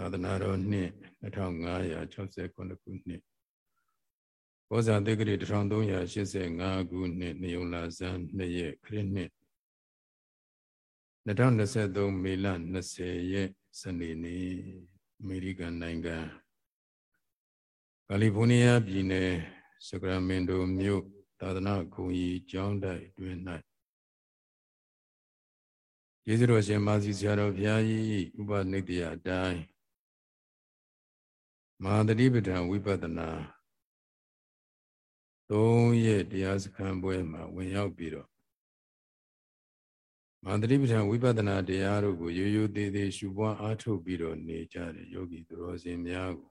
သာသနာတော်နှစ်2569ခုနှစ်ဘောဇာတိဂရိ1385ခုနှစ်နေုံလာဇန်2ရက်ခရစ်နှစ်2023မေလ20ရက်စနေနေ့အမေရိကန်နိုင်ငံကယ်လီဖိုးနီးယားပြည်နယ်စကရာမင်တိုမြို့သာသနာ့ဂုဏ်ကြီးကျောင်းတိုက်တွင်၌ကျေးဇူးတော်ရှင်မာစီဆရာတော်ဘုရားကြီးဥပနိတ္တယအတိုင်း မဟာတတိပဋ္ဌာန်ဝိပဿနာ၃ရက်တရားစခန်းပွဲမှာဝင်ရောက်ပြီးတော့မဟာတတိပဋ္ဌာန်ဝိပဿနာတရားတို့ကိုရိုးရိုးသေးသေးရှုပွားအားထုတ်ပြီးတော့နေကြတယ်ယောဂီသူတော်စင်များကို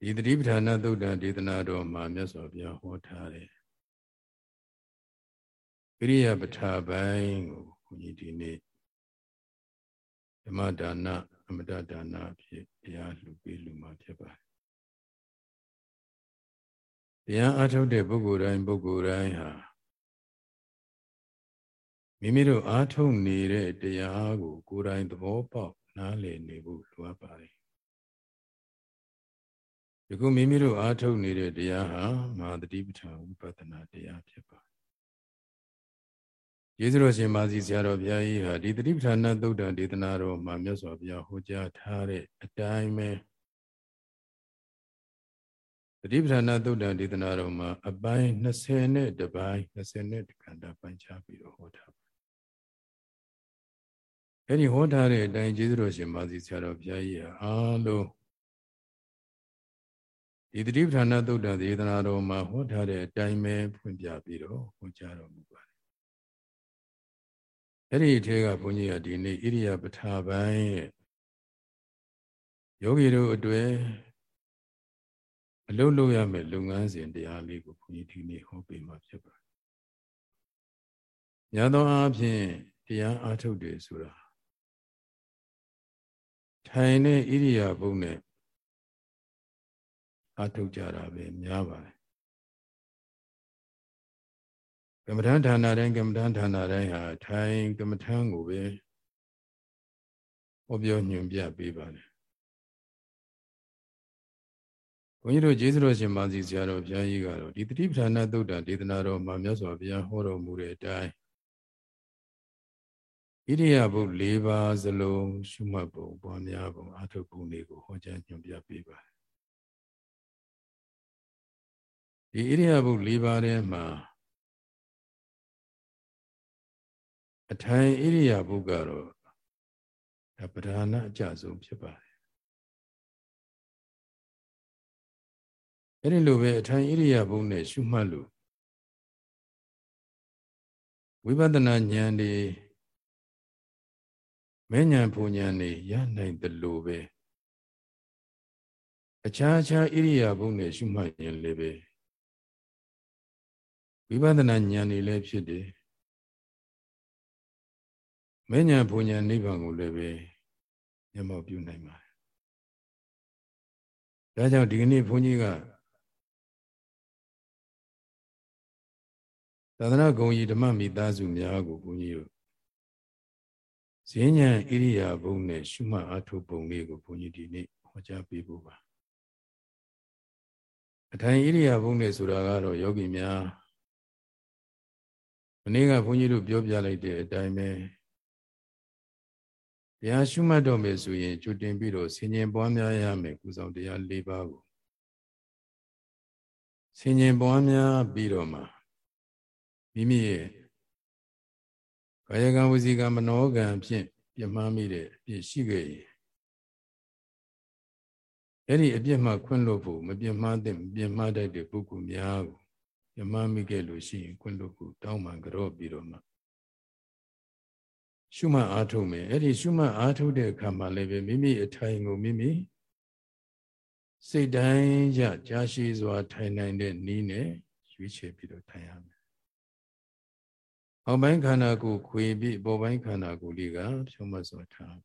ဒီတတိပဋ္ဌာန်သုတ်တံဒေသနာတော်မှာမြတ်စွာဘုရားဟောထားတယ်ဣရိယာပဋ္ဌာပိုင်းကိုဘုန်းကြီးဒီနေ့ဓမ္မဒါန အမတဒါနဖြစ်တရားလှူပေးလူမှာဖြစ်ပါတယ်တရားအားထုတ်တဲ့ပုဂ္ဂိုလ်တိုင်းပုဂ္ဂိုလ်တိုင်းဟာမိမိတို့အားထုတ်နေတဲ့တရားကို ကိုယ်တိုင်သဘောပေါက်နားလည်နေဖို့လိုအပ်ပါတယ်ဒီခုမိမိတို့အားထုတ်နေတဲ့တရားဟာမဟာတတိပဋ္ဌာန်ဝိပဿနာတရားဖြစ်ပါတယ် ယေရှုတော်ရှင်မာစီဆရာတော်ဘုရားကြီးဟာဒီတတိပဋ္ဌာန်သုတ်တံဒေသနာတော်မှာမြတ်စွာဘုရားဟောကြားထားတဲ့အတိုင်းပဲတတိပဋ္ဌာန်သုတ်တံဒေသနာတော်မှာအပိုင်း20နဲ့တပိုင်း20နဲ့တခန္ဓာပိုင်းခြားပြီးတော့ဟောထားပါအဲ့ဒီဟောထားတဲ့အတိုင်းယေရှုတော်ရှင်မာစီဆရာတော်ဘုရားကြီးဟာအားလုံးဒီတတိပဋ္ဌာန်သုတ်တံဒေသနာတော်မှာဟောထားတဲ့အတိုင်းပဲဖွင့်ပြပြီးတော့ဟောကြားတော်မူပါတယ် အဲ့ဒီထဲကဘုန်းကြီးကဒီနေ့ဣရိယာပဋ္ဌာပိုင်းရဲ့ယောဂီတို့အတွေ့အလုပ်လုပ်ရမယ့်လုပ်ငန်းစဉ်တရားလေးကိုဘုန်းကြီးဒီနေ့ဟောပေးမှာဖြစ်ပါတယ်။ညာသောအားဖြင့်တရားအားထုတ်တယ်ဆိုတာထိုင်တဲ့ဣရိယာပုနဲ့အားထုတ်ကြတာပဲများပါတယ် မ္မဋ္ဌာန်းဌာနတိုင်းကမ္မဋ္ဌာန်းဌာနတိုင်းဟာထိုင်ကမ္မဋ္ဌာန်းကိုပဲဟောပြောညွှန်ပြပေးပါတယ်ဘုန်းကြီးတို့ကျေးဇူးတော်ရှင်မာစီဆရာတော်ဘုရားကြီးကတော့ဒီတတိပဋ္ဌာန်သုတ်တံဒေသနာတော်မှာမြတ်စွာဘုရားဟောတော်မူတဲ့အတိုင်းဣရိယာပု၄ပါးစလုံးရှုမှတ်ပုံပွားများပုံအထုပ်ပုံတွေကိုဟောကြားညွှန်ပြပေးပါတယ်ဒီဣရိယာပု၄ပါးထဲမှာ အထိုင်ဣရိယာပုကတော့ဒါပဓာနာအကြဆုံးဖြစ်ပါတယ်အဲ့ဒီလိုပဲအထိုင်ဣရိယာပုနဲ့ရှုမှတ်လို့ဝိပဿနာဉာဏ်တွေမဲဉာဏ်ပူဉာဏ်တွေရနိုင်တယ်လို့ပဲအခြားခြားဣရိယာပုနဲ့ရှုမှတ်ရင်လည်းပဲဝိပဿနာဉာဏ်တွေလည်းဖြစ်တယ် မဉ္ဇဉ်ဘုံဉ္ဇဉ်နိဗ္ဗာန်ကိုလည်းပဲမျက်မှောက်ပြုနိုင်ပါတယ်ဒါကြောင့်ဒီကနေ့ဘုန်းကြီးကသာသနာ့ဂုံကြီးဓမ္မမိသားစုများကိုဘုန်းကြီးတို့ဈဉ္ဉံဣရိယာဘုံနဲ့ရှုမှတ်အားထုတ်ပုံလေးကိုဘုန်းကြီးဒီနေ့ဟောကြားပေးဖို့ပါအထိုင်ဣရိယာဘုံနဲ့ဆိုတာကတော့ယောဂီများမနေ့ကဘုန်းကြီးတို့ပြောပြလိုက်တဲ့အတိုင်းပဲ တရားရှုမှတ်တော့မယ်ဆိုရင်ကြိုတင်ပြီးတော့ဆင်ញင်ပွားများရမယ်ကုဆောင်တရား၄ပါးကိုဆင်ញင်ပွားများပြီးတော့မှမိမိရဲ့ကာယကံဝစီကံမနောကံဖြင့်ပြမှားမိတဲ့အပြစ်ရှိခဲ့ရင်အဲ့ဒီအပြစ်မှခွင့်လို့ဖို့မပြမှားတဲ့မပြမှားတတ်တဲ့ပုဂ္ဂိုလ်များကိုပြမှားမိခဲ့လို့ရှိရင်ခွင့်လို့ဖို့တောင်းပန်ကြော့ပြီးတော့မှ ရှုမှတ်အားထုတ်မယ်အဲ့ဒီရှုမှတ်အားထုတ်တဲ့အခါမှာလည်းပဲမိမိအထိုင်ကိုမိမိစိတ်တိုင်းကြကြာရှည်စွာ ထိုင်နိုင်တဲ့နည်းနဲ့ရွေးချယ်ပြီးတော့ထိုင်ရမယ်။အောက်ပိုင်းခန္ဓာကိုယ်ခွေပြီးပေါ်ပိုင်းခန္ဓာကိုယ်လေးကဖြုံးမစွာထား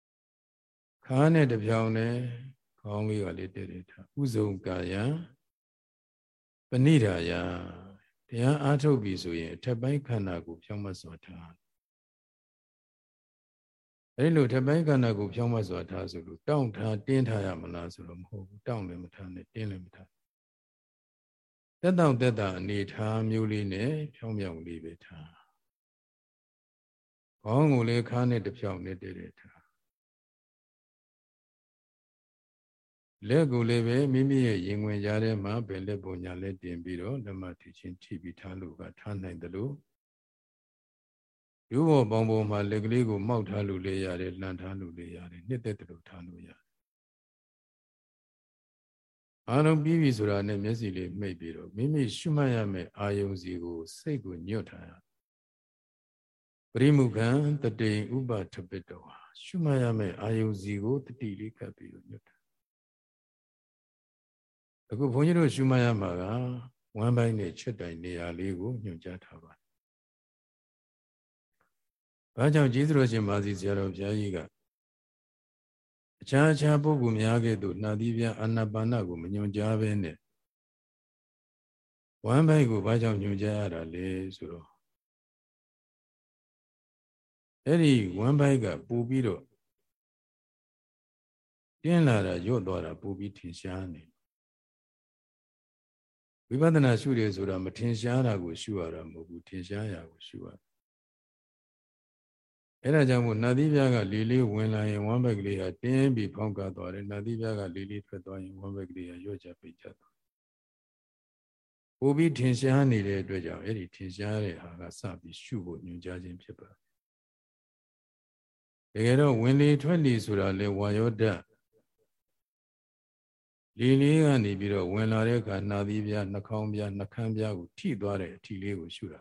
။ခါးနဲ့တပြောင်နဲ့ခေါင်းလေးကလေးတည်တည်ထား။ဥဇုံကာယပဏိဒါယတရားအားထုတ်ပြီဆိုရင်အထက်ပိုင်းခန္ဓာကိုယ်ဖြုံးမစွာထား အဲဒီလိုထပိုင်းခန္ဓာကိုဖြောင်းမစွာထားဆိုလို့တောင့်ထားတင်းထားရမလားဆိုတော့မဟုတ်ဘူးတောင့်လည်းမထားနဲ့တင်းလည်းမထားတက်တောင့်တက်တာအနေထားမျိုးလေးနဲ့ဖြောင်းပြောင်းလေးပဲထားခေါင်းကိုလည်းခါနဲ့တစ်ဖြောင်းနဲ့တည်းတည်းထားလက်ကိုလည်းပဲမိမိရဲ့ရင်ဝင်ကြားထဲမှာဘယ်လက်ပုံညာလက်တင်ပြီးတော့လက်မထီချင်းထိပြီးထားလို့ကထားနိုင်တယ်လို့ ရိုးဘောပေါင်းပေါ်မှာလက်ကလေးကိုမောက်ထားလို့လေရတယ်လှန်ထားလို့လေရတယ်နှစ်သက်တယ်လို့ထားလို့ရတယ်အာလုံးပြီးပြီဆိုတာနဲ့မျက်စိလေးမှိတ်ပြီးတော့မိမိရှုမှတ်ရမယ့်အာယုံစီကိုစိတ်ကိုညွတ်ထားရပရိမုခံတတိဥပထပိတောရှုမှတ်ရမယ့်အာယုံစီကိုတတိလေးကပ်ပြီးတော့ညွတ်ထားအခုဘုန်းကြီးတို့ရှုမှတ်ရမှာကဝမ်းပိုင်းနဲ့ချက်တိုင်နေရာလေးကိုညွှန်ကြားထားပါတယ် ဘာကြောင့်ကျေးဇူးတော်ရှင်မာစီဆရာတော်ဘုရားကြီးကအခြားအခြားပုဂ္ဂိုလ်များကဲ့သို့နှာသီးပြအာနာပါနကိုမညွန်ကြားဘဲနဲ့ဝမ်းပိုက်ကိုဘာကြောင့်ညွန်ကြားရတာလဲဆိုတော့အဲ့ဒီဝမ်းပိုက်ကပူပြီးတော့တင်းလာတာညွတ်သွားတာပူပြီးထင်ရှားနေဝိပဿနာရှုတယ်ဆိုတာမထင်ရှားတာကိုရှုရတာမဟုတ်ဘူးထင်ရှားရာကိုရှုရ အဲ့ဒါကြောင့်မို့နတ်သီးပြားကလေလေးဝင်လာရင်ဝမ်းဘက်ကလေးဟာတင်းပြီးဖောင်းကားသွားတယ်နတ်သီးပြားကလေလေးထွက်သွားရင်ဝမ်းဘက်ကလေးဟာရော့ချပိတ်ချသွားပိုပြီးထင်ရှားနေတဲ့အတွက်ကြောင့်အဲ့ဒီထင်ရှားတဲ့ဟာကစပြီးရှုဖို့ညွှန်ကြားခြင်းဖြစ်ပါတယ်တကယ်တော့ဝင်လေထွက်လေဆိုတာလေဝါယောဓာတ်လေလေးကနေပြီးတော့ဝင်လာတဲ့အခါနှာသီးပြားနှာခေါင်းပြားနှာခမ်းပြားကိုထိသွားတဲ့အထီလေးကိုရှုတာ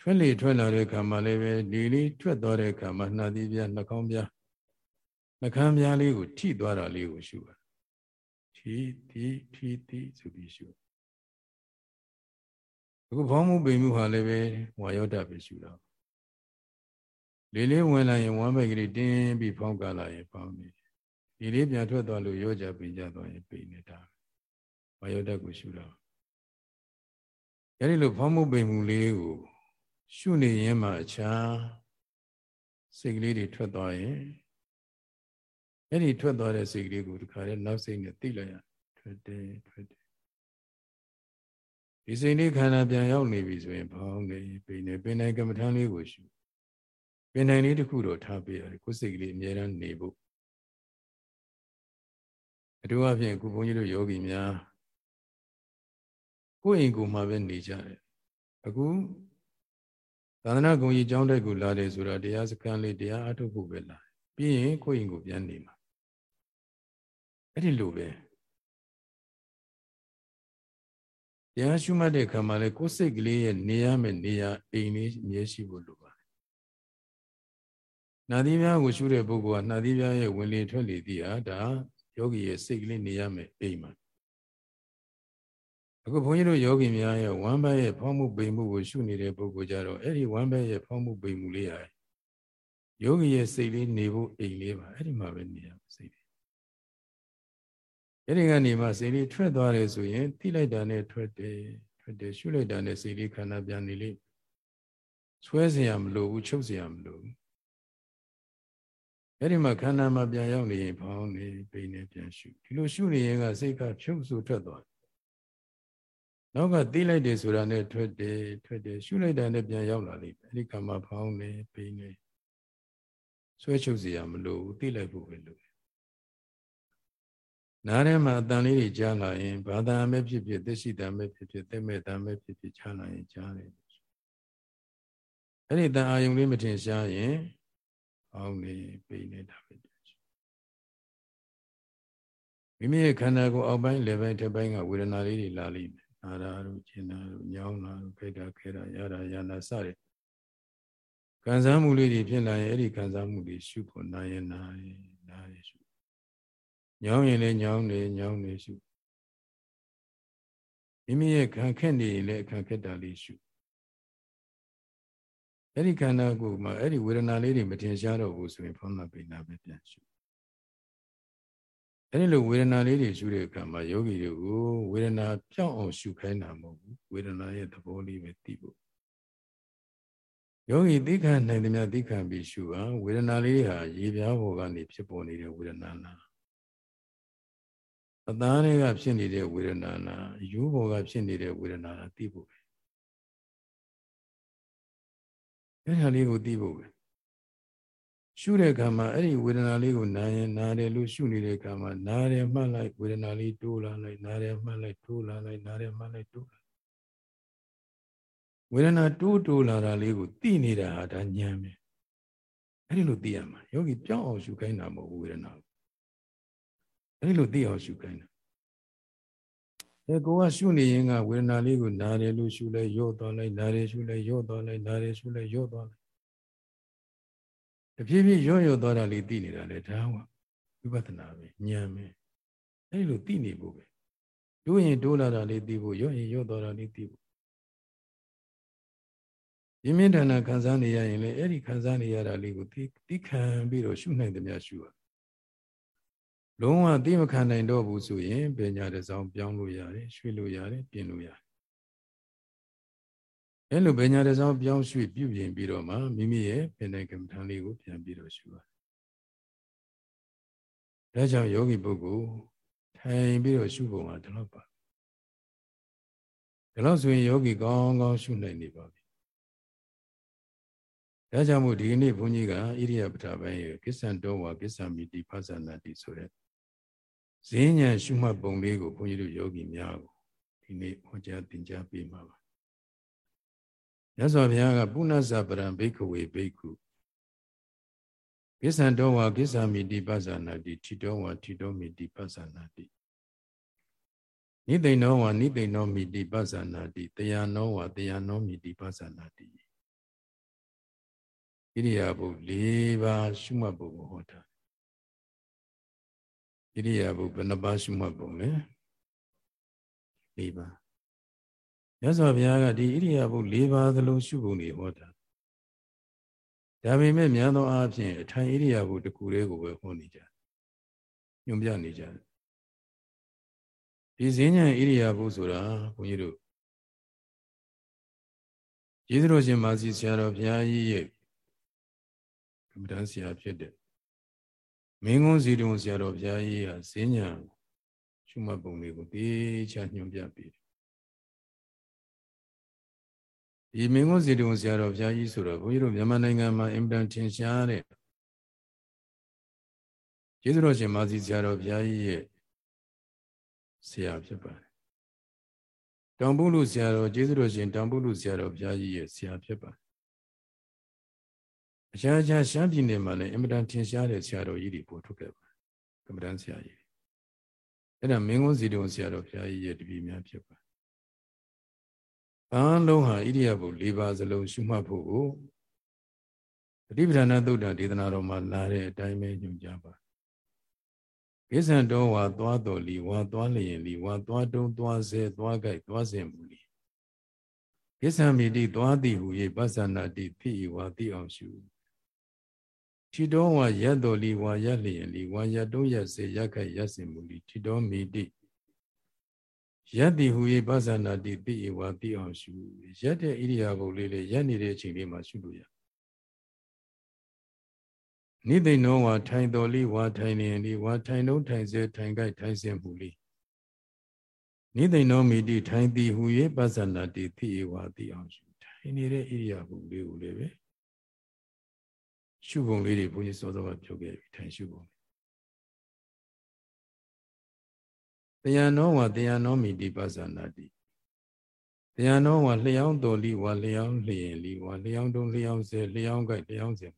ထွက်လေထွက်လာတဲ့ခါမှလည်းပဲဒီလေးထွက်သွားတဲ့ခါမှနှာသီးပြားနှာခေါင်းပြားနှာခမ်းပြားလေးကိုထိသွားတာလေးကိုရှုပါထိတိထိတိဆိုပြီးရှုအခုဘောင်းမှုပိန်မှုဟာလည်းပဲဝါယောဒပဲရှုတာလေးလေးဝင်လာရင်ဝမ်းဘက်ကလေးတင်းပြီးဖောင်းကလာရင်ဖောင်းနေဒီလေးပြန်ထွက်သွားလို့ရောကြပိန်ကြသွားရင်ပိန်နေတာဝါယောဒကိုရှုတာအဲဒီလိုဖောင်းမှုပိန်မှုလေးကို ရှုနေရင်မှအခြားစိတ်ကလေးတွေထွက်သွားရင်အဲ့ဒီထွက်သွားတဲ့စိတ်ကလေးကိုဒီခါလေးနောက်စိတ်နဲ့သိလိုက်ရထွက်တယ်ထွက်တယ်ဒီစိတ်လေးခန္ဓာပြန်ရောက်နေပြီဆိုရင်ဘောင်းနေပိနေပင်နိုင်ကမ္မထမ်းလေးကိုရှုပင်နိုင်လေးတစ်ခုတော့ထားပေးရတယ်ကိုယ်စိတ်ကလေးအမြဲတမ်းနေဖို့အထူးအဖြင့်ခုဘုန်းကြီးတို့ယောဂီများကိုယ့်အိမ်ကိုယ်မှာပဲနေကြတယ်အခု သာသနာ့ဂုဏ်ကြီးကျောင်းတိုက်ကိုလာတယ်ဆိုတာတရားစခန်းလေးတရားအထုတ်ဖို့ပဲလာပြီးရင်ကိုယ့်ရင်ကိုပြန်နေမှာအဲ့ဒီလိုပဲတရားရှုမှတ်တဲ့ခါမှာလဲကိုယ်စိတ်ကလေးရဲ့နေရမယ့်နေရာအိမ်လေးအမြဲရှိဖို့လိုပါတယ်။နာသီးများကိုရှုတဲ့ပုဂ္ဂိုလ်ကနာသီးများရဲ့ဝင်လေထွက်လေသိတာဒါယောဂီရဲ့စိတ်ကလေးနေရမယ့်အိမ်မှာ အခုဘုန်းကြီးတို့ယောဂီများရဲ့ဝမ်းဘက်ရဲ့ဖောင်းမှုပိန်မှုကိုရှုနေတဲ့ပုဂ္ဂိုလ်ကြတော့အဲ့ဒီဝမ်းဘက်ရဲ့ဖောင်းမှုပိန်မှုလေးဟာယောဂီရဲ့စိတ်လေးနေဖို့အိမ်လေးပါအဲ့ဒီမှာပဲနေရစိတ်လေးအဲ့ဒီကနေမှစိတ်လေးထွက်သွားတယ်ဆိုရင်သိလိုက်တာနဲ့ထွက်တယ်ထွက်တယ်ရှုလိုက်တာနဲ့စိတ်လေးခန္ဓာပြန်နေလိမ့်ဆွဲเสียမလို့ဘူးချုပ်เสียမလို့အဲ့ဒီမှာခန္ဓာမှာပြန်ရောက်နေရင်ဖောင်းနေပိန်နေပြန်ရှုဒီလိုရှုနေရင်ကစိတ်ကဖြုတ်ဆိုထွက်သွား နောက်ကသိလိုက်တယ်ဆိုတာနဲ့ထွက်တယ်ထွက်တယ်ရှုလိုက်တာနဲ့ပြန်ရောက်လာလိမ့်မယ်အဲဒီကံမှာဖောင်းနေပိနေဆွဲချုပ်စီရမလို့သိလိုက်ဖို့ပဲလို့နားထဲမှာအတန်လေးတွေကြားလာရင်ဘာသာမဲ့ဖြစ်ဖြစ်သိရှိတာမဲ့ဖြစ်ဖြစ်သိမဲ့တာမဲ့ဖြစ်ဖြစ်ကြားလာရင်ကြားတယ်အဲ့ဒီတန်အာယုံလေးမထင်ရှားရင်အောင်းနေပိနေတာပဲမိမိရဲ့ခန္ဓာကိုယ်အောက်ပိုင်းလေပိုင်းထက်ပိုင်းကဝေဒနာလေးတွေလာလိမ့်မယ် နာတာတို့ကျင်တာတို့ညောင်းတာတို့ခိတ်တာခဲတာရတာရနာစတဲ့ခံစားမှုလေးတွေဖြစ်လာရင်အဲ့ဒီခံစားမှုတွေရှုဖို့နာရင်နာရင်နာရင်ရှုညောင်းရင်လည်းညောင်းနေညောင်းနေရှုမိမိရဲ့ခံခက်နေရင်လည်းခံခက်တာလေးရှုအဲ့ဒီခန္ဓာကိုယ်မှာအဲ့ဒီဝေဒနာလေးတွေမထင်ရှားတော့ဘူးဆိုရင်ဖောင်းနာပိနာပဲပြန်ရှု အဲဒီလိုဝေဒနာလေးတွေရှုတဲ့အခါမှာယောဂီတွေကိုဝေဒနာပြောင်းအောင်ရှုခိုင်းတာမဟုတ်ဘူးဝေဒနာရဲ့သဘောလေးပဲသိဖို့ယောဂီသိခံနိုင်သည်များသိခံပြီးရှုပါဝေဒနာလေးဟာရေပြားပေါ်ကနေဖြစ်ပေါ်နေတဲ့ဝေဒနာလားအသားတွေကဖြစ်နေတဲ့ဝေဒနာလားယူပေါ်ကဖြစ်နေတဲ့ဝေဒနာလားသိဖို့ပဲအဲ့ဒါလေးကိုသိဖို့ပဲ ရှုတဲ့အခါမှာအဲ့ဒီဝေဒနာလေးကိုနာရင်နာတယ်လို့ရှုနေတဲ့အခါမှာနာတယ်မှတ်လိုက်ဝေဒနာလေးတိုးလာလိုက်နာတယ်မှတ်လိုက်တိုးလာလိုက်နာတယ်မှတ်လိုက်တိုးလာဝေဒနာတိုးတိုးလာတာလေးကိုသိနေတာဟာဒါဉာဏ်ပဲအဲ့ဒီလိုသိရမှာယောဂီပြောင်းအောင်ရှုခိုင်းတာမဟုတ်ဝေဒနာအဲ့ဒီလိုသိအောင်ရှုခိုင်းတာအဲကိုကရှုနေရင်ကဝေဒနာလေးကိုနာတယ်လို့ရှုလိုက်ရော့သွားလိုက်နာတယ်ရှုလိုက်ရော့သွားလိုက်နာတယ်ရှုလိုက်ရော့သွားလိုက် တဖြည်းဖြည်းရော့ရော့သွားတာလေးသိနေတာလေဒါကဝိပဿနာပဲဉာဏ်ပဲအဲ့ဒီလိုသိနေဖို့ပဲတိုးရင်တိုးလာတာလေးသိဖို့ရော့ရင်ရော့သွားတာလေးသိဖို့ပြင်းပြင်းထန်ထန်ခံစားနေရရင်လည်းအဲ့ဒီခံစားနေရတာလေးကိုသိသိခံပြီးတော့ရှုနိုင်သမျှရှုရလုံးဝသိမခံနိုင်တော့ဘူးဆိုရင်ပညာတစ်စောင်းပြောင်းလို့ရတယ်ရွှေ့လို့ရတယ်ပြင်လို့ရတယ် အဲ့လိုပညာတစ်စောင်းပြောင်းရွှေ့ပြုပြင်ပြီးတော့မှမိမိရဲ့ပင်တဲ့ကမ္မထံလေးကိုပြန်ပြီးတော့ရှုရတယ်ဒါကြောင့်ယောဂီပုဂ္ဂိုလ်ထိုင်ပြီးတော့ရှုပုံမှာဒီလောက်ပါဒီလောက်ဆိုရင်ယောဂီကောင်းကောင်းရှုနိုင်နေပါပြီဒါကြောင့်မို့ဒီနေ့ဘုန်းကြီးကဣရိယာပထပိုင်းရဲ့ကိစ္ဆံတော်ဝါကိစ္ဆံမိတိဖသနာတိဆိုတဲ့ဈဉ္ညာရှုမှတ်ပုံလေးကိုဘုန်းကြီးတို့ယောဂီများကိုဒီနေ့ဟောကြားသင်ကြားပေးမှာပါ မြတ်စွာဘုရားကပုဏ္ဏဇပရံဘိက္ခဝေဘိက္ခုကိစ္ဆံတော်ဝါကိစ္ဆံမိတိပသနာတိထိတော်ဝါထိတော်မိတိပသနာတိနိသိဏောဝါနိသိဏောမိတိပသနာတိတယနောဝါတယနောမိတိပသနာတိဣရိယာပု၄ပါးရှုမှတ်ဖို့ဟောတာဣရိယာပုဘယ်နှပါးရှုမှတ်ပုံလဲ၄ပါး မြတ်စွာဘုရားကဒီဣရိယာပု၄ပါးသလုံးရှုပုံတွေဟောတာဒါပေမဲ့များသောအားဖြင့်အထိုင်ဣရိယာပုတစ်ခုလေးကိုပဲဟောနေကြညွှန်ပြနေကြဒီဈဉ္ဉံဣရိယာပုဆိုတာဘုန်းကြီးတို့ယေသတော်ရှင်မာစီဆရာတော်ဘုရားကြီးရဲ့ကမ္ဘာဆရာဖြစ်တဲ့မင်းကုန်းစီတုံဆရာတော်ဘုရားကြီးဟာဈဉ္ညာရှုမှတ်ပုံလေးကိုတေချာညွှန်ပြပေးတယ် ဒီမင်းကုန်းစီတုံဆရာတော်ဘုရားကြီးဆိုတော့ဘုန်းကြီးတို့မြန်မာနိုင်ငံမှာအင်တန်ထင်ရှားတဲ့ကျေးဇူးတော်ရှင်မာစီဆရာတော်ဘုရားကြီးရဲ့ဆရာဖြစ်ပါတယ်တောင်ပုလူဆရာတော်ကျေးဇူးတော်ရှင်တောင်ပုလူဆရာတော်ဘုရားကြီးရဲ့ဆရာဖြစ်ပါတယ်အခြားခြားရှမ်းပြည်နယ်မှာလည်းအင်မတန်ထင်ရှားတဲ့ဆရာတော်ကြီးတွေပို့ထုတ်ခဲ့ပါတယ်ကမ္မဋ္ဌာန်းဆရာကြီးအဲ့ဒါမင်းကုန်းစီတုံဆရာတော်ဘုရားကြီးရဲ့တပည့်များဖြစ်ပါတယ် အားလုံးဟာဣရိယာပု၄ပါးစလုံးရှုမှတ်ဖို့ကိုပฏิပဒါနသုတ်တဒေသနာတော်မှာလာတဲ့အတိုင်းပဲညွှန်ကြားပါကိစ္ဆံတော်ဝါသွားတော်လီဝါသွားလျင်လီဝါသွားတုံးသွားစေသွားကြိုက်သွားစဉ်မူလီကိစ္ဆံမိတိသွားသည်ဟူ၍ပဿနာတိသိဝါသိအောင်ရှုထီတော်ဝါရက်တော်လီဝါရက်လျင်လီဝါရက်တုံးရက်စေရက်ခိုက်ရက်စဉ်မူလီထီတော်မိတိ ရက်တိဟူ၍ပဿနာတိသိဝါသိအောင်ရှုရက်တဲ့ဣရိယာပုလေးလေးရက်နေတဲ့အချိန်လေးမှာရှုလို့ရနိသိဏောဝါထိုင်တော်လီဝါထိုင်နေလီဝါထိုင်တော့ထိုင်စေထိုင်ကြိုက်ထိုင်စင်မူလီနိသိဏောမိတိထိုင်သည်ဟူ၍ပဿနာတိသိဝါသိအောင်ရှုထိုင်နေတဲ့ဣရိယာပုလေးကိုလည်းပဲရှုပုံလေးတွေဘုန်းကြီးစောစောကပြောခဲ့ပြီထိုင်ရှုပုံ တရားနောဝတရားနောမိတိပဇာနာတိတရားနောဝလျှောင်းတော်လီဝလျှောင်းလျင်လီဝလျှောင်းတုံးလျှောင်းစေလျှောင်းကြိုက်လျှောင်းစေ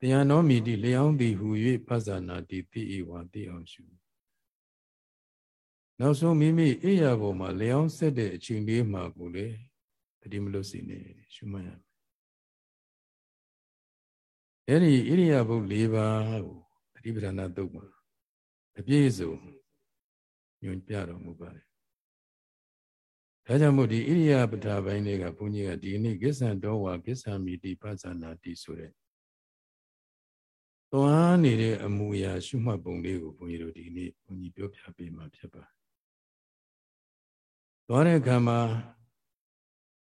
တရားနောမိတိလျှောင်းသည်ဟူ၍ပဇာနာတိသိဤဝသိအောင်ရှုနောက်ဆုံးမိမိအိယာပေါ်မှာလျှောင်းဆက်တဲ့အချိန်လေးမှာကိုလေတတိမလို့စီနေရှုမှတ်ရအဲ့ဒီဣရိယာပုတ်၄ပါးကိုတတိပဌာနာတုတ်မှာ အပြည့်စုံညွန်ပြတော်မူပါတယ်။ဒါကြောင့်မို့ဒီဣရိယာပဌာပိုင်းတွေကဘုန်းကြီးကဒီနေ့ကိစ္ဆံတော်ဝါကိစ္ဆံမိတိပဇာနာတိဆိုတဲ့သွားနေတဲ့အမူအရာရှုမှတ်ပုံလေးကိုဘုန်းကြီးတို့ဒီနေ့ဘုန်းကြီးပြောပြပေးမှာဖြစ်ပါတယ်။သွားတဲ့အခါမှာ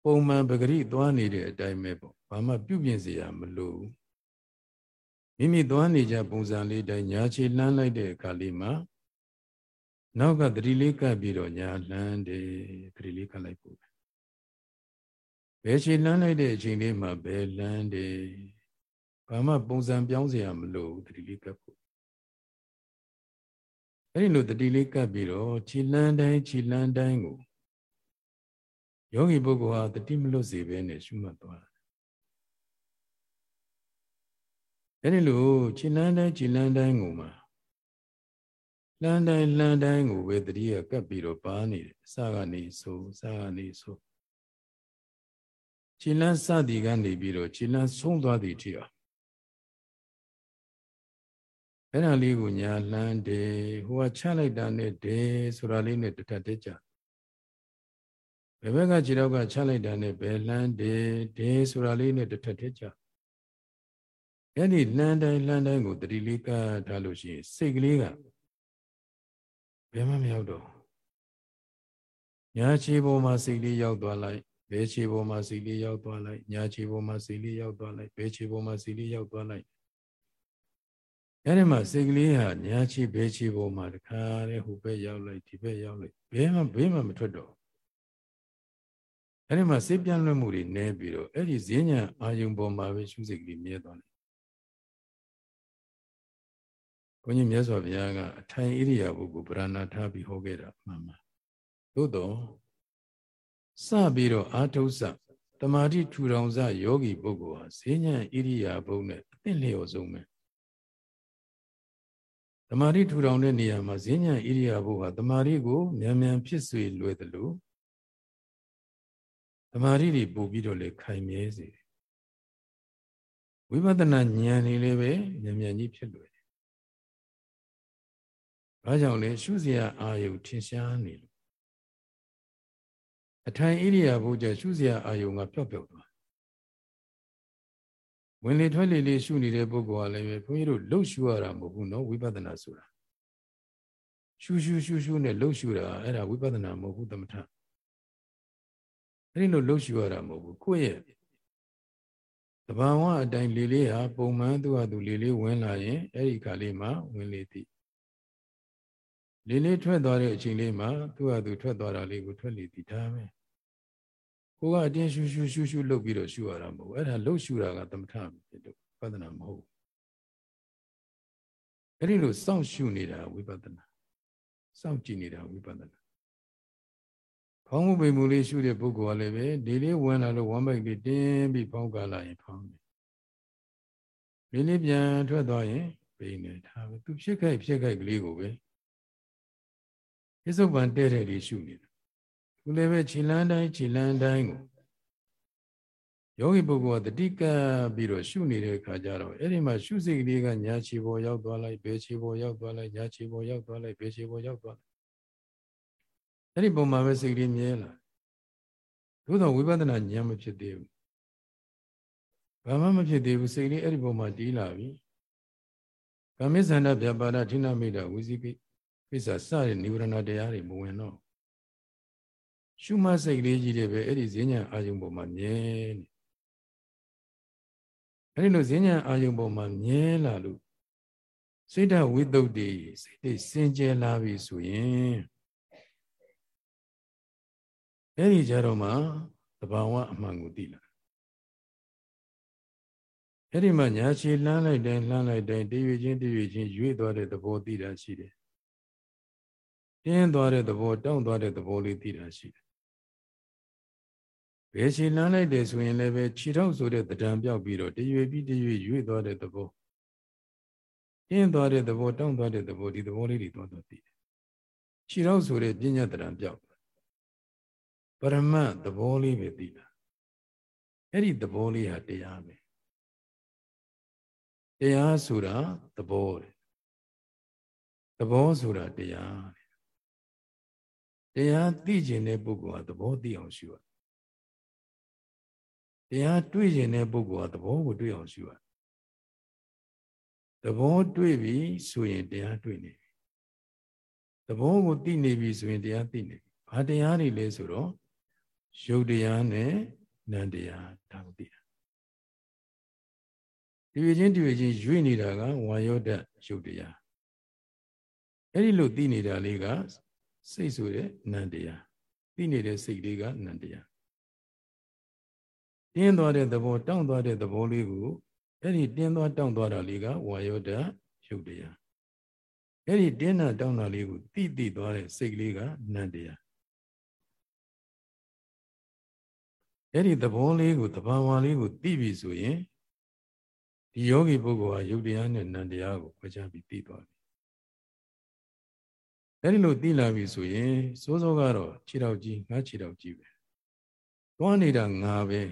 ပုံမှန်ပဂရိသွားနေတဲ့အတိုင်းပဲပေါ့။ဘာမှပြုပြင်စရာမလိုဘူး မိမိသွားနေကြပုံစံလေးတိုင်းညာချေလှမ်းလိုက်တဲ့အခါလေးမှာနောက်ကသတိလေးကပ်ပြီးတော့ညာလှမ်းတယ်သတိလေးကပ်လိုက်ပို့ပဲဘယ်ချေလှမ်းလိုက်တဲ့အချိန်လေးမှာဘယ်လှမ်းတယ်ဘာမှပုံစံပြောင်းစရာမလိုသတိလေးကပ်ပို့အဲ့ဒီလိုသတိလေးကပ်ပြီးတော့ခြေလှမ်းတိုင်းခြေလှမ်းတိုင်းကိုယောဂီပုဂ္ဂိုလ်ဟာသတိမလွတ်စေဘဲနဲ့ရှုမှတ်သွား အဲ့ဒီလိုခြေလန်းတိုင်းခြေလန်းတိုင်းကိုမှာလန်းတိုင်းလန်းတိုင်းကိုပဲတတိယကပ်ပြီးတော့ပါနေတယ်အစကနေဆိုအစကနေဆိုခြေလန်းစသည်ကနေပြီးတော့ခြေလန်းဆုံးသွားသည်ထိအောင်အဲ့ဒါလေးကိုညာလှမ်းတယ်ဟိုကချလိုက်တာနဲ့တယ်ဆိုတာလေးနဲ့တထက်တည်းကြဘယ်ဘက်ကခြေတော့ကချလိုက်တာနဲ့ဘယ်လှမ်းတယ်တယ်ဆိုတာလေးနဲ့တထက်တည်းကြ အဲ့ဒီလှမ်းတိုင်းလှမ်းတိုင်းကိုတတိလေးကထားလို့ရှိရင်စိတ်ကလေးကဘယ်မှမရောက်တော့ညာခြေပေါ်မှာစိတ်လေးရောက်သွားလိုက်ဘယ်ခြေပေါ်မှာစိတ်လေးရောက်သွားလိုက်ညာခြေပေါ်မှာစိတ်လေးရောက်သွားလိုက်ဘယ်ခြေပေါ်မှာစိတ်လေးရောက်သွားလိုက်အဲ့ဒီမှာစိတ်ကလေးဟာညာချီဘဲချီပေါ်မှာတခါတည်းဟိုဘက်ရောက်လိုက်ဒီဘက်ရောက်လိုက်ဘဲမှဘေးမှမထွက်တော့အဲ့ဒီမှာစိတ်ပြန့်လွတ်မှုတွေနည်းပြီးတော့အဲ့ဒီဈဉ္ညာအာယုံပေါ်မှာပဲရှုစိတ်ကလေးမြဲသွားတယ် န်းကြီးမြတ်စွာဘုရားကအထိုင်ဣရိယာပုကိုဗရဏထားပြီးဟောခဲ့တာမှန်ပါသို့တော့စပြီးတော့အာထုစတမာတိထူထောင်စယောဂီပုဂ္ဂိုလ်ဟာဈဉ္ညာဣရိယာပုနဲ့အသင့်လျော်ဆုံးပဲတမာရီထူထောင်တဲ့နေရာမှာဈဉ္ညာဣရိယာပုဟာတမာရီကိုမြန်မြန်ဖြစ်စေလွယ်တယ်လို့တမာရီတွေပို့ပြီးတော့လေခိုင်မြဲစေတယ်ဝိပဿနာဉာဏ်လေးလည်းပဲမြန်မြန်ကြီးဖြစ်လွယ်တယ်။ ဘာကြောင့်လဲရှုစရာအာယုထင်ရှားနေလို့အထိုင်ဣရိယာပုကျရှုစရာအာယုကပျောက်ပျောက်သွားဝင်လေထွက်လေလေးရှုနေတဲ့ပုဂ္ဂိုလ်ကလည်းပဲဘုန်းကြီးတို့လှုပ်ရှုရတာမဟုတ်ဘူးနော်ဝိပဿနာဆိုတာရှုရှုရှုရှုနဲ့လှုပ်ရှုတာအဲ့ဒါဝိပဿနာမဟုတ်ဘူးသမထအဲ့ဒီလိုလှုပ်ရှုရတာမဟုတ်ဘူးကိုယ့်ရဲ့တဘာဝအတိုင်းလေလေးဟာပုံမှန်သူ့ဟာသူလေလေးဝင်လာရင်အဲ့ဒီခါလေးမှာဝင်လေသည် လေလေးထွက်သွားတဲ့အချိန်လေးမှာသူ့ဟာသူထွက်သွားတာလေးကိုထွက်လေသည်ဒါပဲကိုကအတင်းရှူရှူရှူရှူလုပ်ပြီးတော့ရှူရတာမဟုတ်ဘူးအဲ့ဒါလှုပ်ရှူတာကသမထဖြစ်လို့ဝိပဿနာမဟုတ်ဘူးအဲ့ဒီလိုစောင့်ရှူနေတာဝိပဿနာစောင့်ကြည့်နေတာဝိပဿနာဖောင်းမှုပိန်မှုလေးရှုတဲ့ပုဂ္ဂိုလ်ကလည်းပဲဒီလေးဝင်လာလို့ဝမ်းပိုက်လေးတင်းပြီးဖောင်းကားလာရင်ဖောင်းတယ်ဒီလေးပြန်ထွက်သွားရင်ပိန်တယ်ဒါပဲသူဖြစ်ခိုက်ဖြစ်ခိုက်ကလေးကိုပဲ ပြစ္ဆုတ်ပန်တဲ့တဲ့လေးရှုနေတာခုလည်းပဲခြေလန်းတိုင်းခြေလန်းတိုင်းကိုယောဂီပုဂ္ဂိုလ်ကတတိကပြီးတော့ရှုနေတဲ့အခါကျတော့အဲ့ဒီမှာရှုစိတ်ကလေးကညာခြေပေါ်ရောက်သွားလိုက်ဘယ်ခြေပေါ်ရောက်သွားလိုက်ညာခြေပေါ်ရောက်သွားလိုက်ဘယ်ခြေပေါ်ရောက်သွားလိုက်အဲ့ဒီပုံမှာပဲစိတ်ကလေးမြဲလာသို့တော့ဝိပဿနာဉာဏ်မဖြစ်သေးဘူးဘာမှမဖြစ်သေးဘူးစိတ်လေးအဲ့ဒီပုံမှာတီးလာပြီကာမိသန္တပြပါဒဌိနမိတာဝိဇိကိ ကိစ္စစတဲ့និဝရဏတရားတွေမဝင်တော့ရှုမှတ်စိတ်လေးကြီးတွေပဲအဲ့ဒီဈဉ္ညာအာယုံပေါ်မှာမြဲနေအဲ့ဒီလိုဈဉ္ညာအာယုံပေါ်မှာမြဲလာလို့စိတ်ဓာဝိတုဒ္ဓိစိတ်တွေစင်ကြယ်လာပြီဆိုရင်အဲ့ဒီကြတော့မှတဘာဝအမှန်ကိုသိလာအဲ့ဒီမှာညာချီလှမ်းလိုက်တိုင်းလှမ်းလိုက်တိုင်းတည်ရွေချင်းတည်ရွေချင်းရွေ့သွားတဲ့သဘောသိတာရှိတယ်တ င်းသွားတဲ့သဘောတောင့်သွားတဲ့သဘောလေးသိတာရှိတယ်ဘယ်ခြေလမ်းလိုက်တယ်ဆိုရင်လည်းပဲခြေထောက်ဆိုတဲ့တံပြောက်ပြီးတော့တရွေပြီးတရွေရွေ့သွားတဲ့သဘောအင်းသွားတဲ့သဘောတောင့်သွားတဲ့သဘောဒီသဘောလေးတွေသွားသွားသိတယ်ခြေထောက်ဆိုတဲ့ပညာတံပြောက်ပရမတ်သဘောလေးပဲသိတာအဲ့ဒီသဘောလေးဟာတရားပဲတရားဆိုတာသဘောတဲ့သဘောဆိုတာတရား တရားသိကျင်တဲ့ပုဂ္ဂိုလ်ဟာသဘောသိအောင်ရှုရတရားတွေ့ကျင်တဲ့ပုဂ္ဂိုလ်ကသဘောကိုတွေ့အောင်ရှုရသဘောတွေ့ပြီဆိုရင်တရားတွေ့နေပြီသဘောကိုသိနေပြီဆိုရင်တရားသိနေပြီဘာတရားတွေလဲဆိုတော့ရုပ်တရားနဲ့နံတရားဒါကိုသိတာဒီဝချင်းဒီဝချင်းရွေ့နေတာကဝါယောဓာတ်ရုပ်တရားအဲ့ဒီလိုသိနေတာလေးက စိတ်ဆိုတဲ့နံတရားသိနေတဲ့စိတ်လေးကနံတရားတင်းသွားတဲ့သဘောတောင့်သွားတဲ့သဘောလေးကိုအဲ့ဒီတင်းသွားတောင့်သွားတာလေးကဝါယောဓာတ်ရုပ်တရားအဲ့ဒီတင်းတာတောင့်တာလေးကိုတိတိသွားတဲ့စိတ်လေးကနံတရားအဲ့ဒီသဘောလေးကိုသဘာဝလေးကိုသိပြီဆိုရင်ဒီယောဂီပုဂ္ဂိုလ်ဟာယုတ်တရားနဲ့နံတရားကိုခွဲခြားပြီးသိသွားပြီ အဲ့ဒီလိုသိလာပြီဆိုရင်စိုးစိုးကတော့ခြေထောက်ကြီးငါခြေထောက်ကြီးပဲသွားနေတာငါပဲ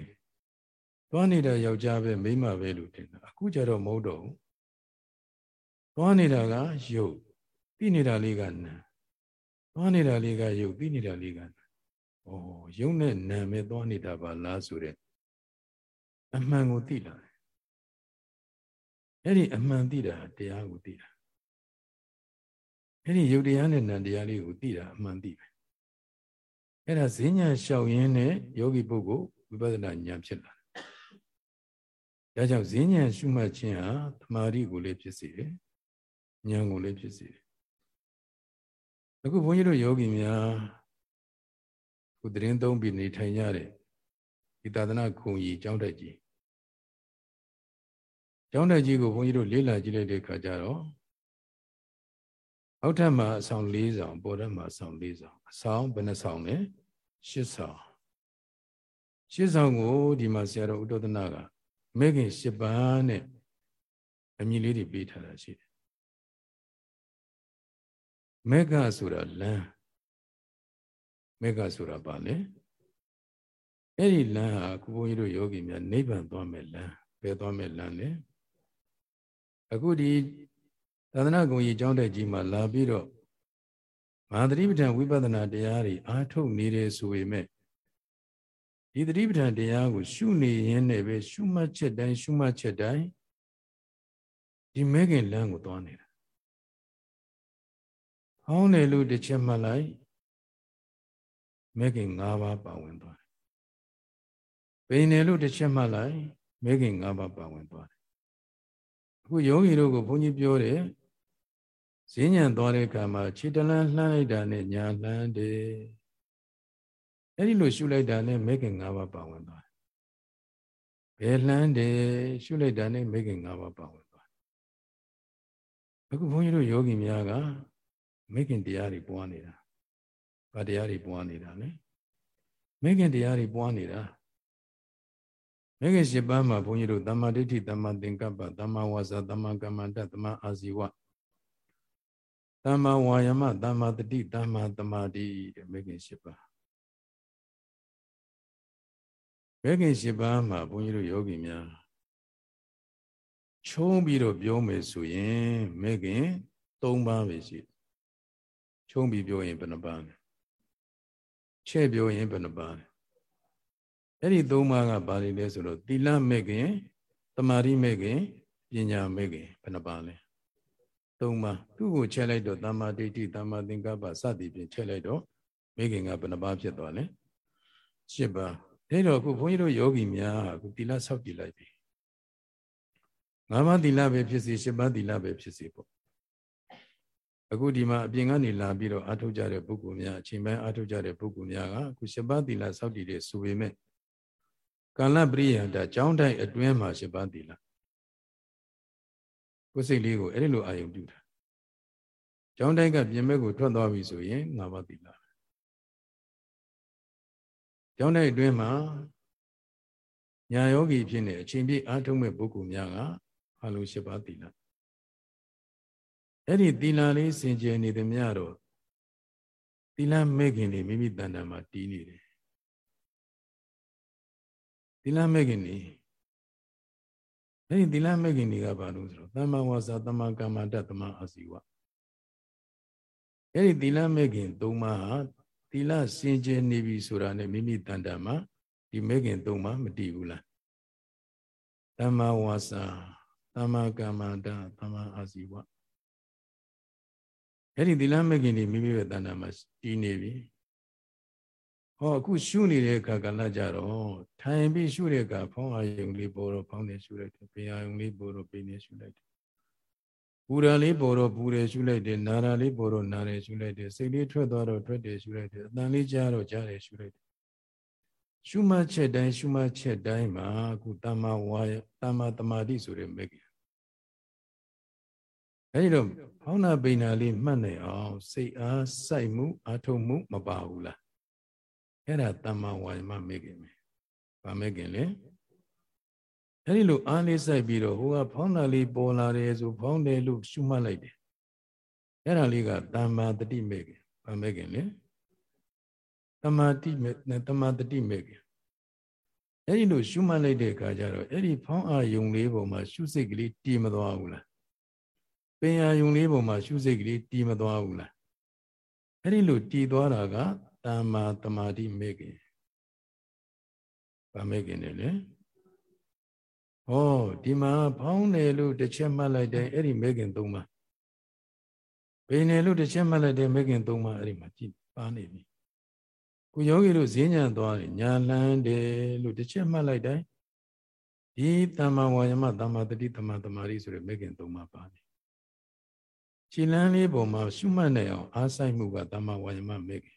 သွားနေတာယောက်ျားပဲမိန်းမပဲလို့ထင်တာအခုကျတော့မဟုတ်တော့ဘူးသွားနေတာကယုတ်သိနေတာလေးကနံသွားနေတာလေးကယုတ်သိနေတာလေးကနံဩယုတ်နဲ့နံပဲသွားနေတာပါလားဆိုတဲ့အမှန်ကိုသိလာတယ်အဲ့ဒီအမှန်သိတာတရားကိုသိတာ အဲ့ဒီယုတ်တရားနဲ့နံတရားလေးကိုသိတာအမှန်သိပဲအဲ့ဒါဈဉ္ညာလျှောက်ရင်းနဲ့ယောဂီပုဂ္ဂိုလ်ဝိပဿနာဉာဏ်ဖြစ်လာတယ်ဒါကြောင့်ဈဉ္ညာရှုမှတ်ခြင်းဟာသမာဓိကိုလည်းဖြစ်စေတယ်ဉာဏ်ကိုလည်းဖြစ်စေတယ်အခုဘုန်းကြီးတို့ယောဂီများခုတရင်သုံးပြီးနေထိုင်ကြတဲ့ဒီသာသနာခုံကြီးကျောင်းတက်ကြီးကျောင်းတက်ကြီးကိုဘုန်းကြီးတို့လေ့လာကြည့်လိုက်တဲ့အခါကျတော့ အောက်ထပ်မှာအဆောင်၄ဆောင်ပေါ်ထပ်မှာအဆောင်၄ဆောင်အဆောင်ဘယ်နှဆောင်လဲ၈ဆောင်၈ဆောင်ကိုဒီမှာဆရာတော်ဥဒ္ဒသနာကမဲခင်၈ပါးနဲ့အမည်လေးတွေပေးထားတာရှိတယ်မေဃဆိုတာလမ်းမေဃဆိုတာပါလေအဲ့ဒီလမ်းဟာခုဘုန်းကြီးတို့ယောဂီများနိဗ္ဗာန်သွားမယ်လမ်းဘယ်သွားမယ်လမ်းလဲအခုဒီ သာသနာ့ဂုဏ်ကြီးကျောင်းတက်ကြီးမှာလာပြီးတော့မဟာသတိပဋ္ဌာန်ဝိပဿနာတရားတွေအားထုတ်နေတယ်ဆိုပေမဲ့ဒီသတိပဋ္ဌာန်တရားကို ရှုနေရင်းနဲ့ပဲရှုမှတ်ချက်တိုင်းရှုမှတ်ချက်တိုင်းဒီမဲခင်လမ်းကိုသွားနေတာဟောင်းတယ်လို့တစ်ချက်မှတ်လိုက်မဲခင်၅ပါးပါဝင်သွားတယ်။ဘိနေလို့တစ်ချက်မှတ်လိုက်မဲခင်၅ပါးပါဝင်သွားတယ်။အခုယောဂီတို့ကိုဘုန်းကြီးပြောတယ် ဈဉ္ဉံသွားတဲ့အခါမှာခြေတလန်းလှမ်းလိုက်တာနဲ့ညာလှမ်းတယ်။အဲ့ဒီလိုရှုလိုက်တာနဲ့မဲခင်၅ပါးပါဝင်သွားတယ်။ဘယ်လှမ်းတယ်ရှုလိုက်တာနဲ့မဲခင်၅ပါးပါဝင်သွားတယ်။အခုဘုန်းကြီးတို့ယောဂီများကမိခင်တရားတွေပွားနေတာဗာတရားတွေပွားနေတာလေမိခင်တရားတွေပွားနေတာမိခင်၈ပါးမှာဘုန်းကြီးတို့သမ္မာဒိဋ္ဌိသမ္မာသင်္ကပ္ပသမ္မာဝါစာသမ္မာကမ္မန္တသမ္မာအာဇီဝ သမ္မာဝါယမသမ္မာတတိသမ္မာသမာဓိတဲ့မိခင်၈ပါးမိခင်၈ပါးမှာဘုန်းကြီးတို့ယောဂီများချုံးပြီးတော့ပြောမယ်ဆိုရင်မိခင်၃ပါးပဲရှိတယ်ချုံးပြီးပြောရင်ဘယ်နှပါလဲချဲ့ပြောရင်ဘယ်နှပါလဲအဲ့ဒီသုံးပါးကဘာတွေလဲဆိုတော့သီလမဲ့ခင်တမာရိမဲ့ခင်ပညာမဲ့ခင်ဘယ်နှပါလဲ သုံးပါးသူ့ကိုချဲ့လိုက်တော့တမ္မာဒိဋ္ဌိတမ္မာသင်္ကပ္ပစသည်ဖြင့်ချဲ့လိုက်တော့မဲ့ခင်ကဘယ်နှပါဖြစ်သွားလဲရှစ်ပါးဒါတော့အခုဘုန်းကြီးတို့ယောဂီများအခုသီလဆောက်တည်လိုက်ပြီငါးပါးသီလပဲဖြစ်စေရှစ်ပါးသီလပဲဖြစ်စေပေါ့အခုဒီမှာအပြင်ကနေလာပြီးတော့အာထုတ်ကြတဲ့ပုဂ္ဂိုလ်များအချိန်ပိုင်းအာထုတ်ကြတဲ့ပုဂ္ဂိုလ်များကအခုရှစ်ပါးသီလစောင့်တည်တဲ့ဆိုပေမဲ့ကာလပရိယန္တကျောင်းတိုင်းအတွင်းမှာရှစ်ပါးသီလ ကိုယ်စိတ်လေးကိုအဲ့ဒီလိုအာယုံပြုတာကျောင်းတိုင်းကပြင်မဲ့ကိုထွက်သွားပြီဆိုရင်ငါးပါးသီလကျောင်းတိုင်းအတွင်းမှာညာယောဂီဖြစ်နေအချိန်ပြည့်အာထုတ်မဲ့ပုဂ္ဂိုလ်များကအလုံးရှစ်ပါးသီလအဲ့ဒီသီလလေးစင်ကြယ်နေသည်များတော့သီလမဲ့ခင်နေမိမိတဏ္ဍာမှာတည်နေတယ်သီလမဲ့ခင်နေ အဲ့ဒီသီလမဲ့ခင်တွေကဘာလို့ဆိုတော့သမ္မာဝါစာသမ္မာကမ္မတသမ္မာအာဇီဝအဲ့ဒီသီလမဲ့ခင်သုံးပါးဟာသီလစင်ကြယ်နေပြီဆိုတာနဲ့မိမိတဏ္ဍာမှာဒီမဲ့ခင်သုံးပါးမတည်ဘူးလားသမ္မာဝါစာသမ္မာကမ္မတသမ္မာအာဇီဝအဲ့ဒီသီလမဲ့ခင်တွေမိမိရဲ့တဏ္ဍာမှာတည်နေပြီ ဟောအခုရှုနေတဲ့အခါကလည်းကြတော့ထိုင်ပြီးရှုတဲ့အခါဖောင်းအာယုံလေးပေါ်တော့ဖောင်းနေရှုလိုက်တယ်ပင်အာယုံလေးပေါ်တော့ပင်နေရှုလိုက်တယ်ပူရာလေးပေါ်တော့ပူတယ်ရှုလိုက်တယ်နာရာလေးပေါ်တော့နာတယ်ရှုလိုက်တယ်စိတ်လေးထွက်သွားတော့ထွက်တယ်ရှုလိုက်တယ်အတန်လေးကြားတော့ကြားတယ်ရှုလိုက်တယ်ရှုမှတ်ချက်တိုင်းရှုမှတ်ချက်တိုင်းမှာအခုတမ္မာဝါယတမ္မာတမာတိဆိုတဲ့မဲ့ကြီးအဲဒီတော့ဖောင်းနာပိန်နာလေးမှတ်နိုင်အောင်စိတ်အားစိုက်မှုအာထုံမှုမပါဘူးလား အဲ့ဒါတမ္မာဝါယမမဲ့ခင်ပဲဗာမဲ့ခင်လေအဲ့ဒီလိုအားလေးစိုက်ပြီးတော့ဟိုကဖောင်းနာလေးပေါ်လာတယ်ဆိုဖောင်းတယ်လို့ရှုမှတ်လိုက်တယ်အဲ့ဒါလေးကတမ္မာတတိမဲ့ခင်ဗာမဲ့ခင်လေတမာတိမဲ့တမာတတိမဲ့ခင်အဲ့ဒီလိုရှုမှတ်လိုက်တဲ့အခါကျတော့အဲ့ဒီဖောင်းအာယုံလေးပေါ်မှာရှုစိတ်ကလေးတည်မသွားဘူးလားပင်အာယုံလေးပေါ်မှာရှုစိတ်ကလေးတည်မသွားဘူးလားအဲ့ဒီလိုတည်သွားတာက တမ္မာတမာတိမဲ့ခင်ဗာမဲ့ခင်တယ်လေဟောဒီမှာဖောင်းတယ်လို့တစ်ချက်မှတ်လိုက်တယ်အဲ့ဒီမဲ့ခင်သုံးပါပင်တယ်လို့တစ်ချက်မှတ်လိုက်တယ်မဲ့ခင်သုံးပါအဲ့ဒီမှာကြည့်ပါနေပြီကိုယောဂီတို့ဈဉ္ညာသွားတယ်ညာလန်းတယ်လို့တစ်ချက်မှတ်လိုက်တိုင်းဒီတမ္မာဝါယမတမ္မာတတိတမ္မာတမာရီဆိုတဲ့မဲ့ခင်သုံးပါပါနေခြေလန်းလေးပုံမှာရှုမှတ်နိုင်အောင်အားဆိုင်မှုကတမ္မာဝါယမမဲ့ခင်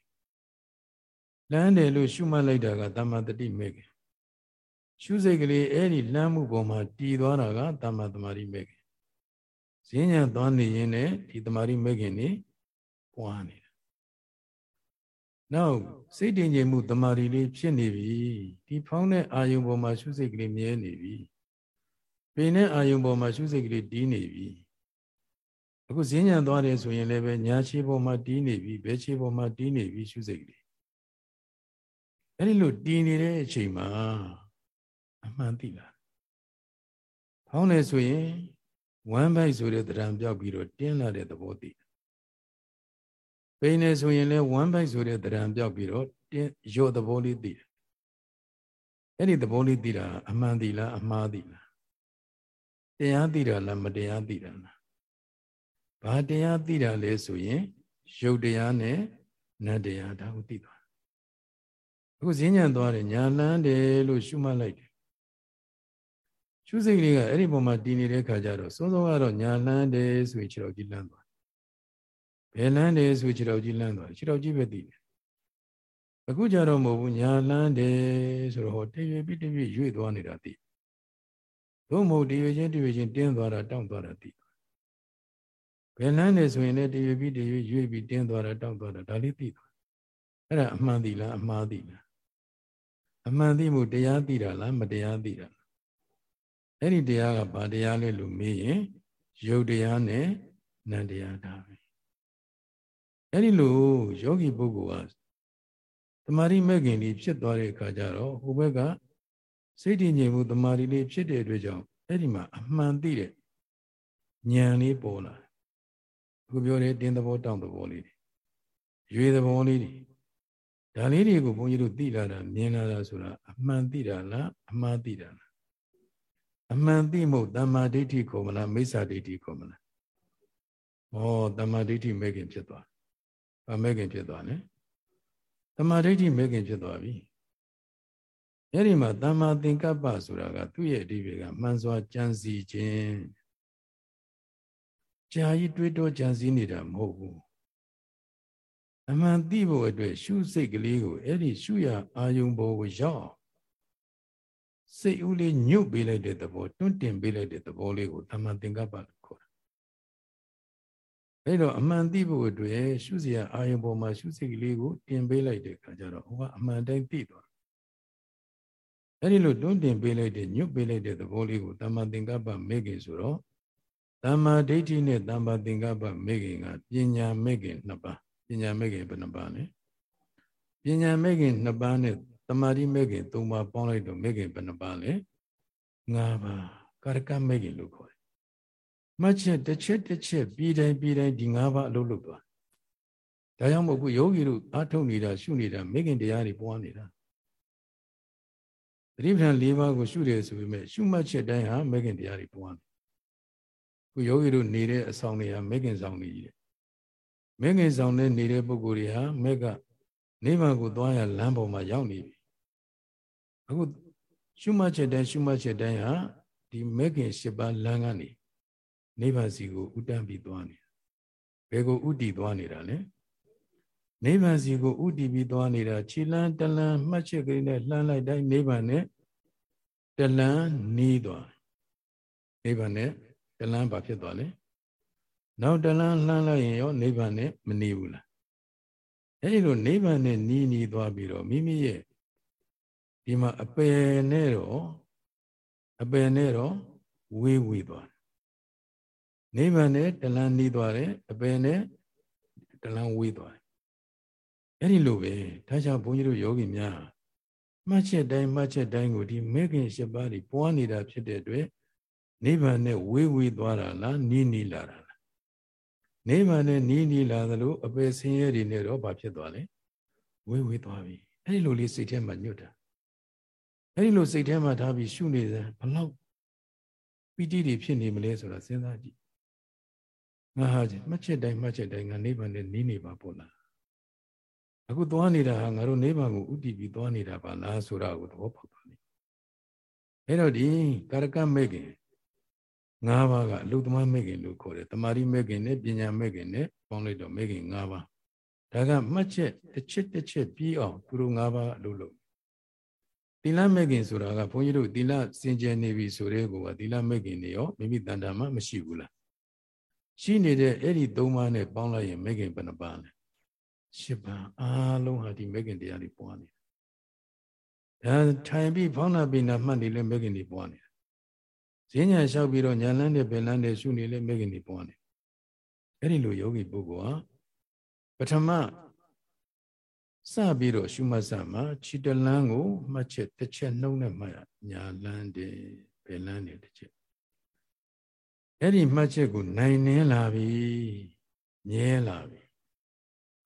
လမ်းတယ်လို့ရှုမှတ်လိုက်တာကတမ္မာတတိမဲ့ခင်ရှုစိတ်ကလေးအဲ့ဒီလမ်းမှုပုံမှာတည်သွားတာကတမ္မာတမာရီမဲ့ခင်ဈဉ္ညာသွားနေရင်လည်းဒီတမာရီမဲ့ခင်နေပွားနေတာနောက်စိတ်တင်ငြိမ်မှုတမာရီလေးဖြစ်နေပြီဒီဖောင်းတဲ့အာယုံပေါ်မှာရှုစိတ်ကလေးမြဲနေပြီပိန်တဲ့အာယုံပေါ်မှာရှုစိတ်ကလေးတီးနေပြီအခုဈဉ္ညာသွားတယ်ဆိုရင်လည်းပဲညာခြေပေါ်မှာတီးနေပြီဘဲခြေပေါ်မှာတီးနေပြီရှုစိတ်ကလေး အဲ့ဒီလိုတီးနေတဲ့အချိန်မှာအမှန်သိလားဖောင်းတယ်ဆိုရင်ဝမ်းပိုက်ဆိုတဲ့တရားပြောက်ပြီးတော့တင်းလာတဲ့သဘောသိပိန်နေဆိုရင်လည်းဝမ်းပိုက်ဆိုတဲ့တရားပြောက်ပြီးတော့တင်းရော့သဘောလေးသိတယ်အဲ့ဒီသဘောလေးသိတာအမှန်သိလားအမှားသိလားတရားသိတာလားမတရားသိတာလားဘာတရားသိတာလဲဆိုရင်ရုပ်တရားနဲ့နတ်တရားဒါကိုသိသွား အခုဈဉ္ညာသွားတယ်ညာလန်းတယ်လို့ရှုမှတ်လိုက်တယ်ရှုစိတ်လေးကအဲ့ဒီပုံမှာတည်နေတဲ့ခါကျတော့စိုးစိုးကတော့ညာလန်းတယ်ဆိုရင်ခြေတော်ကြီးလန်းသွားဘယ်လန်းတယ်ဆိုခြေတော်ကြီးလန်းသွားခြေတော်ကြီးပဲတည်တယ်အခုကြတော့မဟုတ်ဘူးညာလန်းတယ်ဆိုတော့ဟောတရွေပြီးတရွေရွေ့သွားနေတာတည်တို့မဟုတ်တရွေချင်းတရွေချင်းတင်းသွားတာတောင့်သွားတာတည်ဘယ်လန်းတယ်ဆိုရင်လည်းတရွေပြီးတရွေရွေ့ပြီးတင်းသွားတာတောင့်သွားတာဒါလေးတည်သွားအဲ့ဒါအမှန်တည်လားအမှားတည်လား အမှန်သိမှုတရားသိတာလားမတရားသိတာလားအဲ့ဒီတရားကဘာတရားလဲလို့မေးရင်ယုတ်တရားနဲ့နံတရားဒါပဲအဲ့ဒီလိုယောဂီပုဂ္ဂိုလ်ကတမာရီမဲ့ခင်လေးဖြစ်သွားတဲ့အခါကျတော့ဟိုဘက်ကစိတ်တည်ငြိမ်မှုတမာရီလေးဖြစ်တဲ့အတွက်ကြောင့်အဲ့ဒီမှာအမှန်သိတဲ့ဉာဏ်လေးပေါ်လာအခုပြောတဲ့တင်းသဘောတောင့်သဘောလေးတွေရွေသဘောလေးတွေ ဒါလေးတွေကိုဘုန်းကြီးတို့သိလာတာမြင်လာတာဆိုတာအမှန်သိတာလားအမှားသိတာလားအမှန်သိမှုတမ္မာဒိဋ္ဌိခေါ်မလားမိစ္ဆာဒိဋ္ဌိခေါ်မလားဩတမ္မာဒိဋ္ဌိမဲ့ခင်ဖြစ်သွားဗာမဲ့ခင်ဖြစ်သွားတယ်တမ္မာဒိဋ္ဌိမဲ့ခင်ဖြစ်သွားပြီအဲ့ဒီမှာတမ္မာသင်္ကပ္ပဆိုတာကသူ့ရဲ့အဓိပ္ပာယ်ကမှန်စွာကြံစီခြင်းကြာကြီးတွေးတောကြံစည်နေတာမဟုတ်ဘူး အမှန်သိဖို့အတွက်ရှုစိတ်ကလေးကိုအဲ့ဒီရှုရအာယုံဘောကိုရောက်စိတ်ဦးလေးညှုတ်ပေးလိုက်တဲ့သဘောတွန့်တင်ပေးလိုက်တဲ့သဘောလေးကိုတမန်သင်္ကပ္ပလို့ခေါ်တာအဲ့တော့အမှန်သိဖို့အတွက်ရှုစရာအာယုံပေါ်မှာရှုစိတ်ကလေးကိုတင်ပေးလိုက်တဲ့အခါကျတော့ဟိုကအမှန်တိုင်းသိသွားအဲ့ဒီလိုတွန့်တင်ပေးလိုက်တဲ့ညှုတ်ပေးလိုက်တဲ့သဘောလေးကိုတမန်သင်္ကပ္ပမေခင်ဆိုတော့တမ္မာဒိဋ္ဌိနဲ့တမ္မာသင်္ကပ္ပမေခင်ကပညာမေခင်နှစ်ပါး ပညာမဲ့ခင်ဘယ်နှပါးလဲပညာမဲ့ခင်နှစ်ပါးနဲ့တမာတိမဲ့ခင်သုံးပါးပေါင်းလိုက်တော့မဲ့ခင်ဘယ်နှပါးလဲငါးပါးကာရကမဲ့ခင်လို့ခေါ်တယ်မှတ်ချက်တစ်ချက်တစ်ချက်ပြီးတိုင်းပြီးတိုင်းဒီငါးပါးအလုပ်လုပ်သွားဒါကြောင့်မို့အခုယောဂီတို့အားထုတ်နေတာရှုနေတာမဲ့ခင်တရားတွေပွားနေတာသတိပဋ္ဌာန်၄ပါးကိုရှုတယ်ဆိုပေမဲ့ရှုမှတ်ချက်တိုင်းဟာမဲ့ခင်တရားတွေပွားနေခုယောဂီတို့နေတဲ့အဆောင်တွေဟာမဲ့ခင်ဆောင်တွေကြီးတယ် မဂ္ဂင်ဆောင်နဲ့နေတဲ့ပုဂ္ဂိုလ်တွေဟာမဂ္ဂနိဗ္ဗာန်ကိုသွားရလမ်းပေါ်မှာရောက်နေပြီအခုရှုမှတ်ချက်တိုင်းရှုမှတ်ချက်တိုင်းဟာဒီမဂ်ခင်၈ပါးလမ်းကနေနိဗ္ဗာန်စီကိုဥတ္တံပြီးသွားနေတာဘယ်ကိုဥတည်သွားနေတာလဲနိဗ္ဗာန်စီကိုဥတည်ပြီးသွားနေတာခြေလန်းတလန်းမှတ်ချက်ကလေးနဲ့လှမ်းလိုက်တိုင်းနိဗ္ဗာန်နဲ့တလန်းနီးသွားနိဗ္ဗာန်နဲ့တလန်းဘာဖြစ်သွားလဲ နောက်တလန်းလှမ်းလိုက်ရင်ရောနိဗ္ဗာန်နဲ့မနီးဘူးလားအဲဒီလိုနိဗ္ဗာန်နဲ့နီးနီးသွားပြီးတော့မိမိရဲ့ဒီမှာအပယ်နဲ့တော့အပယ်နဲ့တော့ဝေးဝေးသွားနိဗ္ဗာန်နဲ့တလန်းနီးသွားတယ်အပယ်နဲ့တလန်းဝေးသွားတယ်အဲ့ဒီလိုပဲဒါကြောင့်ဘုန်းကြီးတို့ယောဂီများမှတ်ချက်တိုင်းမှတ်ချက်တိုင်းကိုဒီမေခင်၈ပါးတွေပွားနေတာဖြစ်တဲ့အတွက်နိဗ္ဗာန်နဲ့ဝေးဝေးသွားတာလားနီးနီးလာတာလား နိဗ္ဗာန်နဲ့နီးနီးလာသလိုအပယ်ဆင်းရဲတွေနဲ့တော့ဘာဖြစ်သွားလဲဝေးဝေးသွားပြီအဲ့ဒီလိုလေးစိတ်ထဲမှာညွတ်တာအဲ့ဒီလိုစိတ်ထဲမှာထားပြီးရှုနေတဲ့ဘလောက်ပီတိတွေဖြစ်နေမလဲဆိုတာစဉ်းစားကြည့်ငါဟာမှတ်ချက်တိုင်းမှတ်ချက်တိုင်းငါနိဗ္ဗာန်နဲ့နီးနေပါပို့လားအခုသွားနေတာဟာငါတို့နိဗ္ဗာန်ကိုဥတည်ပြီးသွားနေတာပါလားဆိုတာကိုသဘောပေါက်ပါလိမ့်အဲ့တော့ဒီကာရကမဲ့ခင် ၅ပါးကအလုသမားမဲ့ခင်လို့ခေါ်တယ်တမာရီမဲ့ခင်နဲ့ပညာမဲ့ခင်နဲ့ပေါင်းလိုက်တော့မဲ့ခင်၅ပါးဒါကမှတ်ချက်တစ်ချက်တစ်ချက်ပြီးအောင်သူတို့၅ပါးအလုပ်လုပ်သီလမဲ့ခင်ဆိုတာကဘုန်းကြီးတို့သီလစင်ကြယ်နေပြီဆိုတဲ့ကောသီလမဲ့ခင်တွေရောမိမိတန်တာမှမရှိဘူးလားရှိနေတဲ့အဲ့ဒီ၃ပါးနဲ့ပေါင်းလိုက်ရင်မဲ့ခင်ဘယ်နှပါလဲရှစ်ပါးအားလုံးဟာဒီမဲ့ခင်တရားတွေပွားနေတာဒါထိုင်ပြီးဖောင်းနာပိနာမှတ်နေလဲမဲ့ခင်တွေပွားနေတာ ဈဉ္ညာလျှောက်ပြီးတော့ညာလန်းတဲ့ဘယ်လန်းတဲ့ရှုနေလဲမဲ့ခင်တွေပွားနေအဲ့ဒီလိုယောဂီပုဂ္ဂိုလ်ဟာပထမစပြီးတော့ရှုမှတ်စမှာခြေတလန်းကိုမှတ်ချက်တစ်ချက်နှုံးနဲ့မှတ်ရညာလန်းတယ်ဘယ်လန်းတယ်တစ်ချက်အဲ့ဒီမှတ်ချက်ကိုနိုင်နှင်းလာပြီမြဲလာပြီ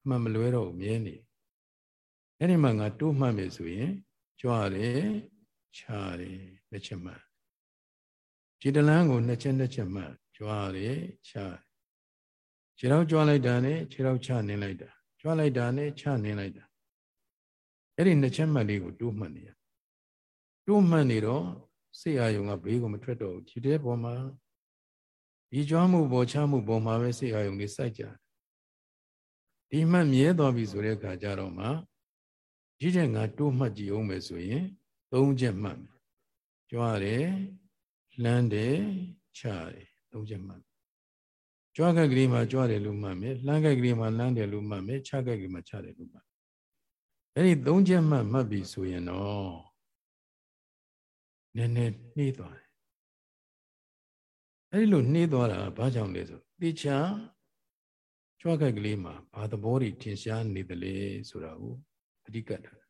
မှတ်မလွဲတော့မြဲနေအဲ့ဒီမှာငါတိုးမှတ်မယ်ဆိုရင်ကြွားတယ်ခြားတယ်တစ်ချက်မှတ် ခြေတလန်းကိုနှစ်ချက်နှစ်ချက်မှတ်ကြွားတယ်ခြားခြေတော့ကြွားလိုက်တာနဲ့ခြေတော့ချနေလိုက်တာကြွားလိုက်တာနဲ့ချနေလိုက်တာအဲ့ဒီနှစ်ချက်မှတ်လေးကိုတိုးမှတ်နေရတိုးမှတ်နေတော့စိတ်အာယုံကဘေးကိုမထွက်တော့ဘူးခြေတဲ့ပေါ်မှာဒီကြွားမှုပေါ်ချမှုပေါ်မှာပဲစိတ်အာယုံလေးစိုက်ကြဒီမှတ်မြဲသွားပြီဆိုတဲ့အခါကျတော့မှဒီတဲ့ငါတိုးမှတ်ကြည့်အောင်မယ်ဆိုရင်သုံးချက်မှတ်မယ်ကြွားတယ် လှမ်းတယ်ချတယ်သုံးချက်မှတ်ကြွားခက်ကလေးမှာကြွားတယ်လို့မှတ်မယ်လှမ်းခက်ကလေးမှာလှမ်းတယ်လို့မှတ်မယ်ချခက်ကလေးမှာချတယ်လို့မှတ်အဲ့ဒီသုံးချက်မှတ်မှတ်ပြီဆိုရင်တော့နည်းနည်းနှေးသွားတယ်အဲ့ဒီလိုနှေးသွားတာဘာကြောင့်လဲဆိုတေချာကြွားခက်ကလေးမှာဘာသဘောတွေထင်ရှားနေသလဲဆိုတာကိုအဓိကထား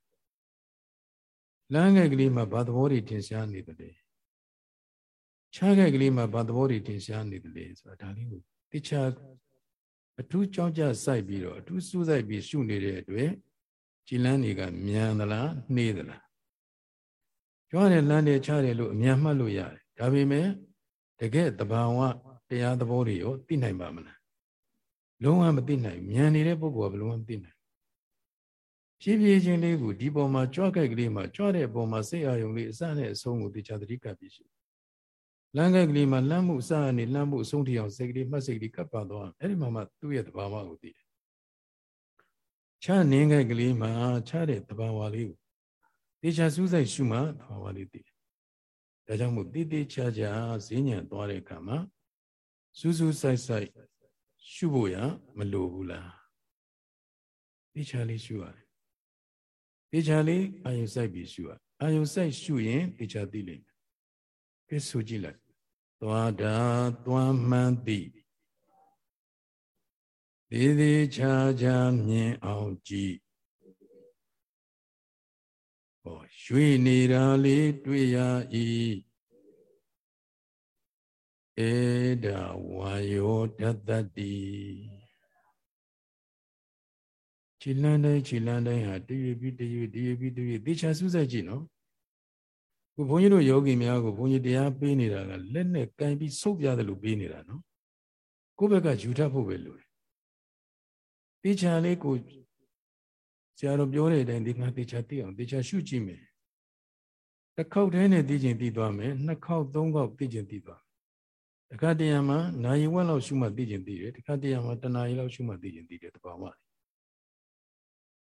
လမ်းခက်ကလေးမှာဘာသဘောတွေထင်ရှားနေသလဲ ခြားခက်ကလေးမှာဘာသဘောတွေထင်ရှားနေသလဲဆိုတာဒါလေးကိုတေချာအထူးကြောင်းကြစိုက်ပြီးတော့အထူးစူးစိုက်ပြီးရှုနေတဲ့အတွက်ကြည်လန်းတွေကမြန်သလားနှေးသလားကြွားတယ်လမ်းတယ်ချတယ်လို့အမြန်မှတ်လို့ရတယ်ဒါပေမဲ့တကယ်တဘာဝတရားသဘောတွေရောသိနိုင်ပါမလားလုံးဝမသိနိုင်မြန်နေတဲ့ပုဂ္ဂိုလ်ကဘယ်လိုမှမသိနိုင်ဖြည်းဖြည်းချင်းလေးကိုဒီပုံမှာကြွားကြိုက်ကလေးမှာကြွားတဲ့ပုံမှာစိတ်အာရုံလေးအစနဲ့အဆုံးကိုသိချသတိကပ်ပြီးရှိ လမ်းကြိုက်ကလေးမှာလမ်းမှုအစနဲ့လမ်းမှုအဆုံးထအောင်စိတ်ကလေးမှတ်စိတ်ကလေးကပ်ပါသွားအဲ့ဒီမှာမှသူ့ရဲ့တဘာဝကိုသိတယ်ချနင်းကြိုက်ကလေးမှာချတဲ့တဘာဝလေးကိုတေချာစူးစိုက်ရှုမှတဘာဝလေးသိတယ်ဒါကြောင့်မို့တိတိချာချာဈဉ္ဉံသွားတဲ့အခါမှာစူးစူးဆိုင်ဆိုင်ရှုဖို့ရမလိုဘူးလားတေချာလေးရှုရတယ်တေချာလေးအာယုစိုက်ပြီးရှုရအာယုစိုက်ရှုရင်တေချာသိလိမ့်မယ်ကဲဆိုကြည့်လိုက် သွားတာသွားမှန်းသိသေးသေးချာချာမြင်အောင်ကြည့်ဟောရွှေနေတာလေးတွေ့ရ၏ဧဒဝါယောတတ္တိခြေလန်းတိုင်းခြေလန်းတိုင်းဟာတရွေပြီးတရွေတရွေပြီးတရွေသေချာစူးစိုက်ကြည့်နော် ခုဘုန်းကြီးတို့ယောဂီများကိုဘုန်းကြီးတရားပေးနေတာကလက်နဲ့ကင်ပြီးဆုပ်ပြတယ်လို့ပေးနေတာနော်ကိုယ့်ဘက်ကယူထပ်ဖို့ပဲလိုတယ်သေချာလေးကိုဆရာတော်ပြောတဲ့အတိုင်းဒီငါတေချာသိအောင်တေချာရှုကြည့်မယ်တစ်ခေါက်တည်းနဲ့သိချင်းသိသွားမယ်နှစ်ခေါက်သုံးခေါက်သိချင်းသိသွားမယ်တခါတရံမှာနာယီဝက်လောက်ရှုမှသိချင်းသိတယ်တခါတရံမှာတနာရီလောက်ရှုမှသိချင်းသိတယ်တဘာဝ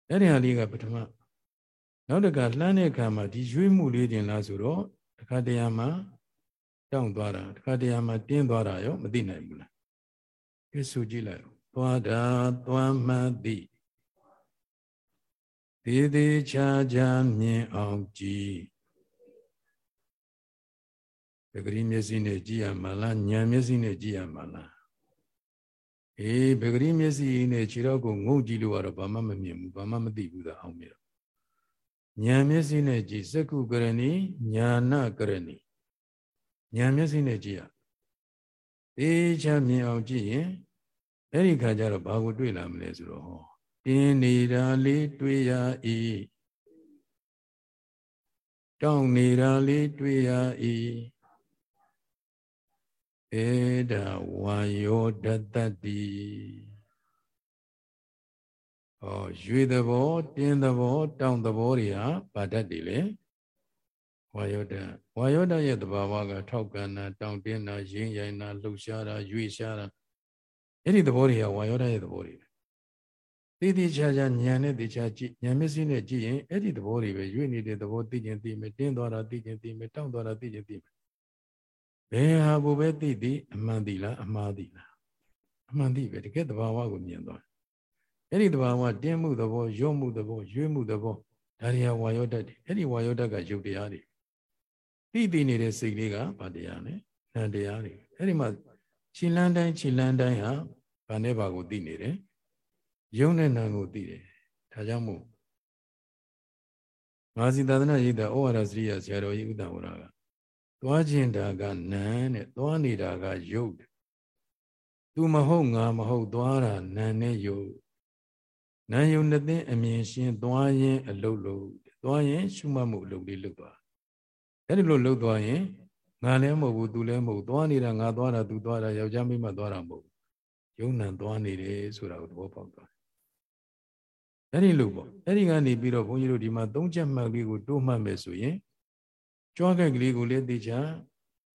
အဲ့ဒီဟာလေးကပထမ နောက်တကလှမ်းတဲ့အခါမှာဒီရွေးမှုလေးတင်လားဆိုတော့တခါတရံမှာတောင့်သွားတာတခါတရံမှာတင်းသွားတာရောမသိနိုင်ဘူးလားကဲဆိုကြည့်လိုက်သွားတာသွားမှသိသေးသေးချာချာမြင်အောင်ကြည်ပဂရိမျက်စိနဲ့ကြည့်ရမှာလားဉာဏ်မျက်စိနဲ့ကြည့်ရမှာလားအေးပဂရိမျက်စိနဲ့ခြေတော့ကိုငုံကြည့်လို့ကတော့ဘာမှမမြင်ဘူးဘာမှမသိဘူးသာအောင်မြေတော့ ဉာဏ်မျက်စိနဲ့ကြည့်စကုကရဏီညာနာကရဏီဉာဏ်မျက်စိနဲ့ကြည့်ရသေချာမြင်အောင်ကြည့်ရင်အဲ့ဒီခါကျတော့ဘာကိုတွေ့လာမလဲဆိုတော့ဟောတင်းနေတာလေးတွေ့ရ၏တောင်းနေတာလေးတွေ့ရ၏ဧဒဝါယောတတတ္တိ ဟောရွေသဘောတင်းသဘော တောင်းသဘောတွေဟာဗာတတ်တယ်လေဝါယောတဝါယောတရဲ့တဘာဝကထောက်ကန္နာတောင်းတင်းတာရင်းရိုင်တာလှုပ်ရှားတာရွေရှားတာအဲ့ဒီသဘောတွေကဝါယောတရဲ့သဘောတွေပဲတည်တည်ချာချာဉာဏ်နဲ့တည်ချာကြည့်ဉာဏ်မျက်စိနဲ့ကြည့်ရင်အဲ့ဒီသဘောတွေပဲရွေနေတဲ့သဘောသိခြင်းသိမယ်တင်းသွားတာသိခြင်းသိမယ်တောင်းသွားတာသိခြင်းသိမယ်ဘယ်ဟာကိုပဲသိသည်အမှန်သိလားအမှားသိလားအမှန်သိပဲတကယ်တဘာဝကိုမြင်သွား အဲ့ဒီတဘာဝတင်းမှုသဘောရွတ်မှုသဘောရွေးမှုသဘောဒါတွေဟာဝါယောတတ်တယ်အဲ့ဒီဝါယောတတ်ကယုတ်တရားတွေသိသိနေတဲ့စိတ်လေးကဗာတရားနဲ့နံတရားတွေအဲ့ဒီမှာခြေလန်းတိုင်းခြေလန်းတိုင်းဟာဗာနဲ့ဗာကိုသိနေတယ်ယုံနဲ့နံကိုသိတယ်ဒါကြောင့်မို့မာစီသာသနာရိပ်တာဩဝါဒစရိယဆရာတော်ကြီးဥဒ္ဒဝရကသွားခြင်းတာကနန်းတဲ့သွားနေတာကယုတ်သူမဟုတ်ငါမဟုတ်သွားတာနန်းနဲ့ယုတ် နန်းယုတ်နှစ်သိအမြင်ရှင်းသွားရင်အလုတ်လို့သွားရင် ရှုမှတ်မှုအလုတ်လေးလုပ်သွားအဲ့ဒီလိုလုပ်သွားရင်ငါလည်းမဟုတ်ဘူးသူလည်းမဟုတ်သွားနေတာငါသွားတာသူသွားတာယောက်ျားမိန်းမသွားတာမဟုတ်ဘူးယုံနံသွားနေတယ်ဆိုတာကိုသဘောပေါက်သွားအဲ့ဒီလိုပေါ့အဲ့ဒီကနေပြီးတော့ဘုန်းကြီးတို့ဒီမှာသုံးချက်မှတ်လေးကိုတိုးမှတ်မယ်ဆိုရင်ကြွားခိုက်ကလေးကိုလည်းသိချာ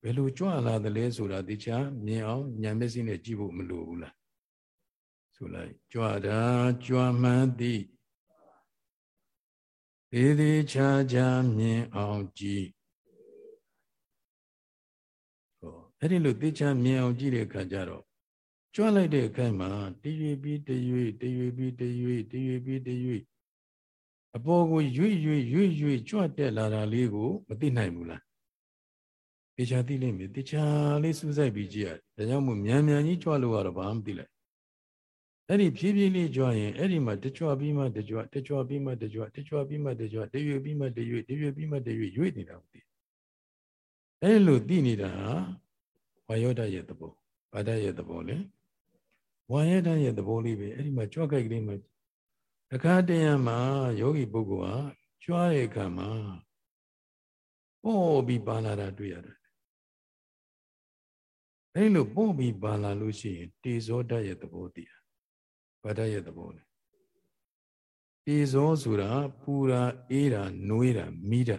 ဘယ်လိုကြွလာသလဲဆိုတာသိချာမြင်အောင်ဉာဏ်မျက်စိနဲ့ကြည့်ဖို့မလိုဘူးလား ဆိုလိုက်ကြွတာကြွမှန်းသည်သေးသေးချာချာမြင်အောင်ကြည့်ဟောအဲ့ဒီလိုသိချာမြင်အောင်ကြည့်တဲ့အခါကျတော့ကြွလိုက်တဲ့အခါမှာတရွေပြီးတရွေတရွေပြီးတရွေတရွေပြီးတရွေအပေါ်ကိုရွေ့ရွေ့ရွေ့ရွေ့ကြွတက်လာတာလေးကိုမသိနိုင်ဘူးလားတေချာသိလိမ့်မယ်တေချာလေးစူးစိုက်ပြီးကြည့်ရတယ်ဒါကြောင့်မို့မြန်မြန်ကြီးကြွလို့ကတော့ဘာမှမသိလိုက် အဲ့ဒီဖြည်းဖြည်းလေးကြွရင်အဲ့ဒီမှာတကြွပြီးမှတကြွတကြွပြီးမှတကြွတကြွပြီးမှတကြွတရွေ့ပြီးမှတရွေ့တရွေ့ပြီးမှတရွေ့ရွေ့နေတာမသိအဲ့လိုသိနေတာဝါယောဒရဲ့သဘောဘာဒရဲ့သဘောလဲဝါယောဒရဲ့သဘောလေးပဲအဲ့ဒီမှာကြွကြိုက်ကလေးမှာတခါတည်းရမှာယောဂီပုဂ္ဂိုလ်ဟာကြွားတဲ့အခါမှာပို့ပြီးပါလာတာတွေ့ရတယ်အဲ့လိုပို့ပြီးပါလာလို့ရှိရင်တေဇောဓာတ်ရဲ့သဘောတည် ဘာဓာတ်ရဲ့သဘောလဲတေဇောဆိုတာပူတာအေးတာနွေးတာမိတာ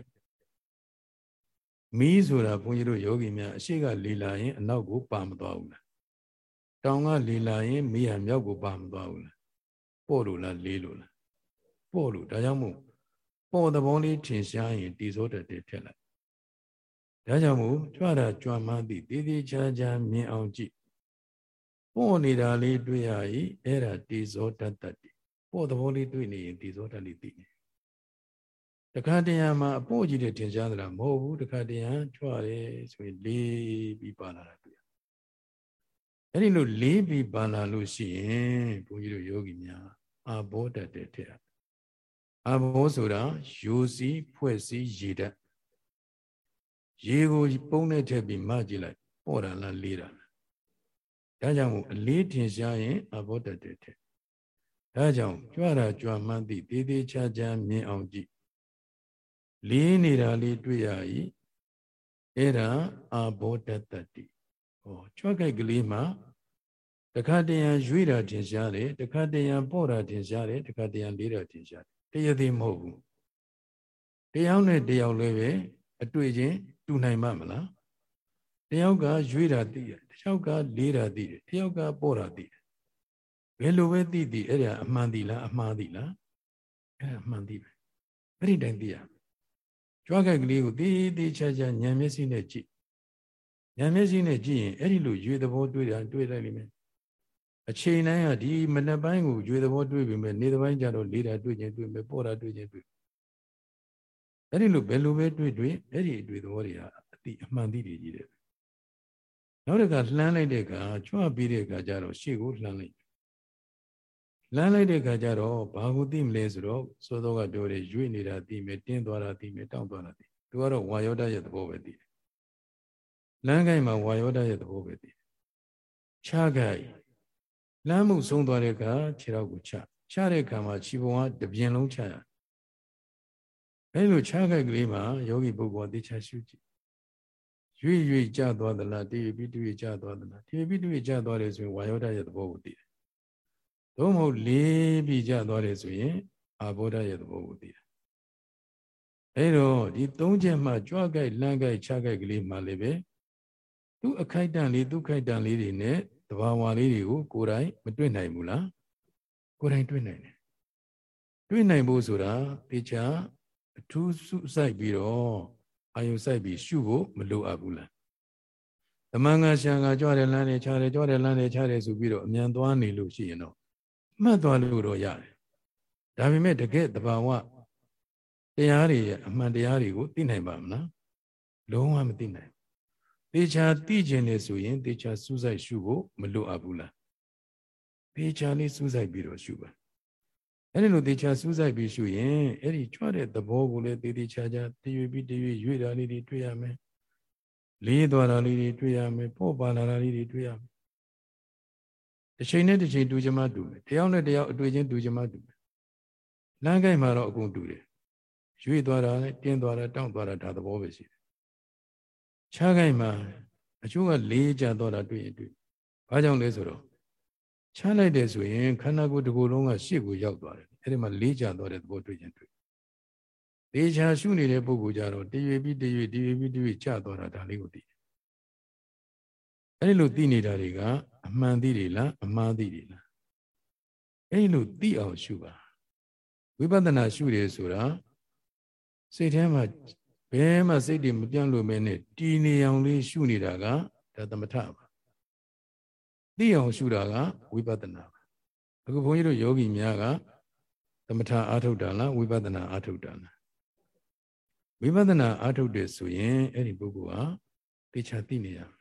မီးဆိုတာဘုန်းကြီးတို့ယောဂီများအရှိကလေလာရင်အနောက်ကိုပါမသွားဘူးလားတောင်ကလေလာရင်မီးဟာမြောက်ကိုပါမသွားဘူးလားပေါ့လို့လားလေးလို့လားပေါ့လို့ဒါကြောင့်မို့ပေါ့သဘောလေးထင်ရှားရင်တည်စိုးတဲ့တဲ့ထက်လိုက်ဒါကြောင့်မို့ကြွတာကြွမှန်းသည်တည်တည်ချာချာမြင်အောင်ကြည့် ပေါ့နေတာလေးတွေ့ရ၏အဲ့ဒါတည်စိုးတတ်တတ်တယ်ပေါ့သဘောလေးတွေ့နေရင်တည်စိုးတတ်လေးသိနေတခါတရံမှာအပို့ကြီးတဲ့ထင်ရှားသလားမဟုတ်ဘူးတခါတရံကြွတယ်ဆိုရင်လေးပြီးပါလာတာတွေ့ရအဲ့ဒီလိုလေးပြီးပါလာလို့ရှိရင်ဘုန်းကြီးတို့ယောဂီများအာဘောတတ်တဲ့ထက်အာဘောဆိုတာယူစီဖွဲ့စည်းရေတတ်ရေကိုပုံနဲ့ထည့်ပြီးမကြည့်လိုက်ပေါ်တာလားလေးတာလား ဒါကြောင့်မို့အလေးထင်ရှားရင်အာဘောတတ်တဲ့ထက်ဒါကြောင့်ကြွတာကြွမှန်းသိသေးသေးချာချာမြင်အောင်ကြည့်လေးနေတာလေးတွေ့ရ၏အဲ့ဒါအာဘောတတ္တိဟောကြွကြိုက်ကလေးမှာတခါတရံရွေ့တာထင်ရှားတယ်တခါတရံပေါ့တာထင်ရှားတယ်တခါတရံလေးတာထင်ရှားတယ်တရားသေးမဟုတ်ဘူးတယောက်နဲ့တယောက်လည်းပဲအတွေ့ချင်းတူနိုင်မှာမလား တယောက်ကရွေးတာသိတယ်တယောက်ကလေးတာသိတယ်တယောက်ကပေါ်တာသိတယ်ဘယ်လိုပဲသိသိအဲ့ဒါအမှန်သိလားအမှားသိလားအဲ့ဒါအမှန်သိပဲအဲ့ဒီတိုင်းသိရကြွားခိုက်ကလေးကိုတေးသေးချာချာဉာဏ်မျက်စိနဲ့ကြည့်ဉာဏ်မျက်စိနဲ့ကြည့်ရင်အဲ့ဒီလိုရွေသဘောတွေ့တာတွေ့လိုက်လိမ့်မယ်အချိန်တိုင်းကဒီမနက်ပိုင်းကိုရွေသဘောတွေ့ပြီမဲ့နေ့ပိုင်းကျတော့လေးတာတွေ့ခြင်းတွေ့မယ်ပေါ်တာတွေ့ခြင်းတွေ့အဲ့ဒီလိုဘယ်လိုပဲတွေ့တွေ့အဲ့ဒီအတွေ့သဘောတွေဟာအတိအမှန်သိတွေကြီးတယ် နောက်တစ်ခါလှမ်းလိုက်တဲ့အခါကြွပြီးတဲ့အခါကျတော့ရှေ့ကိုလှမ်းလိုက်လှမ်းလိုက်တဲ့အခါကျတော့ဘာကိုသိမလဲဆိုတော့စောစောကပြောတယ်ရွေ့နေတာသိမယ်တင်းသွားတာသိမယ်တောင့်သွားတာသိသူကတော့ဝါယောဒရဲ့သဘောပဲသိတယ်လမ်းကိုင်းမှာဝါယောဒရဲ့သဘောပဲသိတယ်ခြားကိုင်းလမ်းမှုဆုံးသွားတဲ့အခါခြေထောက်ကိုချချတဲ့အခါမှာခြေပုံကတပြင်းလုံးချရအဲလိုခြားကိုက်ကလေးမှာယောဂီပုဂ္ဂိုလ်အသေးချရှုကြည့် ရွေ့ရွေ့ကြသွားသလားတည်ပြီးတွေ့ကြသွားသလားတည်ပြီးတွေ့ကြသွားတယ်ဆိုရင်ဝါယောဒရဲ့သဘောကိုသိတယ်။သို့မဟုတ်လေးပြီးကြသွားတယ်ဆိုရင်အာဘောဓရဲ့သဘောကိုသိတယ်။အဲတော့ဒီသုံးချက်မှကြွားကြိုက်လမ်းကြိုက်ခြားကြိုက်ကလေးမှလည်းပဲသူ့အခိုက်တန့်လေးသူ့ခိုက်တန့်လေးတွေနဲ့တဘာဝလေးတွေကိုကိုယ်တိုင်မတွေ့နိုင်ဘူးလား။ကိုယ်တိုင်တွေ့နိုင်တယ်။တွေ့နိုင်ဖို့ဆိုတာတေချာအထူးစုစိုက်ပြီးတော့ အာယုစိုက်ပြီးရှုဖို့မလိုအပ်ဘူးလားတမန်ငါရှံကကြွတယ်လမ်းတယ်ခြားတယ်ကြွတယ်လမ်းတယ်ခြားတယ်ဆိုပြီးတော့အမြန်သွားနေလို့ရှိရင်တော့မှတ်သွားလို့တော့ရတယ်ဒါပေမဲ့တကယ်တဘာဝတရားတွေရဲ့အမှန်တရားတွေကိုသိနိုင်ပါမလားလုံးဝမသိနိုင်သေချာသိကျင်နေဆိုရင်သေချာစူးစိုက်ရှုဖို့မလိုအပ်ဘူးလားသေချာလေးစူးစိုက်ပြီးတော့ရှုပါ အဲ့ဒီလိုတေချာစူးစိုက်ပြီးရှုရင်အဲ့ဒီကြွတဲ့သဘောကိုလည်းတေတေချာချာတရွေပြီးတရွေရွေတာလေးတွေတွေ့ရမယ်လေးသွားတာလေးတွေတွေ့ရမယ်ပေါ့ပါလာတာလေးတွေတွေ့ရမယ်တစ်ချိန်နဲ့တစ်ချိန်တူချင်မှတူမယ်တယောက်နဲ့တယောက်အတွေ့ချင်းတူချင်မှတူမယ်လမ်းကိုက်မှာတော့အကုန်တူတယ်ရွေသွားတာနဲ့တင်းသွားတာတောင့်သွားတာဒါသဘောပဲရှိတယ်ခြားကိုက်မှာအချို့ကလေးကြသွားတာတွေ့ရင်တွေ့ဘာကြောင့်လဲဆိုတော့ချမ်းလိုက်တယ်ဆိုရင်ခန္ဓာကိုယ်တစ်ခုလုံးကရှေ့ကိုရောက်သွားတယ် အဲ့ဒီမှာလေးချသွားတဲ့သဘောတွေ့ချင်းတွေ့သေချာရှုနေတဲ့ပုဂ္ဂိုလ်ကြတော့တရွေပြီးတရွေတရွေပြီးတရွေချသွားတာဒါလေးကိုသိတယ်အဲ့ဒီလိုသိနေတာတွေကအမှန်သိတွေလားအမှားသိတွေလားအဲ့ဒီလိုသိအောင်ရှုပါဝိပဿနာရှုတယ်ဆိုတာစိတ်ထဲမှာဘယ်မှစိတ်တွေမပြန့်လို့မဲနဲ့တည်နေအောင်လေးရှုနေတာကဒါသမထပါသိအောင်ရှုတာကဝိပဿနာပါအခုဘုန်းကြီးတို့ယောဂီများက သမထအာထုတ်တာလားဝိပဿနာအာထုတ်တာလားဝိပဿနာအာထုတ်တယ်ဆိုရင်အဲ့ဒီပုဂ္ဂိုလ်ဟာတေချာသိနေရမယ်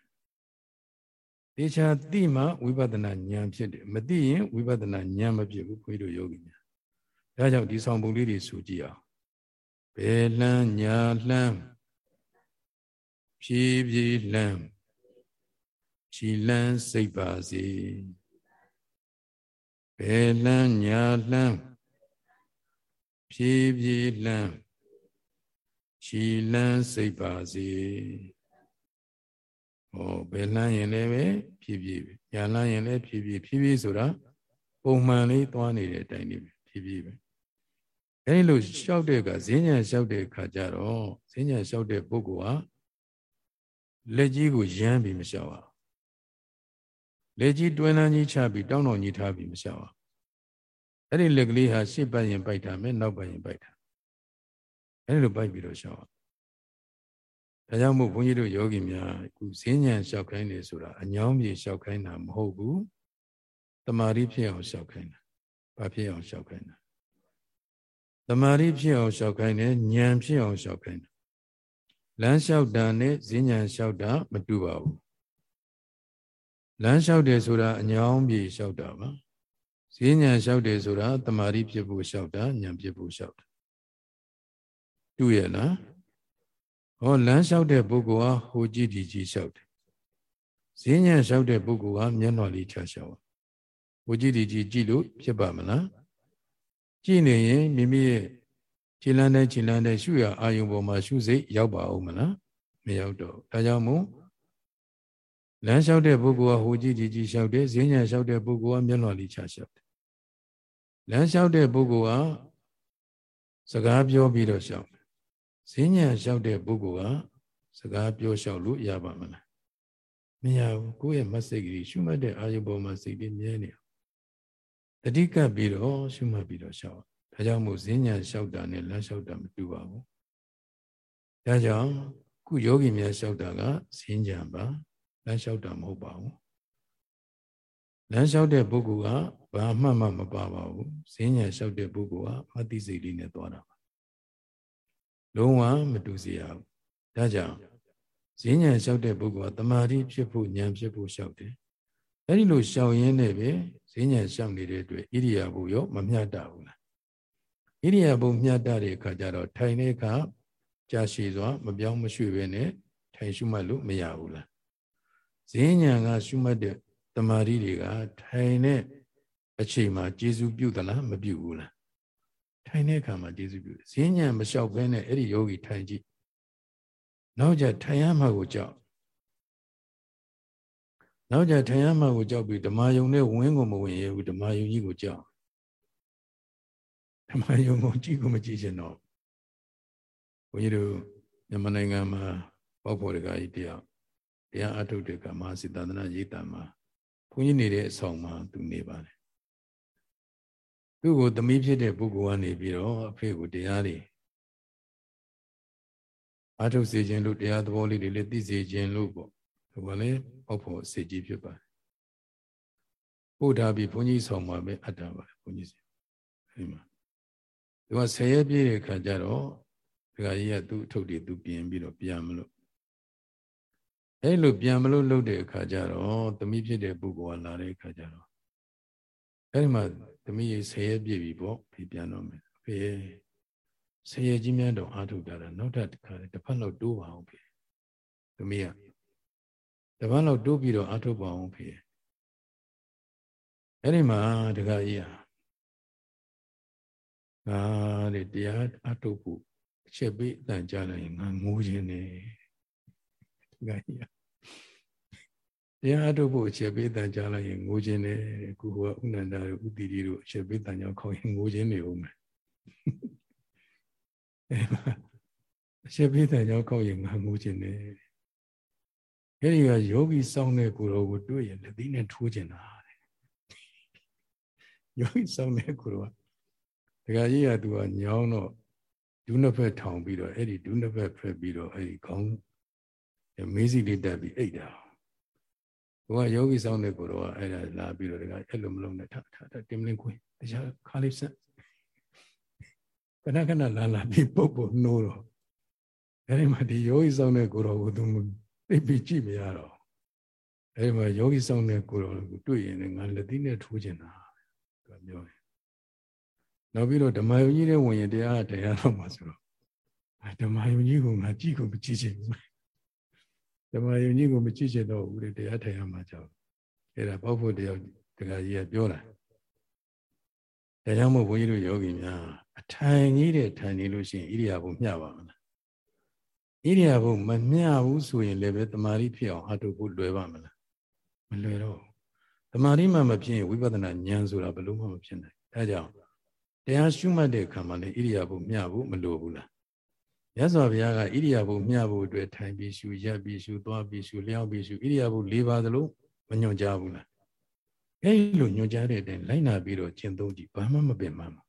တေချာသိမှဝိပဿနာဉာဏ်ဖြစ်တယ်မသိရင်ဝိပဿနာဉာဏ်မဖြစ်ဘူးဘုန်းကြီးတို့ယောဂီများဒါကြောင့်ဒီဆောင်ပုံလေးတွေဆိုကြည့်အောင်ဘယ်လှမ်းညာလှမ်းဖြည်းဖြည်းလှမ်းကြည်လန်းစိတ်ပါစေဘယ်လန်းညာလန်း ဖြည်းဖြည်းလန်းကြည်လန်းစိတ်ပါစေဟောဘယ်လန်းရင်လည်းပဲဖြည်းဖြည်းပဲညာလန်းရင်လည်းဖြည်းဖြည်းဖြည်းဖြည်းဆိုတာပုံမှန်လေးသွားနေတဲ့အတိုင်းလေးပဲဖြည်းဖြည်းပဲအဲဒီလိုလျှောက်တဲ့အခါဈဉ္ညာလျှောက်တဲ့အခါကျတော့ဈဉ္ညာလျှောက်တဲ့ပုဂ္ဂိုလ်ဟာလက်ကြီးကိုရမ်းပြီးမလျှောက်အောင်လက်ကြီးတွင်းလန်းကြီးချပြီးတောင်းတော်ကြီးထားပြီးမရှောက်အောင် အဲ့ဒီလက်ကလေးဟာရှေ့ပတ်ရင်ပိုက်တာမယ်နောက်ပတ်ရင်ပိုက်တာအဲ့ဒီလိုပိုက်ပြီးတော့ရှောက်အောင်ဒါကြောင့်မို့ဘုန်းကြီးတို့ယောဂီများအခုဈဉ္ဉံလျှောက်ခိုင်းနေဆိုတာအညောင်းပြေလျှောက်ခိုင်းတာမဟုတ်ဘူးတမာရီဖြစ်အောင်လျှောက်ခိုင်းတာဘာဖြစ်အောင်လျှောက်ခိုင်းတာတမာရီဖြစ်အောင်လျှောက်ခိုင်းတယ်ဉာဏ်ဖြစ်အောင်လျှောက်ခိုင်းတာလမ်းလျှောက်တာနဲ့ဈဉ္ဉံလျှောက်တာမတူပါဘူးလမ်းလျှောက်တယ်ဆိုတာအညောင်းပြေလျှောက်တာပါ ဈေးညံလျှောက်တယ်ဆိုတာတမာရီဖြစ်ဖို့လျှောက်တာညံဖြစ်ဖို့လျှောက်တာတူရဲ့လားဟောလမ်းလျှောက်တဲ့ပုဂ္ဂိုလ်ဟာဟိုကြည့်ဒီကြည့်လျှောက်တယ်ဈေးညံလျှောက်တဲ့ပုဂ္ဂိုလ်ဟာမျက်နှာလေးချလျှောက်ဟိုကြည့်ဒီကြည့်ကြည့်လို့ဖြစ်ပါမလားကြည့်နေရင်မိမိရဲ့ခြေလန်းတဲ့ခြေလန်းတဲ့ရှုရအာယုံပေါ်မှာရှုစိတ်ရောက်ပါဦးမလားမရောက်တော့ဒါကြောင့်မို့လမ်းလျှောက်တဲ့ပုဂ္ဂိုလ်ကဟိုကြည့်ဒီကြည့်လျှောက်တယ်ဈဉ္ညာလျှောက်တဲ့ပုဂ္ဂိုလ်ကမျက်လွန်လေးချလျှောက်တယ် လမ်းလျှောက်တဲ့ပုဂ္ဂိုလ်ကစကားပြောပြီးတော့ရှောက်ဈဉ္ညာလျှောက်တဲ့ပုဂ္ဂိုလ်ကစကားပြောလျှောက်လို့ရပါမလားမရဘူးကိုယ့်ရဲ့မစိတ်ကလေးရှုမှတ်တဲ့အာယုပေါ်မှာစိတ်လေးမြဲနေအောင်တတိကပ်ပြီးတော့ရှုမှတ်ပြီးတော့ရှောက်ဒါကြောင့်မို့ဈဉ္ညာလျှောက်တာနဲ့လမ်းလျှောက်တာမတူပါဘူးဒါကြောင့်ခုယောဂီများလျှောက်တာကဈဉ္ညာပါလမ်းလျှောက်တာမဟုတ်ပါဘူး လမ်းလျှောက်တဲ့ပုဂ္ဂိုလ်ကဘာမှမမပါပါဘူးဈဉ္ညာလျှောက်တဲ့ပုဂ္ဂိုလ်ကမသိစိတ်လေးနဲ့သွားတာပါလုံးဝမတူစီရဘူးဒါကြောင့်ဈဉ္ညာလျှောက်တဲ့ပုဂ္ဂိုလ်ကတမာတိဖြစ်ဖို့ဉာဏ်ဖြစ်ဖို့လျှောက်တယ်အဲဒီလိုရှောင်ရင်းနဲ့ပဲဈဉ္ညာရှောင်နေတဲ့အတွက်ဣရိယာပုရောမမျှတဘူးလားဣရိယာပုမျှတတဲ့အခါကျတော့ထိုင်တဲ့အခါကြာရှည်စွာ မပြောင်းမရွှေ့ပဲနဲ့ထိုင်ရှုမှတ်လို့မရဘူးလားဈဉ္ညာကရှုမှတ်တဲ့ တမာတိတွေကထိုင်တဲ့အချိန်မှာကျေစုပြုသလားမပြုဘူးလားထိုင်တဲ့အခါမှာကျေစုပြုဈဉ္ညာမလျှောက်ဘဲနဲ့အဲ့ဒီယောဂီထိုင်ကြည့်နောက်ကြထိုင်ရမှကိုကြောက်နောက်ကြထိုင်ရမှကိုကြောက်ပြီးဓမ္မယုံနဲ့ဝင်းကိုမဝင်ရဘူးဓမ္မယုံကြီးကိုကြောက်ဓမ္မယုံကိုကြည့်ကိုမကြည့်ချင်တော့ဘုန်းကြီးတို့မြန်မာနိုင်ငံမှာပေါက်ဖော်တကကြီးတရားတရားအထုတ်တဲ့ကမဟာစိတ္တနာရေးတံမှာဘု န်းကြီးနေတဲ့အဆောင်မှာသူနေပါတယ်သူ့ကိုသမီးဖြစ်တဲ့ပုဂ္ဂိုလ်ကနေပြီးတော့အဖေကိုတရားတွေအထုတ်စေခြင်းလို့တရားသဘောလေးတွေလည်းသိစေခြင်းလို့ပေါ့ဒါကလည်းပေါက်ဖို့စေကြီးဖြစ်ပါတယ်ပို့ထားပြီးဘုန်းကြီးဆောင်မှာပဲအပ်တာပါတယ်ဘုန်းကြီးစီအဲဒီမှာသူကဆယ်ရက်ပြည့်တဲ့ခါကျတော့ဒကာကြီးကသူ့အထုတ်တွေသူပြင်ပြီးတော့ပြန်မလို့ အဲလိုပြန်မလို့လုပ်တဲ့အခါကျတော့သမီးဖြစ်တဲ့ပုဂ္ဂိုလ်ကလာတဲ့အခါကျတော့အဲဒီမှာသမီးရေဆယ်ရက်ပြည့်ပြီပေါ့ဖေပြန်တော့မယ်အဖေဆယ်ရက်ကြီးများတော့အာထုတ်တာနောက်ထပ်တစ်ခါတစ်ဖက်လောက်တိုးပါအောင်ဖေသမီးကတစ်ဖက်လောက်တိုးပြီးတော့အာထုတ်ပါအောင်ဖေအဲ့ဒီမှာတခါကြီးဟာငါတဲ့တရားအာထုတ်ဖို့အချက်ပေးအတန်ကြားလိုက်ရင်ငါငိုးခြင်းနေ တခါကြီးဟာတရားအထုတ်ဖို့အချက်ပေးတန်ကြားလိုက်ရင်ငိုခြင်းနဲ့ကုဟောဥနန္ဒတို့ဥတီတီတို့အချက်ပေးတန်ကြောင့်ခေါင်းရင်ငိုခြင်းနေဦးမယ်အဲအချက်ပေးတန်ကြောင့်ခေါင်းရင်ငါငိုခြင်းနဲ့အဲဒီကယောဂီစောင်းတဲ့ကိုယ်တော်ကိုတွေ့ရင်လက်သီးနဲ့ထိုးခြင်းတာတဲ့ယောဂီစောင်းတဲ့ကိုယ်တော်ကဒကာကြီးကသူကညောင်းတော့ဒုနှစ်ဖက်ထောင်ပြီးတော့အဲ့ဒီဒုနှစ်ဖက်ဖက်ပြီးတော့အဲ့ဒီခေါင်း မေးစီလေးတက်ပြီးအိတ်တာဘုရားယောဂီဆောင်တဲ့ကိုတော့အဲ့ဒါလာပြီးတော့တကအဲ့လိုမလုံးနဲ့ထထထတင်မလင်းခွင်းတရားခါလေးဆက်ခဏခဏလာလာပြီးပုတ်ပုတ်နှိုးတော့အဲ့ဒီမှာဒီယောဂီဆောင်တဲ့ကိုတော့သူသိပြီးကြည့်မရတော့အဲ့ဒီမှာယောဂီဆောင်တဲ့ကိုတော့တွေ့ရင်ငါလက်သီးနဲ့ထိုးချင်တာသူကပြောတယ်နောက်ပြီးတော့ဓမ္မယုံကြီးတဲ့ဝင်ရင်တရားတရားတော့မှာဆိုတော့ဓမ္မယုံကြီးကငါကြည့်ကိုမကြည့်ချင်ဘူး ဓမ္မယုံကြီးကိုမကြည့်ချင်တော့ဘူးလေတရားထိုင်ရမှာကြောက်အဲ့ဒါပေါ့ဖို့တရားတခါကြီးကပြောတာဒါကြောင့်မို့ဘုန်းကြီးတို့ယောဂီများအထိုင်ကြီးတဲ့ထိုင်နေလို့ရှိရင်ဣရိယာပုမျှပါမလားဣရိယာပုမမျှဘူးဆိုရင်လည်းပဲတမာရီဖြစ်အောင်အထုဖို့လွယ်ပါမလားမလွယ်တော့တမာရီမှမဖြစ်ရင်ဝိပဿနာဉာဏ်ဆိုတာဘယ်လို့မှမဖြစ်နိုင်ဒါကြောင့်တရားရှုမှတ်တဲ့အခါမှာလည်းဣရိယာပုမျှဖို့မလိုဘူးလား မြတ်စွာဘုရားကဣရိယာပုမျှဖို့အတွက်ထိုင်ပြီးရှုရပ်ပြီးရှုသွားပြီးရှုလျှောက်ပြီးရှုဣရိယာပု၄ပါးသလိုမညွှန်ကြားဘူးလားအဲဒီလိုညွှန်ကြားတဲ့အတိုင်းလိုက်နာပြီးတော့ကျင့်သုံးကြည့်ဘာမှမပင်မှမှာ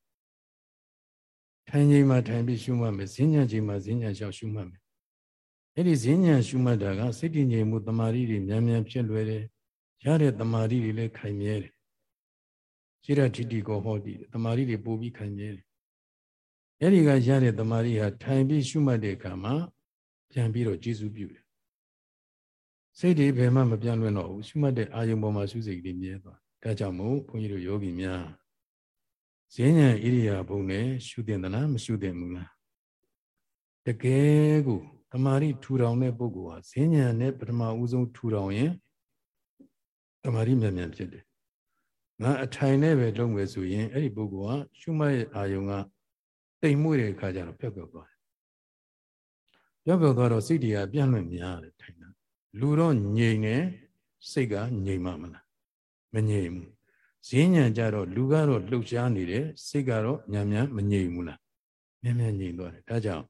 ထိုင်ချိန်မှာထိုင်ပြီးရှုမှတ်မယ်ဈဉ္ညာချိန်မှာဈဉ္ညာလျှောက်ရှုမှတ်မယ်အဲ့ဒီဈဉ္ညာရှုမှတ်တာကစိတ်တည်ငြိမ်မှုတမာရီတွေမြန်မြန်ဖြစ်လွယ်တယ်ရတဲ့တမာရီတွေလည်းခိုင်မြဲတယ်ရှိရတိတိကိုဟောတည်တမာရီတွေပို့ပြီးခိုင်မြဲတယ် အဲ့ဒီကရတဲ့တမာရီဟာထိုင်ပြီးရှုမှတ်တဲ့အခါမှာပြန်ပြီးတော့ကျေစုပြုတယ်စိတ်တွေဘယ်မှမပြောင်းလဲတော့ဘူးရှုမှတ်တဲ့အာယုံပေါ်မှာရှုစိတ်တွေမြဲသွားဒါကြောင့်မို့ဘုန်းကြီးတို့ယောဂီများဈဉ္ဉံဣရိယာပုနဲ့ရှုတင်သလားမရှုတင်ဘူးလားတကယ်ကိုတမာရီထူထောင်တဲ့ပုဂ္ဂိုလ်ဟာဈဉ္ဉံနဲ့ပထမဦးဆုံးထူထောင်ရင်တမာရီမြန်မြန်ဖြစ်တယ်ငါအထိုင်နဲ့ပဲလုပ်မယ်ဆိုရင်အဲ့ဒီပုဂ္ဂိုလ်ဟာရှုမှတ်ရဲ့အာယုံက တိမ်မွေ့တဲ့အခါကျတော့ပျောက်ပျောက်သွားတယ်ပျောက်ပျောက်သွားတော့စိတ်တွေကပြန့်လွင့်များတယ်ထိုင်တာလူတော့ငြိမ်နေစိတ်ကငြိမ်မှမလားမငြိမ်ဘူးဈဉ္ဉံကြတော့လူကတော့လှုပ်ရှားနေတယ်စိတ်ကတော့ညံ့ညံ့မငြိမ်ဘူးလားမြဲမြဲငြိမ်သွားတယ်ဒါကြောင့်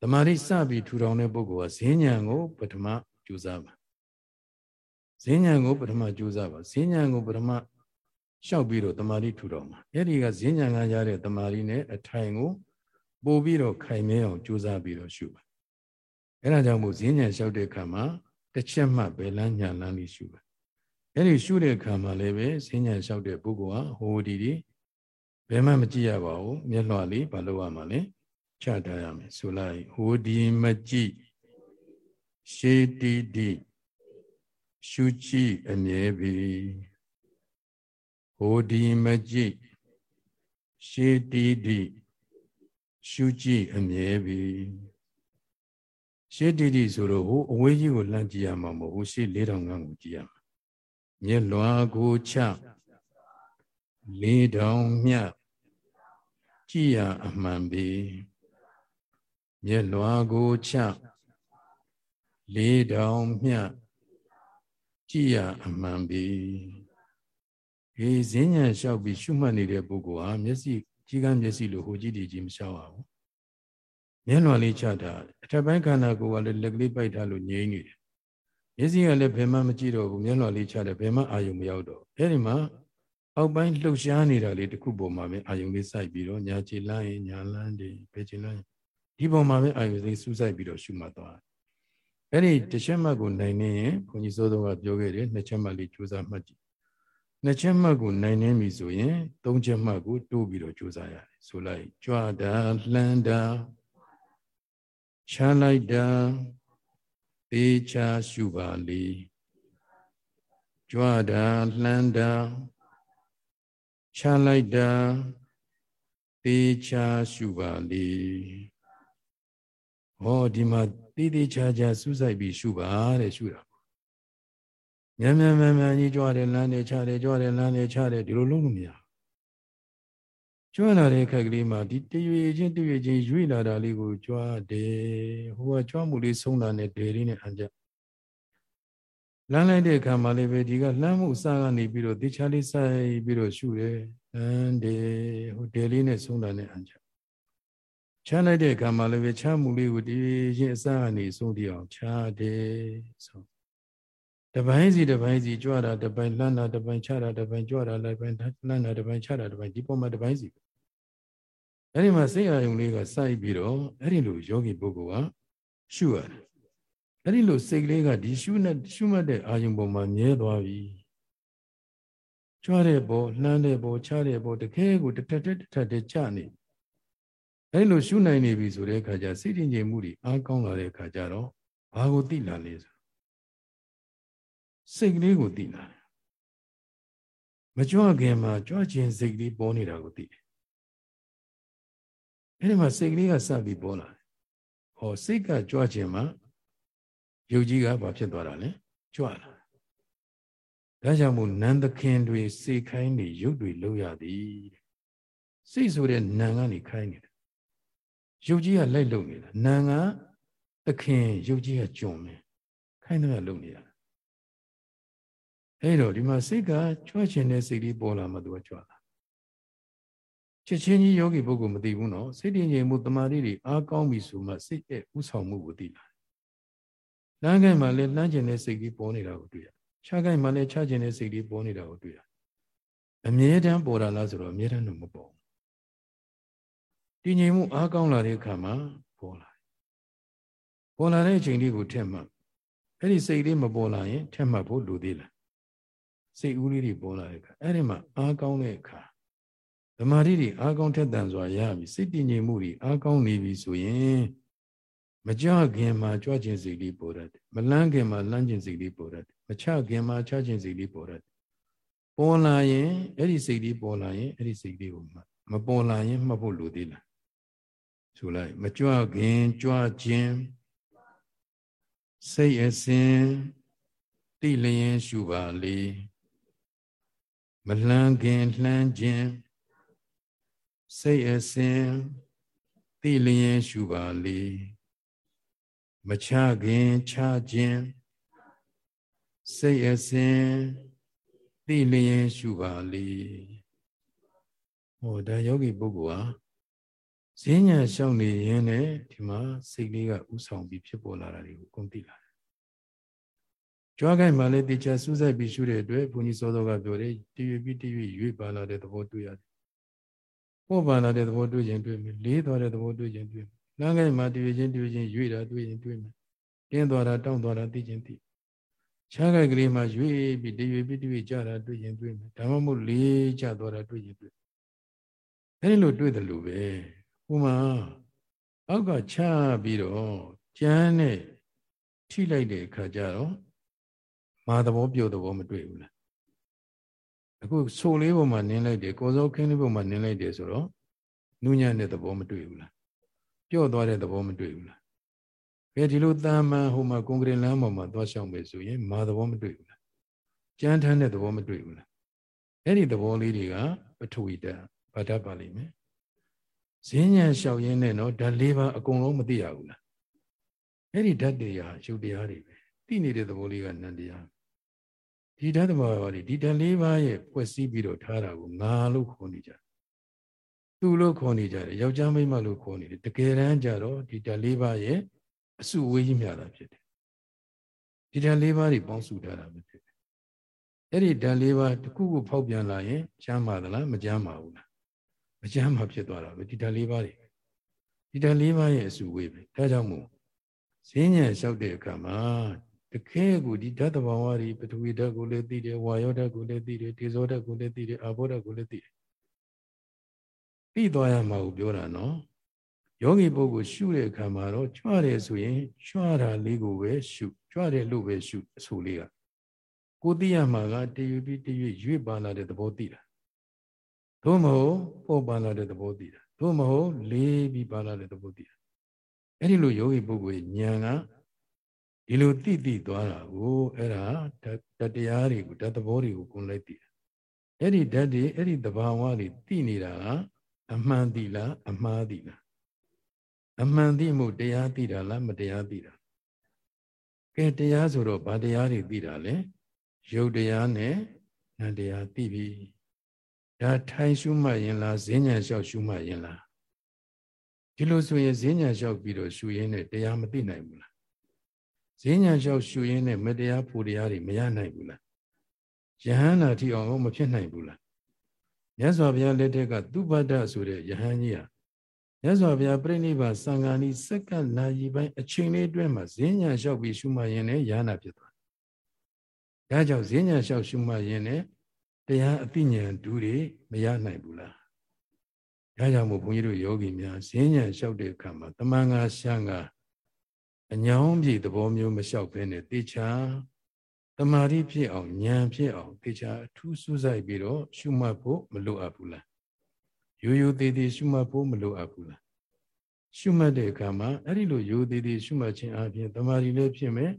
တမာတိစပြီးထူထောင်တဲ့ပုဂ္ဂိုလ်ကဈဉ္ဉံကိုပထမကြိုးစားပါဈဉ္ဉံကိုပထမကြိုးစားပါဈဉ္ဉံကိုပထမ လျှောက်ပြီးတော့တမာတိထူထောင်ပါအဲ့ဒီကဈဉ္ဉံကရတဲ့တမာတိနဲ့အထိုင်ကိုပို့ပြီးတော့ခိုင်မြဲအောင်ကြိုးစားပြီးတော့ရှုပါအဲ့ဒါကြောင့်မို့ဈဉ္ဉံလျှောက်တဲ့အခါမှာတစ်ချက်မှဘယ်လန်းညာလန်းလေးရှုပါအဲ့ဒီရှုတဲ့အခါမှာလည်းပဲဈဉ္ဉံလျှောက်တဲ့ပုဂ္ဂိုလ်ဟာဟိုဒီဒီဘယ်မှမကြည့်ရပါဘူးမျက်လွှာလေးဘာလို့ရမှာလဲချထားရမယ်ဆိုလိုက်ဟိုဒီမကြည့်ရှေတီတီရှုကြည့်အမြဲပြီ ဟိုဒီမကြည့်ရှေတီတီရှုကြည့်အမြဲပြီရှေတီတီဆိုတော့ဟိုအဝေးကြီးကိုလှမ်းကြည့်ရမှာမဟုတ်ဘူးရှေ4000ခန်းကိုကြည့်ရမှာမျက်လွှာကိုချ4000မြတ်ကြည်ရအမှန်ပေမျက်လွှာကိုချလေးတောင်မြတ်ကြည်ရအမှန်ပေ ဒီဈဉ္ညာလျှောက်ပြီးရှုမှတ်နေတဲ့ပုဂ္ဂိုလ်ဟာမျက်စိကြီးကန်းမျက်စိလိုဟိုကြည့်တည်ကြီးမလျှောက်ပါဘူးမျက်လွှာလေးချတာအထက်ပိုင်းခန္ဓာကိုယ်ကလည်းလက်ကလေးပိုက်ထားလို့ငြိမ့်နေတယ်မျက်စိကလည်းဘယ်မှမကြည့်တော့ဘူးမျက်လွှာလေးချတယ်ဘယ်မှအာယုံမရောက်တော့အဲ့ဒီမှာအောက်ပိုင်းလှုပ်ရှားနေတာလေးတစ်ခုပေါ်မှာပဲအာယုံလေးစိုက်ပြီးတော့ညာချီလန်းရင်ညာလန်းတယ်ဘယ်ချီလန်းဒီပေါ်မှာပဲအာယုံလေးစူးစိုက်ပြီးတော့ရှုမှတ်သွားအဲ့ဒီတစ်ချက်မှတ်ကိုနိုင်နေရင်ဘုန်းကြီးစိုးတော်ကပြောခဲ့တယ်နှစ်ချက်မှတ်လေးကြိုးစားမှတ်ကြည့် နှစ်ချက်မှတ်ကိုနိုင်နေပြီဆိုရင်သုံးချက်မှတ်ကိုတိုးပြီးတော့ကြိုးစားရတယ်ဆိုလိုက်ကြွတာလှမ်းတာချမ်းလိုက်တာသေချာရှုပါလေကြွတာလှမ်းတာချလိုက်တာသေချာရှုပါလေဟောဒီမှာသေသေးချာချာစူးစိုက်ပြီးရှုပါတဲ့ရှုတာ မြန်မြန်မြန်မြန်ကြီးကြွတယ်လမ်းတယ်ချတယ်ကြွတယ်လမ်းတယ်ချတယ်ဒီလိုလုံးလို့မရကြွလာတဲ့ခက်ကလေးမှာဒီတရွေချင်းတရွေချင်းရွေ့လာတာလေးကိုကြွတယ်ဟိုကကြွမှုလေးဆုံးတာနဲ့ဒေလေးနဲ့အံကြလမ်းလိုက်တဲ့အခါမှာလည်းပဲဒီကလှမ်းမှုအစကနေပြီးတော့တေချာလေးဆိုင်ပြီးတော့ရှုတယ်အန်ဒီဟိုတယ်လေးနဲ့ဆုံးတာနဲ့အန်ချချမ်းလိုက်တဲ့အခါမှာလည်းပဲချမ်းမှုလေးကိုဒီရင်အစကနေဆုံးတိအောင်ချားတယ်ဆုံး တပိုင်းစီတပိုင်းစီကြွတာတပိုင်းလှမ်းတာတပိုင်းချတာတပိုင်းကြွတာလည်းပိုင်းလှမ်းတာတပိုင်းချတာတပိုင်းဒီပုံမှာတပိုင်းစီအဲ့ဒီမှာစိတ်အာယုံလေးကစိုက်ပြီးတော့အဲ့ဒီလိုယောဂီပုဂ္ဂိုလ်ကရှုရတယ်အဲ့ဒီလိုစိတ်ကလေးကဒီရှုနဲ့ရှုမှတ်တဲ့အာယုံပေါ်မှာမြဲသွားပြီကြွားတဲ့ဘောလှမ်းတဲ့ဘောချတဲ့ဘောတခဲကိုတစ်ထက်တစ်ထက်တစ်ချနေအဲ့လိုရှုနိုင်နေပြီဆိုတဲ့အခါကျစိတ်တည်ငြိမ်မှုတွေအားကောင်းလာတဲ့အခါကျတော့ဘာကိုသိလာလဲဆို စိတ်ကလေးကိုသိလာတယ်မကြွခင်မှာကြွခြင်းစိတ်ကလေးပေါ်နေတာကိုသိတယ်အဲ့ဒီမှာစိတ်ကလေးကစပြီးပေါ်လာတယ်ဟောစိတ်ကကြွခြင်းမှာယုတ်ကြီးကဘာဖြစ်သွားတာလဲကြွလာဒါကြောင့်မို့နန္သခင်တွေစေခိုင်းနေရုပ်တွေလောက်ရသည်စိတ်ဆိုတဲ့နံကနေခိုင်းနေတယ်ရုပ်ကြီးကလိုက်လုံနေတာနံကသခင်ရုပ်ကြီးကကြုံမယ်ခိုင်းတယ်လုံနေတာ အဲ့တော့ဒီမှာစိတ်ကကြွချင်တဲ့စိတ်လေးပေါ်လာမှသူကကြွလာချက်ချင်းကြီးယောဂီပုဂ္ဂိုလ်မသိဘူးနော်စိတ်တည်ငြိမ်မှုတမာတိတွေအားကောင်းပြီဆိုမှစိတ်ရဲ့ဥဆောင်မှုကိုသိလာလမ်းကိုင်းမှာလည်းလှမ်းကျင်တဲ့စိတ်ကြီးပေါ်နေတာကိုတွေ့ရခြားကိုင်းမှာလည်းခြားကျင်တဲ့စိတ်ကြီးပေါ်နေတာကိုတွေ့ရအမြဲတမ်းပေါ်တာလားဆိုတော့အမြဲတမ်းတော့မပေါ်တည်ငြိမ်မှုအားကောင်းလာတဲ့အခါမှာပေါ်လာပေါ်လာတဲ့အချိန်လေးကိုထက်မှတ်အဲ့ဒီစိတ်လေးမပေါ်လာရင်ထက်မှတ်ဖို့လိုသေးလား စိတ်ဦးလေးတွေပေါ်လာတဲ့အခါအဲ့ဒီမှာအားကောင်းတဲ့အခါဓမ္မရီတွေအားကောင်းထက်သန်စွာရပြီစိတ်တည်ငြိမ်မှုတွေအားကောင်းနေပြီဆိုရင်မကြခင်မှာကြွခြင်းစိတ်လေးပေါ်ရတယ်မလန်းခင်မှာလန်းခြင်းစိတ်လေးပေါ်ရတယ်မချခင်မှာချခြင်းစိတ်လေးပေါ်ရတယ်ပေါ်လာရင်အဲ့ဒီစိတ်လေးပေါ်လာရင်အဲ့ဒီစိတ်လေးကိုမပေါ်လာရင်မှတ်ဖို့လိုသေးလားဆိုလိုက်မကြွခင်ကြွခြင်းစိတ်အစဉ်တိလျင်ရှုပါလေ မလှမ်းခင်လှမ်းခြင်းစိတ်အစဉ်တိလျင်ရှုပါလေမချခင်ချခြင်းစိတ်အစဉ်သိလျင်ရှုပါလေဟောဒါယောဂီပုဂ္ဂိုလ်ဟာဈဉ္ညာရှောင်နေရင်လည်းဒီမှာစိတ်လေးကဥဆောင်ပြီးဖြစ်ပေါ်လာတာတွေကိုကုန်သိလာတယ် ကြွားခိုင်မှလည်းတေချာစူးစိုက်ပြီးရှုတဲ့အတွက်ဘုန်းကြီးစောစောကပြောတယ်တည်ရွပြီးတည်ရွရွေ့ပါလာတဲ့သဘောတွေ့ရတယ်ပို့ပါလာတဲ့သဘောတွေ့ရင်တွေ့မယ်လေးသွားတဲ့သဘောတွေ့ရင်တွေ့မယ်လမ်းခိုင်မှတည်ရွချင်းတည်ရွချင်းရွေ့တာတွေ့ရင်တွေ့မယ်တင်းသွားတာတောင့်သွားတာသိချင်းသိခြားခိုက်ကလေးမှရွေ့ပြီးတည်ရွပြီးတည်ရွကြတာတွေ့ရင်တွေ့မယ်ဒါမှမဟုတ်လေးကျသွားတာတွေ့ရင်တွေ့အဲဒီလိုတွေ့တယ်လို့ပဲဥမာအောက်ကချပြီးတော့ကျန်းနဲ့ထိလိုက်တဲ့အခါကျတော့ မာသဘောပြုတ်သဘောမတွေ့ဘူးလားအခုဆိုလေးပုံမှာနင်းလိုက်တယ်ကိုစောခင်းလေးပုံမှာနင်းလိုက်တယ်ဆိုတော့နူးညံ့တဲ့သဘောမတွေ့ဘူးလားပြော့သွားတဲ့သဘောမတွေ့ဘူးလားကဲဒီလိုတာမန်ဟိုမှာကွန်ကရစ်လမ်းပေါ်မှာသွားရှောင်မယ်ဆိုရင်မာသဘောမတွေ့ဘူးလားကြမ်းထမ်းတဲ့သဘောမတွေ့ဘူးလားအဲ့ဒီသဘောလေးတွေကပထဝီဓာတ်ဘာဓာတ်ပါလိမ့်မယ်ဈဉ္ဉံလျှောက်ရင်းနဲ့တော့ဓာတ်၄ပါးအကုန်လုံးမသိရဘူးလားအဲ့ဒီဓာတ်တွေဟာရုပ်တရားတွေပဲသိနေတဲ့သဘောလေးကနန္တရား ဒီဓာတ်သဘာဝတွေဒီဓာတ်၄ပါးရဲ့ဖွဲ့စည်းပြီးတော့ထားတာကိုငါလို့ခေါ်နေကြသူလို့ခေါ်နေကြတယ်ယောက်ျားမိန်းမလို့ခေါ်နေတယ်တကယ်တမ်းကျတော့ဒီဓာတ်၄ပါးရဲ့အစုဝေးကြီးမြတာဖြစ်တယ်ဒီဓာတ်၄ပါးတွေပေါင်းစုထားတာပဲဖြစ်တယ်အဲ့ဒီဓာတ်၄ပါးတစ်ခုခုဖောက်ပြန်လာရင်ကျမ်းပါသလားမကျမ်းပါဘူးလားမကျမ်းပါဖြစ်သွားတာပဲဒီဓာတ်၄ပါးတွေဒီဓာတ်၄ပါးရဲ့အစုဝေးပဲဒါကြောင့်မို့ဈဉ္ဉံလျှောက်တဲ့အခါမှာ တခဲကိုဒီဓာတ်တဘာဝတွေပထဝီဓာတ်ကိုလည်းသိတယ်ဝါယောဓာတ်ကိုလည်းသိတယ်ဒေဇောဓာတ်ကိုလည်းသိတယ်အာဘောဓာတ်ကိုလည်းသိတယ်သိသွားရမှာကိုပြောတာနော်ယောဂီပုဂ္ဂိုလ်ရှုတဲ့အခါမှာတော့ကြွတယ်ဆိုရင်ကြွတာလေးကိုပဲရှုကြွတယ်လို့ပဲရှုအဆိုလေးကကိုသိရမှာကတရွပြီးတရွရွေ့ပါလာတဲ့သဘောသိတာသို့မဟုတ်ပေါ်ပါလာတဲ့သဘောသိတာသို့မဟုတ်လေးပြီးပါလာတဲ့သဘောသိတာအဲ့ဒီလိုယောဂီပုဂ္ဂိုလ်ဉာဏ်က ဒီလိုသိသိသွားတာကိုအဲ့ဒါတတရားတွေကိုဓာတ်သဘောတွေကိုကိုယ်လိုက်သိတာအဲ့ဒီဓာတ်တွေအဲ့ဒီသဘာဝတွေသိနေတာကအမှန်သိလားအမှားသိလားအမှန်သိမှုတရားသိတာလားမတရားသိတာကဲတရားဆိုတော့ဘာတရားတွေသိတာလဲရုပ်တရားနဲ့နံတရားသိပြီဒါထိုင်ရှုမှတ်ရင်လားဈဉ္ညာလျှောက်ရှုမှတ်ရင်လားဒီလိုဆိုရင်ဈဉ္ညာလျှောက်ပြီးတော့ရှုရင်းနဲ့တရားမသိနိုင်ဘူးလား ဈဉ္ညာလျှောက်ရှုရင်းနဲ့မတရားဖို့တရားတွေမရနိုင်ဘူးလားယဟန္တာထီအောင်မဖြစ်နိုင်ဘူးလားမြတ်စွာဘုရားလက်ထက်ကသူပတ္တဆိုတဲ့ယဟန်ကြီးဟာမြတ်စွာဘုရားပြိဋိဘာသံဃာနီစက္ကန့်နာရီပိုင်းအချိန်လေးအတွင်းမှာဈဉ္ညာလျှောက်ပြီးရှုမှတ်ရင်လည်းယဟန္တာဖြစ်သွားဒါကြောင့်ဈဉ္ညာလျှောက်ရှုမှတ်ရင်လည်းတရားအသိဉာဏ်ဒူးတွေမရနိုင်ဘူးလားဒါကြောင့်မို့ဘုန်းကြီးတို့ယောဂီများဈဉ္ညာလျှောက်တဲ့အခါမှာတမန်ငါရှံငါ အညောင်းပြေသဘောမျိုးမလျှောက်ဘဲနဲ့တေချာတမာတိဖြစ်အောင်ဉာဏ်ဖြစ်အောင်တေချာအထူးစူးစိုက်ပြီးတော့ရှုမှတ်ဖို့မလိုအပ်ဘူးလားရိုးရိုးသေးသေးရှုမှတ်ဖို့မလိုအပ်ဘူးလားရှုမှတ်တဲ့အခါမှာအဲ့ဒီလိုရိုးသေးသေးရှုမှတ်ခြင်းအပြင်တမာတိလည်းဖြစ်မယ်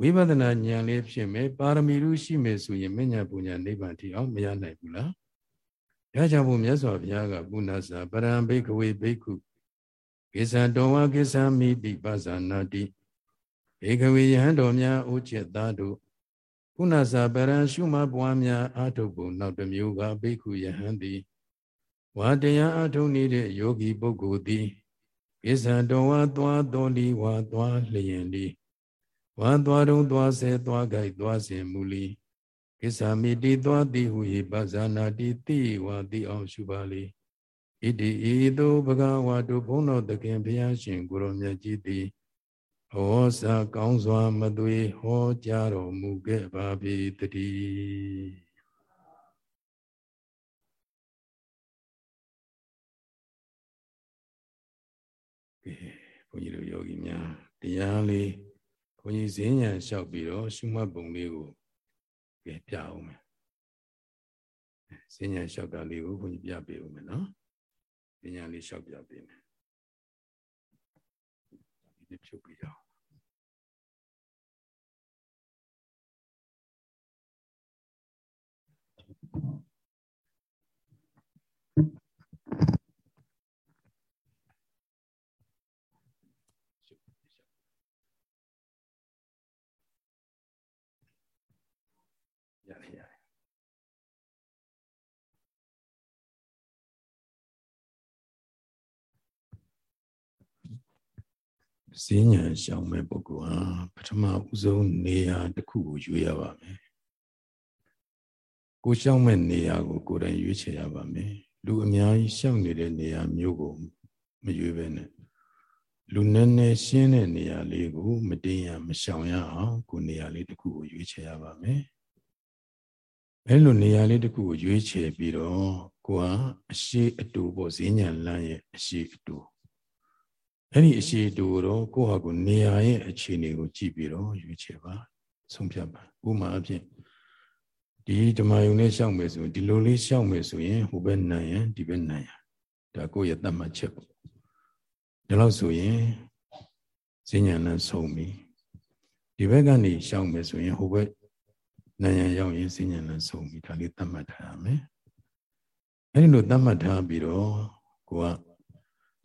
ဝိပဿနာဉာဏ်လေးဖြစ်မယ်ပါရမီလူရှိမယ်ဆိုရင်မဉ္ဇဉ်ပူညာနိဗ္ဗာန်ထိအောင်မရနိုင်ဘူးလားဒါကြောင့်ဘုမြတ်စွာဘုရားကပုဏ္ဏစာပရံဘိကဝေဘိက္ခု ကိသံတော်ဝါကိသံမိတိပဇာနာတိဘေကဝေယဟန်တော်များဥจิตသားတို့ခုနစာပရံရှုမပွားများအာထုပ်ပုံနောက်တစ်မျိုးကဘိက္ခုယဟန်သည်ဝါတရားအာထုံနေတဲ့ယောဂီပုဂ္ဂိုလ်သည်ကိသံတော်ဝါသွားတော်လီဝါသွားလျင်လီဝါသွားတုံသွားဆဲသွားကြိုက်သွားစဉ်မူလီကိစ္ဆာမိတိသွားတိဟု၏ပဇာနာတိတိဝါတိအောင်ရှုပါလေ ဣတိဤသို့ဘဂဝါတို့ဘုန်းတော်သခင်ဘုရားရှင်ကိုရောမြတ်ကြီးသည်ဟောစာကောင်းစွာမသွေဟောကြားတော်မူခဲ့ပါပြီတည်းကဲဘုန်းကြီးတို့ယောဂီများတရားလေးဘုန်းကြီးဈဉ္ညာလျှောက်ပြီးတော့ရှုမှတ်ပုံလေးကိုကဲပြအောင်မယ်ဈဉ္ညာလျှောက်တာလေးကိုဘုန်းကြီးပြပေးဦးမယ်နော် ပညာလေးလျှောက်ပြပေးမယ်ဒီဖြုတ်ပြရအောင် ဈဉ္ဉံရှောင်မဲ့ပုဂ္ဂိုလ်ဟာပထမဦးဆုံးနေရာတစ်ခုကိုရွေးရပါမယ်ကိုရှောင်မဲ့နေရာကို ကိုယ်တိုင်ရွေးချယ်ရပါမယ်လူအများကြီးရှောင်နေတဲ့နေရာမျိုးကိုမရွေးပဲနဲ့လူနည်းနည်းရှင်းတဲ့နေရာလေးကို မတင်ရမရှောင်ရအောင်ကိုနေရာလေးတစ်ခုကိုရွေးချယ်ရပါမယ်အဲလိုနေရာလေးတစ်ခုကိုရွေးချယ်ပြီးတော့ကိုဟာအရှိအတူပေါ့ဈဉ္ဉံလမ်းရဲ့အရှိအတူ အဲ့ဒီအရှိတူတော့ကိုယ့်ဟာကိုနေရာရဲ့အခြေအနေကိုကြည့်ပြီးတော့ရွေးချယ်ပါဆုံးဖြတ်ပါဥမာအဖြစ်ဒီဓမ္မယုံနဲ့ရှောက်မယ်ဆိုရင်ဒီလိုလေးရှောက်မယ်ဆိုရင်ဟိုဘက်နိုင်ရင်ဒီဘက်နိုင်ရဒါကိုယ့်ရဲ့တတ်မှတ်ချက်ပေါ့ဒါလို့ဆိုရင်ဈဉ္ဉာဏ်နဲ့ဆုံးပြီဒီဘက်ကနေရှောက်မယ်ဆိုရင်ဟိုဘက်နိုင်ရရောက်ရင်ဈဉ္ဉာဏ်နဲ့ဆုံးပြီဒါလေးတတ်မှတ်ထားရမယ်အဲဒီလိုတတ်မှတ်ထားပြီးတော့ကိုက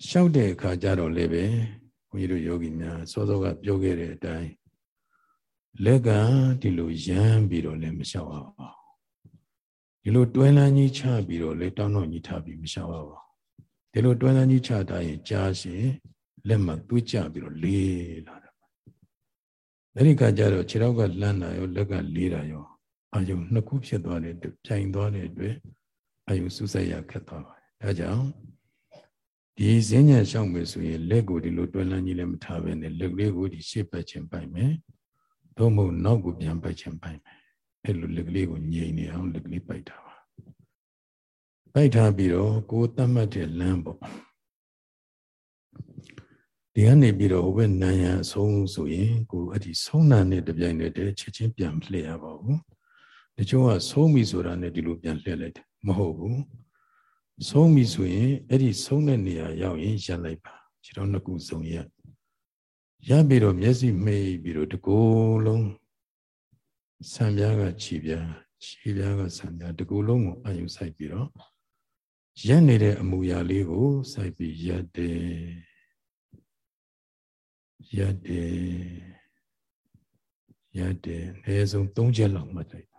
ရှောက်တဲ့အခါကျတော့လည်းပဲဘုန်းကြီးတို့ယောဂီများစောစောကပြောခဲ့တဲ့အတိုင်းလက်ကဒီလိုရမ်းပြီးတော့လည်းမလျှောက်ပါဘူးဒီလိုတွဲလန်းကြီးချပြီးတော့လည်းတောင်းတော့ကြီးထားပြီးမလျှောက်ပါဘူးဒီလိုတွဲလန်းကြီးချတာရင်ကြားရှင်လက်မှသွေးကြပြီးတော့လေးလာတယ်အဲ့ဒီကကြတော့ခြေထောက်ကလန်းတာရောလက်ကလေးတာရောအာယုံနှစ်ခုဖြစ်သွားတဲ့ပြိုင်သွားတဲ့အတွက်အာယုံစူးစိုက်ရခက်သွားပါတယ်ဒါကြောင့် ဒီဈဉ္ညာရှောက်မယ်ဆိုရင်လက်ကိုဒီလိုတွဲလန်းကြီးလည်းမထားဘဲနဲ့လက်ကလေးကိုဒီရှေ့ပတ်ခြင်းပိုက်မယ်။သို့မဟုတ်နောက်ကိုပြန်ပတ်ခြင်းပိုက်မယ်။အဲ့လိုလက်ကလေးကိုငြိမ်နေအောင်လက်ကလေးပိုက်တာပါ။ပိုက်ထားပြီးတော့ကိုယ်တတ်မှတ်တဲ့လမ်းပေါ့။ဒီကနေပြီးတော့ဟိုဘက်နန်းရန်အဆုံးဆိုရင်ကိုအဲ့ဒီဆုံးနာနဲ့တပြိုင်တည်းချက်ချင်းပြန်လှည့်ရပါဘူး။တချို့ကဆုံးပြီဆိုတာနဲ့ဒီလိုပြန်လှည့်လိုက်တယ်မဟုတ်ဘူး။ ဆုံးပြီဆိုရင်အဲ့ဒီဆုံးတဲ့နေရာရောက်ရင်ရပ်လိုက်ပါခြေတော်နှစ်ခုစုံရက်ရပ်ပြီးတော့မျက်စိမှိတ်ပြီးတော့တကိုယ်လုံးဆံပြားကခြေပြားခြေပြားကဆံပြားတကိုယ်လုံးကိုအယုစိုက်ပြီးတော့ရက်နေတဲ့အမူအရာလေးကိုစိုက်ပြီးရက်တယ်ရက်တယ်ရက်တယ်အနည်းဆုံး၃ချက်လောက်မှတ်လိုက်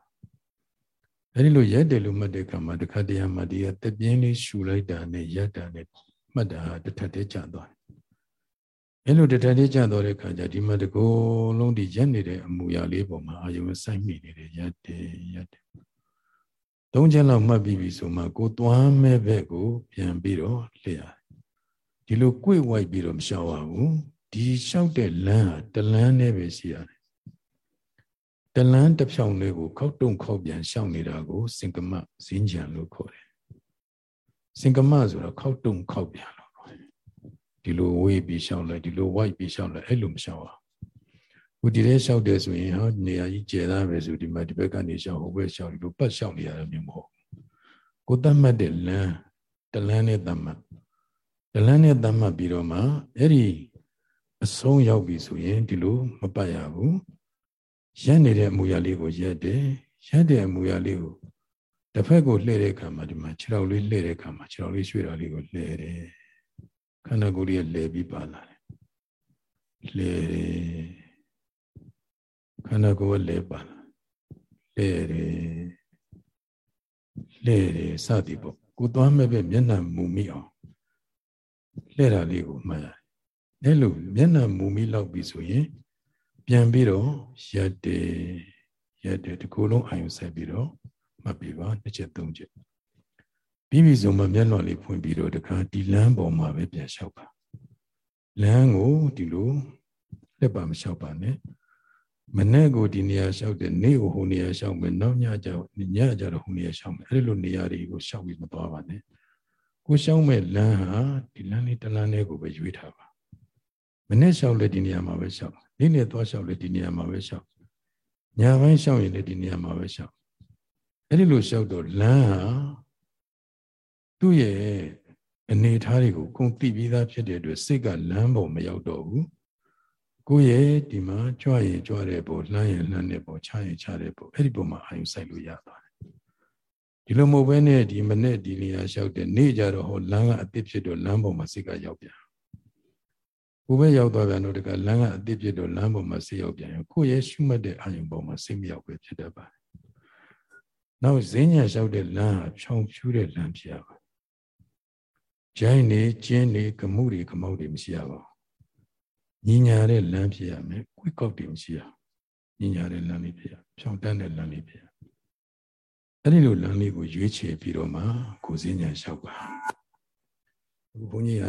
အဲဒီလိုရက်တယ်လို့မှတ်တဲ့အခါမှာတခါတည်းမှာဒီကတပြင်းလေးရှူလိုက်တာနဲ့ရက်တာနဲ့မှတ်တာတထက်တည်းကျသွားတယ်။အဲလိုတထက်တည်းကျသွားတဲ့အခါကျဒီမှာတကောလုံးဒီရက်နေတဲ့အမူအရာလေးပေါ်မှာအာယုံစိုက်မိနေတယ်ရက်တယ်ရက်တယ်။သုံးချက်လောက်မှတ်ပြီးပြီဆိုမှကိုသွားမဲ့ဘက်ကိုပြန်ပြီးတော့လှည့်ရတယ်။ဒီလိုကြွေဝိုက်ပြီးတော့မလျှောက်ရဘူး။ဒီလျှောက်တဲ့လမ်းဟာတလမ်းနဲ့ပဲရှိရတယ် တလန်းတစ်ဖြောင်လေးကိုခောက်တုံခောက်ပြန်ရှောင်နေတာကို စင်ကမဇင်းကြံလို့ခေါ်တယ်စင်ကမဆိုတော့ခောက်တုံခောက်ပြန်လို့ခေါ်တယ်ဒီလိုဝေးပြီးရှောင်လိုက်ဒီလိုဝိုက်ပြီးရှောင်လိုက်အဲ့လိုမရှောင်အောင်ခုဒီထဲရှောက်တယ်ဆိုရင်ဟောနေရာကြီးကျယ်သားပဲဆိုဒီမှာဒီဘက်ကနေရှောင်ဟိုဘက်ရှောင်ဒီလိုပတ်ရှောင်နေရတာမျိုးမဟုတ်ကိုတတ်မှတ်တဲ့လမ်းတလန်းနဲ့တတ်မှတ်တလန်းနဲ့တတ်မှတ်ပြီးတော့မှအဲ့ဒီအဆုံးရောက်ပြီဆိုရင်ဒီလိုမပတ်ရဘူး ရက်နေတဲ့အမူအရာလေးကိုရက်တယ်ရက်တဲ့အမူအရာလေးကိုတစ်ဖက်ကိုလှည့်တဲ့အခါမှာဒီမှာခြေထောက်လေးလှည့်တဲ့အခါမှာခြေထောက်လေးရွှေ့တာလေးကိုလှည့်တယ်ခန္ဓာကိုယ်လေးလှည့်ပြီးပါလာတယ်လှည့်တယ်ခန္ဓာကိုယ်လှည့်ပါလာလှည့်တယ်လှည့်တယ်စသည်ပေါ့ကိုသွားမဲ့ပဲမျက်နှာမူမိအောင်လှည့်တာလေးကိုမှတ်ရတယ်အဲလိုမျက်နှာမူမိလောက်ပြီဆိုရင် ပြန်ပြီးတော့ရက်တယ်ရက်တယ်ဒီကိုယ်လုံးအာယုဆက်ပြီးတော့မှတ်ပြီးပါတစ်ချက်သုံးချက်ပြီးပြီဆိုမှမျက်နှာလေးဖွင့်ပြီးတော့တခါဒီလမ်းပေါ်မှာပဲပြန်လျှောက်ပါလမ်းကိုဒီလိုလက်ပါမလျှောက်ပါနဲ့မနေ့ကိုဒီနေရာလျှောက်တယ်နေ့ကိုဟိုနေရာလျှောက်မယ်နောက်ညကျညကျတော့ဟိုနေရာလျှောက်မယ်အဲ့လိုနေရာတွေကိုလျှောက်ပြီးမသွားပါနဲ့ကိုလျှောက်မဲ့လမ်းဟာဒီလမ်းလေးတစ်လမ်းလေးကိုပဲရွေးထားပါမနေ့လျှောက်လဲဒီနေရာမှာပဲလျှောက် နေ့နေ့သွားလျှောက်လေဒီနေရာမှာပဲလျှောက်ညာပိုင်းလျှောက်ရင်လည်းဒီနေရာမှာပဲလျှောက်အဲ့ဒီလိုလျှောက်တော့လမ်းဟာသူ့ရဲ့အနေထားတွေကိုကုန်သိပြီးသားဖြစ်တဲ့အတွက်စိတ်ကလမ်းပေါ်မရောက်တော့ဘူးကိုယ့်ရဲ့ဒီမှာကြွရင်ကြွတဲ့ပုံလှမ်းရင်လှမ်းတဲ့ပုံချရင်ချတဲ့ပုံအဲ့ဒီပုံမှာအာရုံစိုက်လို့ရသွားတယ်ဒီလိုမဟုတ်ဘဲနဲ့ဒီမနေ့ဒီနေရာလျှောက်တဲ့နေ့ကြတော့ဟောလမ်းကအစ်စ်ဖြစ်တော့လမ်းပေါ်မှာစိတ်ကရောက်ပြန် ဟိုဘက်ရောက်သွားပြန်တော့တကလမ်းကအတိဖြစ်တော့လမ်းပေါ်မှာစိတ်ရောက်ပြန်ရောကိုယ့်ရဲ့ရှုမှတ်တဲ့အာယုံပေါ်မှာစိတ်မရောက်ပဲဖြစ်တတ်ပါတယ်။နောက်ဈဉ္ညာလျှောက်တဲ့လမ်းဟာဖြောင်ဖြူးတဲ့လမ်းဖြစ်ရပါတယ်။ဂျိုင်းနေကျင်းနေကမှုတွေကမောက်တွေမရှိရပါဘူးညီညာတဲ့လမ်းဖြစ်ရမယ်ကွိကောက်တင်ရှိရညီညာတဲ့လမ်းလေးဖြစ်ရဖြောင်းတန်းတဲ့လမ်းလေးဖြစ်ရအဲ့ဒီလိုလမ်းလေးကိုရွေးချယ်ပြီးတော့မှကိုစဉ္ညာလျှောက်ပါအခုဘုန်းကြီးက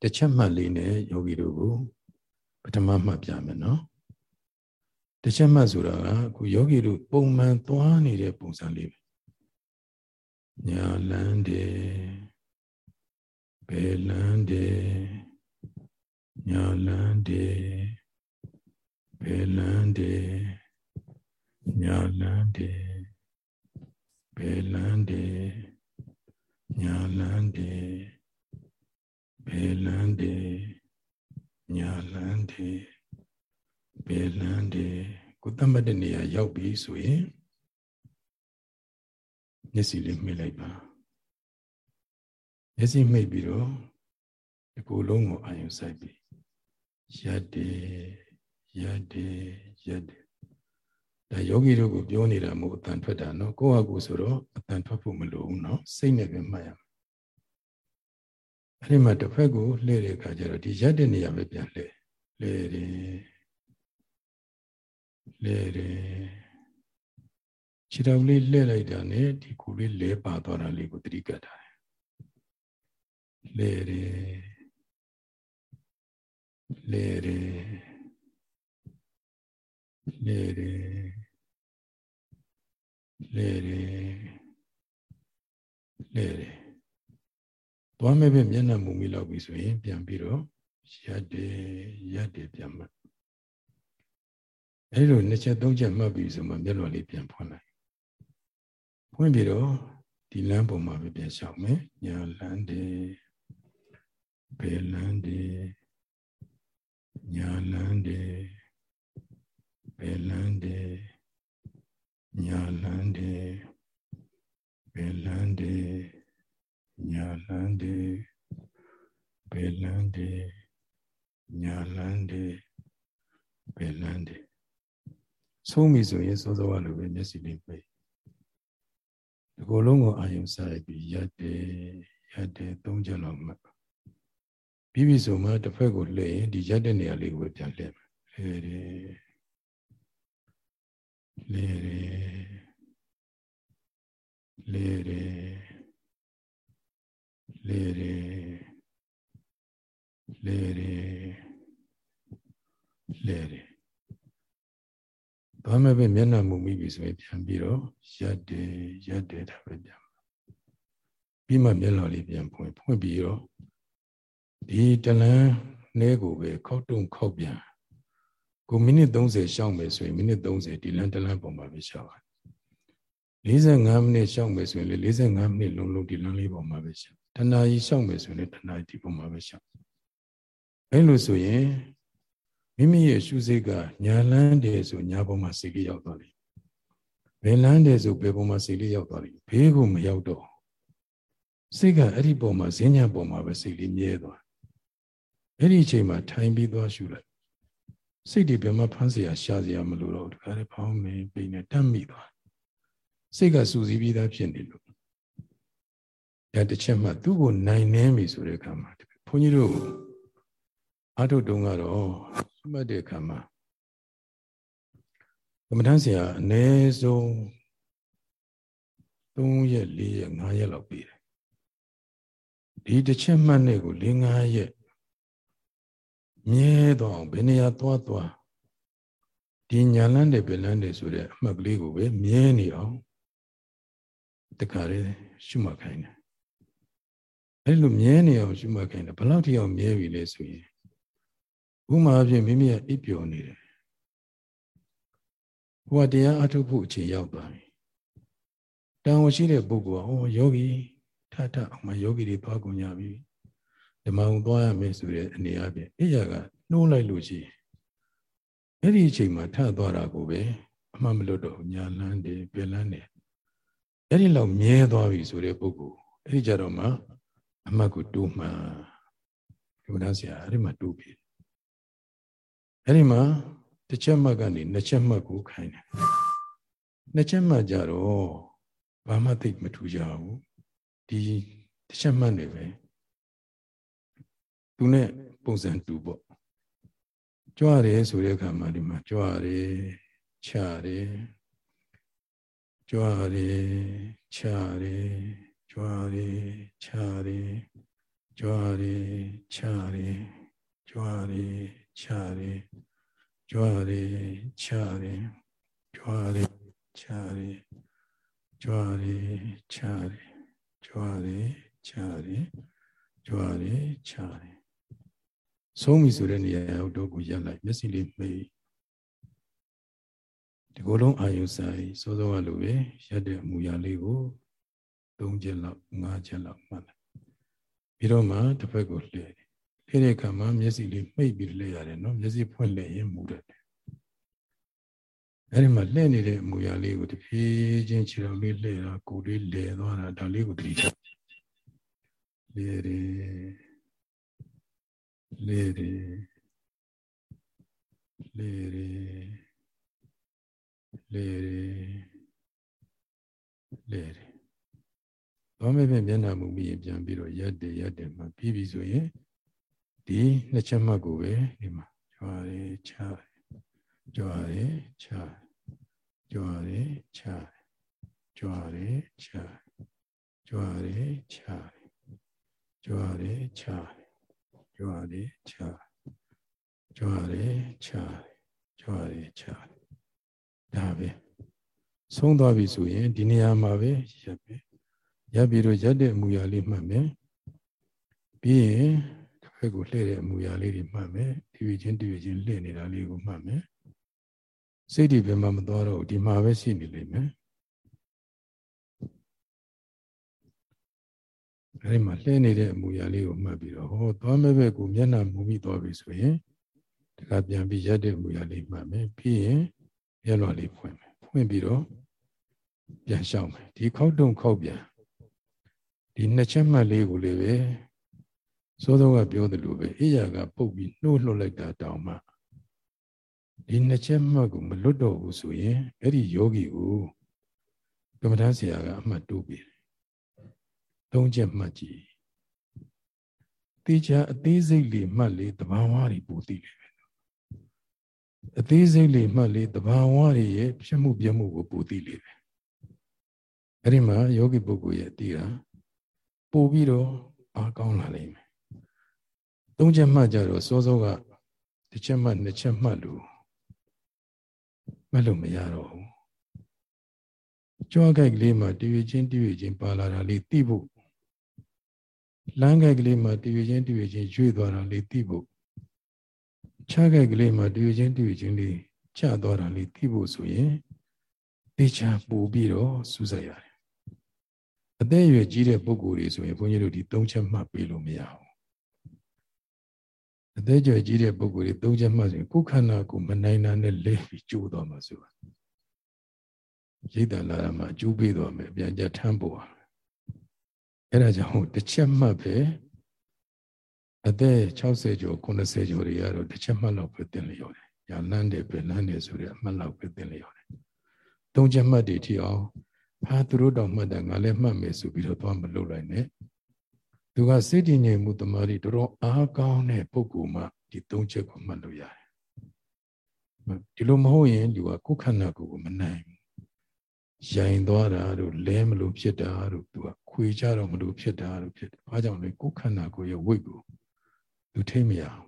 တစ်ချက်မှတ်လေးနဲ့ယောဂီတို့ကိုပထမမှတ်ပြမယ်နော်တစ်ချက်မှတ်ဆိုတာကအခုယောဂီတို့ပုံမှန်သွားနေတဲ့ပုံစံလေးပဲညာလန်းတယ်ဘယ်လန်းတယ်ညာလန်းတယ်ဘယ်လန်းတယ်ညာလန်းတယ်ဘယ်လန်းတယ်ညာလန်းတယ် ဘယ်လန်းတယ်ညာလန်းတယ်ဘယ်လန်းတယ်ကိုတတ်မှတ်တဲ့နေရာရောက်ပြီဆိုရင်မျက်စိလေးမှိတ်လိုက်ပါမျက်စိမှိတ်ပြီးတော့ဒီကိုယ်လုံးကိုအာရုံစိုက်ပြီးရက်တယ်ရက်တယ်ရက်တယ်ဒါယောဂီတို့ကိုပြောနေတာမဟုတ်အတန်ထွက်တာနော်ကိုယ့်ဟာကိုယ်ဆိုတော့အတန်ထွက်ဖို့မလိုဘူးနော်စိတ်နဲ့ပဲမှတ်ရမယ် အဲ့ဒီမှာတစ်ဖက်ကိုလှည့်တဲ့အခါကျတော့ဒီရက်တဲ့နေရာပဲပြန်လှည့်လှည့်တယ်လှည့်တယ်ခြေတော်လေးလှည့်လိုက်တာနဲ့ဒီကိုယ်လေးလဲပါသွားတာလေးကိုသတိကပ်တာလှည့်တယ်လှည့်တယ်လှည့်တယ်လှည့်တယ်လှည့်တယ် သွားမဲ့ပဲမျက်နှာမူမိလောက်ပြီဆိုရင် ပြန်ပြီးတော့ရက်တယ်ရက်တယ်ပြန်မှအဲဒီလိုနှစ်ချက်သုံးချက်မှတ်ပြီဆိုမှမျက်လွန်လေးပြန်ဖွင့်လိုက်ဖွင့်ပြီးတော့ဒီလမ်းပေါ်မှာပဲပြန်လျှောက်မယ်ညာလမ်းတယ်ဘယ်လမ်းတယ်ညာလန်းတယ်ဘယ်လန်းတယ်ညာလန်းတယ်ဘယ်လန်းတယ် ညာလန်းတယ်ဘယ်လန်းတယ်ညာလန်းတယ်ဘယ်လန်းတယ်ဆုံးပြီဆိုရင်စောစောကလိုပဲမျက်စိလေးပိတ်ဒီကိုယ်လုံးကိုအာယုံစိုက်ပြီးရက်တယ်ရက်တယ်သုံးချက်လောက်မှတ်ပြီးပြီဆိုမှတစ်ဖက်ကိုလှည့်ရင်ဒီရက်တဲ့နေရာလေးကိုပဲပြန်လှည့်မယ်လှည့်တယ်လှည့်တယ်လှည့်တယ် လှည့်တယ်လှည့်တယ်လှည့်တယ်ဘာမှပဲမျက်နှာမူမိပြီဆိုရင်ပြန်ပြီးတော့ရက်တယ်ရက်တယ်ဒါပဲပြန်ပြီးမှမျက်နှာလေးပြန်ဖွင့်ဖွင့်ပြီးတော့ဒီတလန်းနဲကိုပဲခောက်တုံခောက်ပြန်ကိုမိနစ်30ရှောက်မယ်ဆိုရင်မိနစ်30ဒီလန်းတလန်းပုံမှာပဲရှောက်ရတယ်45မိနစ်ရှောက်မယ်ဆိုရင်လေ45မိနစ်လုံးလုံးဒီလန်းလေးပုံမှာပဲရှောက် တနာကြီးရှောက်မယ်ဆိုရင်တနာကြီးဒီပုံမှာပဲရှောက်အဲလိုဆိုရင်မိမိရဲ့ရှုစိတ်ကညာလန်းတယ်ဆိုညာပုံမှာစိတ်လေးရောက်သွားတယ်ဘယ်လန်းတယ်ဆိုဘယ်ပုံမှာစိတ်လေးရောက်သွားတယ်ဘေးကိုမရောက်တော့စိတ်ကအဲ့ဒီပုံမှာဈဉ္ညာပုံမှာပဲစိတ်လေးမြဲသွားအဲ့ဒီအချိန်မှာထိုင်ပြီးသွားရှုလိုက်စိတ်တွေဘယ်မှဖမ်းเสียရှာเสียမလို့တော့တခါတည်းဖောင်းမင်းပိနေတတ်မိသွားစိတ်ကစူစီးပြီးသားဖြစ်နေလို့ ့ ဒါတစ်ချက်မှသူ့ကိုနိုင်နှင်းပြီဆိုတဲ့အခါမှာဘုန်းကြီးတို့အာထုတုံးကတော့မှတ်တဲ့အခါမှာကမ္မထမ်းဆရာအ ਨੇ ဆုံး3ရက်4ရက်5ရက်လောက်ပြီးတယ်ဒီတစ်ချက်မှတ်နဲ့ကို4 5ရက်မြဲတော့အောင်ဘယ်နေရာသွားသွားဒီညာလန်းတယ်ပင်လန်းတယ်ဆိုတဲ့အမှတ်ကလေးကိုပဲမြဲနေအောင်တခါလေရှုမှတ်ခိုင်းတယ် အဲ့လိုမြဲနေအောင်ရှုမှတ်ခိုင်းတယ်ဘယ်လောက်ထိအောင်မြဲပြီလဲဆိုရင်ဥမာအဖြစ်မိမိရဲ့အိပ်ပျော်နေတယ်ဟိုကတရားအထုတ်ဖို့အချိန်ရောက်သွားပြီတန်ဝရှိတဲ့ပုဂ္ဂိုလ်ကဩယောဂီထထအောင်မယောဂီတွေသွားကုန်ကြပြီဓမ္မုံသွားရမယ်ဆိုတဲ့အနေအချင်းအိယာကနှိုးလိုက်လို့ရှိရင်အဲ့ဒီအချိန်မှာထသွားတာကိုပဲအမှန်မလို့တော့ညာလန်းတယ်ပြလန်းတယ်အဲ့ဒီလောက်မြဲသွားပြီဆိုတဲ့ပုဂ္ဂိုလ်အဲ့ဒီကြတော့မှ အမှတ်ကိုတိုးမှန်ဒီမနာဆရာအဲ့ဒီမှာတိုးပြီအဲ့ဒီမှာတစ်ချက်မှတ်ကနေနှစ်ချက်မှတ်ကိုခိုင်းတယ်နှစ်ချက်မှတ်ကြတော့ဘာမှသိမထူကြဘူးဒီတစ်ချက်မှတ်နေပဲသူနဲ့ပုံပုံစံတူပေါ့ကြွားတယ်ဆိုတဲ့အခါမှာဒီမှာကြွားတယ်ချတယ်ကြွားတယ်ချတယ် ကြွားတယ်ချတယ်ကြွားတယ်ချတယ်ကြွားတယ်ချတယ်ကြွားတယ်ချတယ်ကြွားတယ်ချတယ်ကြွားတယ်ချတယ်ကြွားတယ်ချတယ်ကြွားတယ်ချတယ်ဆုံးပြီဆိုတဲ့နေရာတို့ကိုရက်လိုက်မျက်စိလေးမှိတ်ဒီကိုယ်လုံးအာယုဆိုင်စိုးစိုးကလိုပဲရက်တဲ့အမူအရာလေးကို ၃ချက်လောက်၅ချက်လောက်မှတ်လိုက်ပြီးတော့မှတစ်ဖက်ကိုလှည့်လှည့်တဲ့အခါမှာမျက်စိလေးမှိတ်ပြီးလှည့်ရတယ်နော်မျက်စိဖွင့်လှည့်ရင်မူတယ်အဲ့ဒီမှာလှည့်နေတဲ့အမူအရာလေးကိုတဖြည်းချင်းခြေတော်လေးလှည့်တာကိုယ်လေးလဲသွားတာဒါလေးကိုတတိထားလေရေလေရေလေရေလေရေလေရေ ဘာမဲ့ပြန်မျက်နှာမူပြီးရင်ပြန်ပြီးတော့ရက်တယ်ရက်တယ်မှပြီးပြီဆိုရင်ဒီနှစ်ချက်မှတ်ကိုပဲဒီမှာကြွားရချားကြွားရချားကြွားရချားကြွားရချားကြွားရချားကြွားရချားကြွားရချားကြွားရချားကြွားရချားဒါပဲဆုံးသွားပြီဆိုရင်ဒီနေရာမှာပဲရပ်ပဲ ရပ်ပြီးတော့ရပ်တဲ့အမူအရာလေးမှတ်မယ်ပြီးရင်တစ်ဖက်ကိုလှည့်တဲ့အမူအရာလေးတွေမှတ်မယ်ဒီဝချင်းဒီဝချင်းလှည့်နေတာလေးကိုမှတ်မယ်စိတ်ဒီဘယ်မှာမသွားတော့ဒီမှာပဲရှိနေလိမ့်မယ်အဲဒီမှာလှည့်နေတဲ့အမူအရာလေးကိုမှတ်ပြီးတော့ဟောသွားမဲ့ဘက်ကိုမျက်နှာမူပြီးသွားပြီဆိုရင်တခါပြန်ပြီးရက်တဲ့အမူအရာလေးမှတ်မယ်ပြီးရင်မျက်လွှာလေးဖွင့်မယ်ဖွင့်ပြီးတော့ပြန်ရှောက်မယ်ဒီခောက်တုံခောက်ပြန် ဒီနှစ်ချက်မှတ်လေးကိုလည်းပဲစိုးသောကပြောသလိုပဲအိယာကပုတ်ပြီးနှိုးလှုပ်လိုက်တာတောင်မှဒီနှစ်ချက်မှတ်ကိုမလွတ်တော့ဘူးဆိုရင်အဲ့ဒီယောဂီကိုကမ္မဋ္ဌာန်းဆရာကအမှတ်တိုးပြီးသုံးချက်မှတ်ကြည့်တေချာအသေးစိတ်လေးမှတ်လေးတဘာဝတွေပူသိတယ်ပဲအသေးစိတ်လေးမှတ်လေးတဘာဝတွေရဲ့ဖြစ်မှုပြမှုကိုပူသိလေပဲအဲ့ဒီမှာယောဂီပုဂ္ဂိုလ်ရဲ့တည်တာ ပို့ပြီးတော့အားကောင်းလာလိမ့်မယ်သုံးချက်မှတ်ကြတော့စောစောကတစ်ချက်မှတ်နှစ်ချက်မှတ်လို့မှတ်လို့မရတော့ဘူးကြွားကြိုက်ကလေးမှာတည်ရချင်းတည်ရချင်းပါလာတာလေးသိဖို့လမ်းကြိုက်ကလေးမှာတည်ရချင်းတည်ရချင်းရွေ့သွားတာလေးသိဖို့ခြားကြိုက်ကလေးမှာတည်ရချင်းတည်ရချင်းလေးကျသွားတာလေးသိဖို့ဆိုရင်တေချာပို့ပြီးတော့စူးစိုက်ရတယ် အသက်အရွယ်ကြီးတဲ့ပုဂ္ဂိုလ်တွေဆိုရင်ဘုန်းကြီးတို့ဒီသုံးချက်မှတ်ပေးလို့မရဘူးအသက်ကျော်ကြီးတဲ့ပုဂ္ဂိုလ်တွေသုံးချက်မှတ်ဆိုရင်ကိုယ်ခန္ဓာကိုမနိုင်တာနဲ့လဲပြီးကျိုးသွားမှာဆိုတာရိတ်တလာတာမှာကျိုးပေးသွားမယ်ပြန်ကြထမ်းပေါ်အဲ့ဒါကြောင့်တစ်ချက်မှတ်ပဲအသက်60ကျော်90ကျော်တွေကတော့တစ်ချက်မှတ်လောက်ပဲသင်လျော်တယ်။ညာလန်းတယ်ပဲလန်းတယ်ဆိုတဲ့အမှတ်လောက်ပဲသင်လျော်တယ်။သုံးချက်မှတ်တွေထီအောင် ဟာသူတို့တောင်မှတ်တယ်ငါလည်းမှတ်မယ်ဆိုပြီးတော့သွားမလုပ်လိုက်နဲ့သူကစိတ်တည်ငြိမ်မှုတမာရီတော်တော်အားကောင်းတဲ့ပုဂ္ဂိုလ်မှဒီသုံးချက်ကိုမှတ်လို့ရတယ်ဒီလိုမဟုတ်ရင်လူကကိုယ်ခန္ဓာကိုယ်ကိုမနိုင်ဘူးရိုင်သွားတာတို့လဲမလို့ဖြစ်တာတို့သူကခွေကြတော့မလို့ဖြစ်တာတို့ဖြစ်တယ်။ဘာကြောင့်လဲကိုယ်ခန္ဓာကိုယ်ရဲ့ဝိတ်ကိုလူထိမရအောင်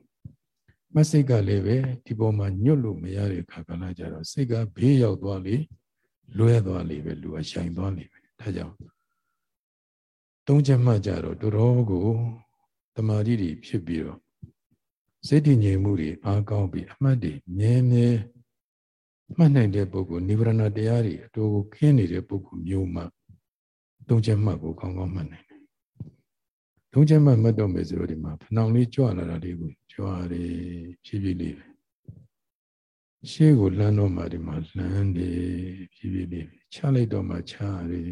မစိတ်ကလည်းပဲဒီပေါ်မှာညွတ်လို့မရတဲ့ခါကလာကြတော့စိတ်ကဘေးရောက်သွားလေ လွဲသွားလေပဲလူကရှိုင်သွားလေပဲဒါကြောင့်သုံးချက်မှကြတော့တော်တော်ကိုတမာတိတွေဖြစ်ပြီးတော့စိတ်တည်ငြိမ်မှုတွေအားကောင်းပြီးအမှတ်တွေမြဲမြဲမှတ်နိုင်တဲ့ပုဂ္ဂိုလ်နိဗ္ဗာန်တရားတွေအတူကိုခင်းနေတဲ့ပုဂ္ဂိုလ်မျိုးမှသုံးချက်မှတ်ကိုကောင်းကောင်းမှတ်နိုင်တယ်။သုံးချက်မှတ်မှတ်တော့မယ်ဆိုတော့ဒီမှာဖဏောင်လေးကြွလာတာလေးကိုကြွားတယ်ဖြည်းဖြည်းလေးပဲ ရှေ့ကိုလှမ်းတော့မှဒီမှာလှမ်းတယ်ဖြည်းဖြည်းလေးချလိုက်တော့မှချတယ်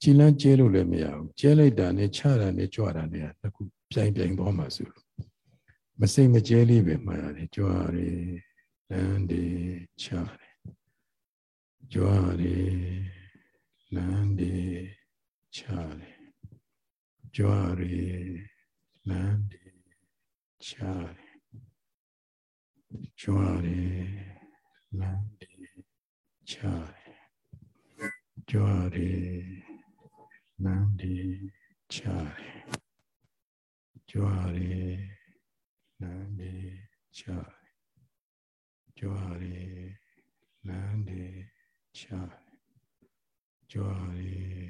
ကြည်လန်းကျဲလို့လည်းမရဘူးကျဲလိုက်တာနဲ့ချတာနဲ့ကြွတာနဲ့တခုပြိုင်ပြိုင်သွားမှဆိုလို့မစိမ့်မကျဲလေးပဲမှရတယ်ကြွတယ်လမ်းတယ်ချတယ်ကြွတယ်လမ်းတယ်ချတယ်ကြွတယ်လမ်းတယ်ချတယ် ကြွားတယ်လမ်းတယ်ချတယ်ကြွားတယ်လမ်းတယ်ချတယ်ကြွားတယ်လမ်းတယ်ချတယ်ကြွားတယ်လမ်းတယ်ချတယ်ကြွားတယ်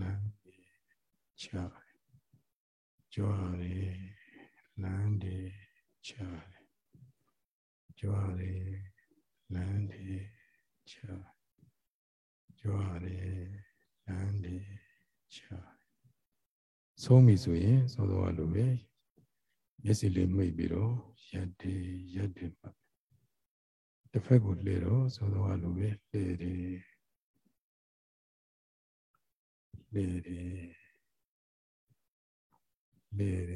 လမ်းတယ်ချတယ်ကြွားတယ်လမ်းတယ်ချတယ် ကြွားတယ်လမ်းတယ်ချတယ်ကြွားတယ်လမ်းတယ်ချတယ်ဆုံးပြီဆိုရင်သောသောလိုပဲမျက်စိလေးမိတ်ပြီးတော့ရက်တည်ရက်တည်မှတစ်ဖက်ကိုလှည့်တော့သောသောလိုပဲလှည့်တယ်လေတယ်လေတ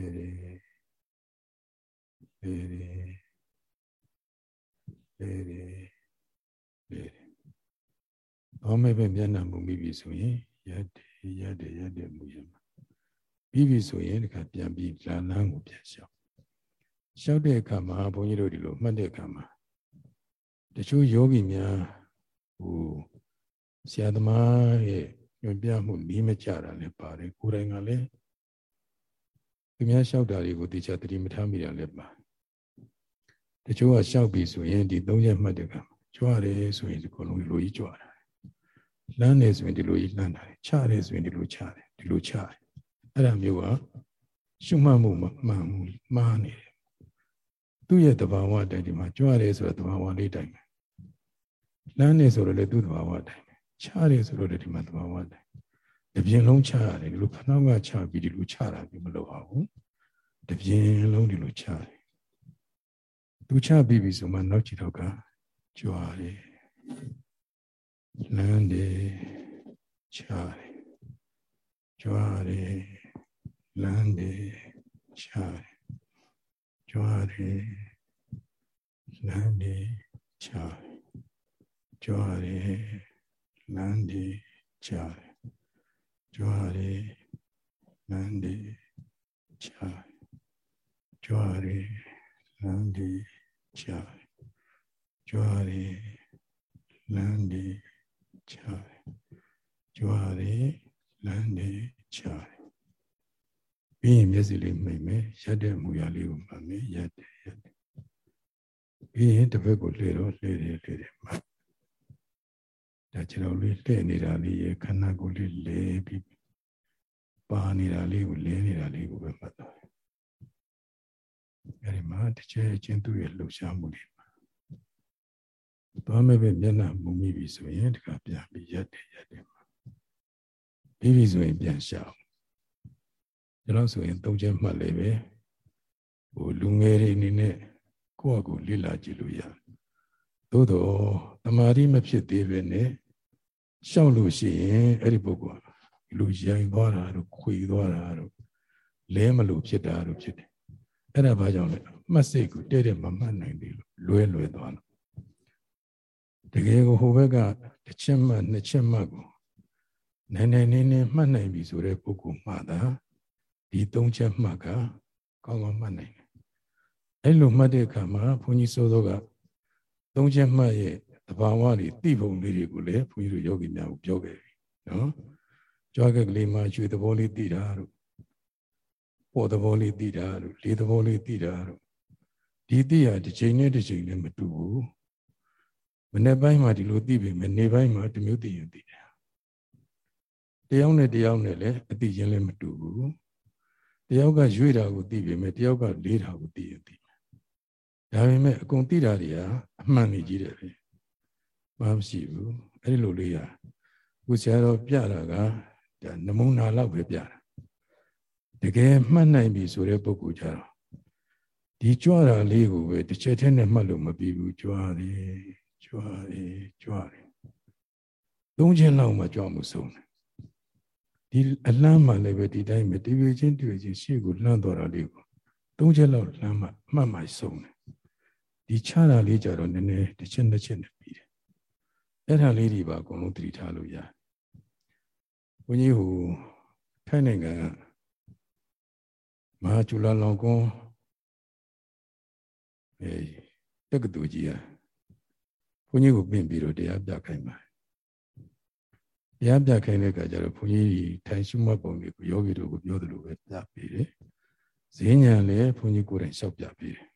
ယ်လေတယ် လေတယ်လေတယ်လေတယ်ဘောမေပဲမျက်နှာမူမိပြီဆိုရင်ရက်တယ်ရက်တယ်ရက်တယ်မူရမှာပြီးပြီဆိုရင်ဒီကပြန်ပြီးလာလန်းကိုပြန်လျှောက်လျှောက်တဲ့အခါမှာဘုန်းကြီးတို့ဒီလိုမှတ်တဲ့အခါမှာတချို့ယောဂီများဟိုဆရာသမားရဲ့ညွှန်ပြမှုနီးမကြတာလည်းပါတယ်ကိုယ်တိုင်ကလည်းသူများလျှောက်တာတွေကိုတေချာတတိမထားမိတာလည်းပါတ ချို့ကလျှောက်ပြီဆိုရင်ဒီသုံးရက်မှတ်တဲ့ကကြွရတယ်ဆိုရင်ဒီကုလုံးလိုကြီးကြွတာလမ်းနေဆိုရင်ဒီလိုကြီးလမ်းတာချတယ်ဆိုရင်ဒီလိုချတယ်ဒီလိုချတယ်အဲ့ဒါမျိုးကရှုမှတ်မှုမမှန်ဘူးမှားနေတယ်သူ့ရဲ့တဘာဝတိုင်ဒီမှာကြွရတယ်ဆိုတော့တဘာဝလေးတိုင်ပဲလမ်းနေဆိုတော့လေသူ့တဘာဝတိုင်ချတယ်ဆိုတော့ဒီမှာသဘာဝတိုင်းတပြင်းလုံးချရတယ်ဒီလိုဖနှောင်းကချပြီးဒီလိုချတာမျိုးမလုပ်အောင်ဘူးတပြင်းလုံးဒီလိုချတယ် သူချပြီးပြီဆိုမှနောက်ကြည့်တော့ကကြွားတယ်လမ်းတယ်ချတယ်ကြွားတယ်လမ်းတယ်ချတယ်ကြွားတယ်လမ်းတယ်ချတယ်ကြွားတယ်လမ်းဒီကြားတယ်ကြွားတယ်လမ်းဒီကြားတယ်ကြွားတယ်လမ်းဒီ ကြားတယ်ကြွားတယ်လမ်းဒီကြားတယ်ကြွားတယ်လမ်းဒီကြားတယ်ပြီးရင်မျက်စိလေးမိတ်မယ်ရက်တဲ့မူရလေးကိုမှတ်မယ်ရက်တယ်ရက်တယ်ပြီးရင်တစ်ဖက်ကိုလှည့်တော့လှည့်တယ်လှည့်တယ်မှတ်ဒါကျွန်တော်လေးလှည့်နေတာလေးရခန္ဓာကိုယ်လေးလဲပြီးပါနေတာလေးကိုလဲနေတာလေးကိုပဲမှတ်တော့ အဲဒီမှာတစ်ချက်ချင်းသူ့ရဲ့လှုပ်ရှားမှုတွေမှာသွားမဲ့ပဲမျက်နှာမူမိပြီဆိုရင်တခါပြန်ပြီးရက်တယ်ရက်တယ်မှာပြီးပြီဆိုရင်ပြန်ရှောင်ကျွန်တော်ဆိုရင်သုံးချက်မှတ်လေပဲဟိုလူငယ်တွေအနေနဲ့ကိုယ့်အကူလေ့လာကြည့်လို့ရတယ်သို့တော့တမာရီမဖြစ်သေးပဲနဲ့ရှောက်လို့ရှိရင်အဲ့ဒီပုဂ္ဂိုလ်လူရိုင်သွားတာတို့ခွေသွားတာတို့လဲမလို့ဖြစ်တာတို့ဖြစ်တယ် အဲ့ဒါဘာကြောင့်လဲမှတ်စိတ်ကိုတဲ့တဲ့မမှတ်နိုင်သေးလို့လွဲလွဲသွားလို့တကယ်ကိုဟိုဘက်ကတစ်ချက်မှနှစ်ချက်မှကိုနိုင်နိုင်နေနေမှတ်နိုင်ပြီဆိုတဲ့ပုဂ္ဂိုလ်မှသာဒီသုံးချက်မှတ်ကကောင်းကောင်းမှတ်နိုင်တယ်အဲ့လိုမှတ်တဲ့အခါမှာဘုန်းကြီးစိုးသောကသုံးချက်မှတ်ရဲ့တဘာဝတွေသိပုံလေးတွေကိုလည်းဘုန်းကြီးတို့ယောဂီများကိုပြောခဲ့ပြီနော်ကြွားကလေးမှရွှေသဘောလေးသိတာတို့ ပေါ်သဘောလေးသိတာတို့လေသဘောလေးသိတာတို့ဒီသိရတစ်ချိန်နဲ့တစ်ချိန်နဲ့မတူဘူးမနေ့ပိုင်းမှာဒီလိုသိပြီမနေ့ပိုင်းမှာဒီမျိုးသိရင်သိတယ်တယောက်နဲ့တယောက်နဲ့လည်းအသိချင်းလည်းမတူဘူးတယောက်ကရွေ့တာကိုသိပြီမဲ့တယောက်ကလေးတာကိုသိရင်သိဒါပေမဲ့အကုန်သိတာတွေဟာအမှန်ကြီးကြီးတယ်ပဲမရှိဘူးအဲ့ဒီလိုလေးဟာခုဆရာတော်ပြတာကဒါနမုနာလောက်ပဲပြတာ တကယ်မှတ်နိုင်ပြီဆိုတဲ့ပုဂ္ဂိုလ်ကြတော့ဒီကြွတာလေးကိုပဲတစ်ချက်တည်းနဲ့မှတ်လို့မပြီးဘူးကြွတယ်ကြွတယ်ကြွတယ်သုံးချက်လောက်မှကြွမှုဆုံးတယ်ဒီအလန်းမှလည်းပဲဒီတိုင်းပဲတည်ပြချင်းတည်ချင်းရှေ့ကိုလှမ်းတော်တာလေးကိုသုံးချက်လောက်လှမ်းမှမှတ်မှဆုံးတယ်ဒီချတာလေးကြတော့နည်းနည်းတစ်ချက်တစ်ချက်နဲ့ပြီးတယ်အဲ့ဒါလေးတွေပါအကုန်လုံးသတိထားလို့ရတယ်ဘုန်းကြီးဟိုထိုင်းနိုင်ငံ မဟာကျူလာလောင်ကွန်းအဲတက္ကသိုလ်ကြီးอ่ะဘုန်းကြီးကိုပြင်ပြီးတော့တရားပြခိုင်းပါတရားပြခိုင်းတဲ့အခါကျတော့ဘုန်းကြီးထိုင်ရှုမှတ်ပုံတွေကိုယောဂီတို့ကိုပြောသလိုပဲပြပေးတယ်ဈဉ္ဉံလည်းဘုန်းကြီးကိုယ်တိုင်လျှောက်ပြပေးတယ်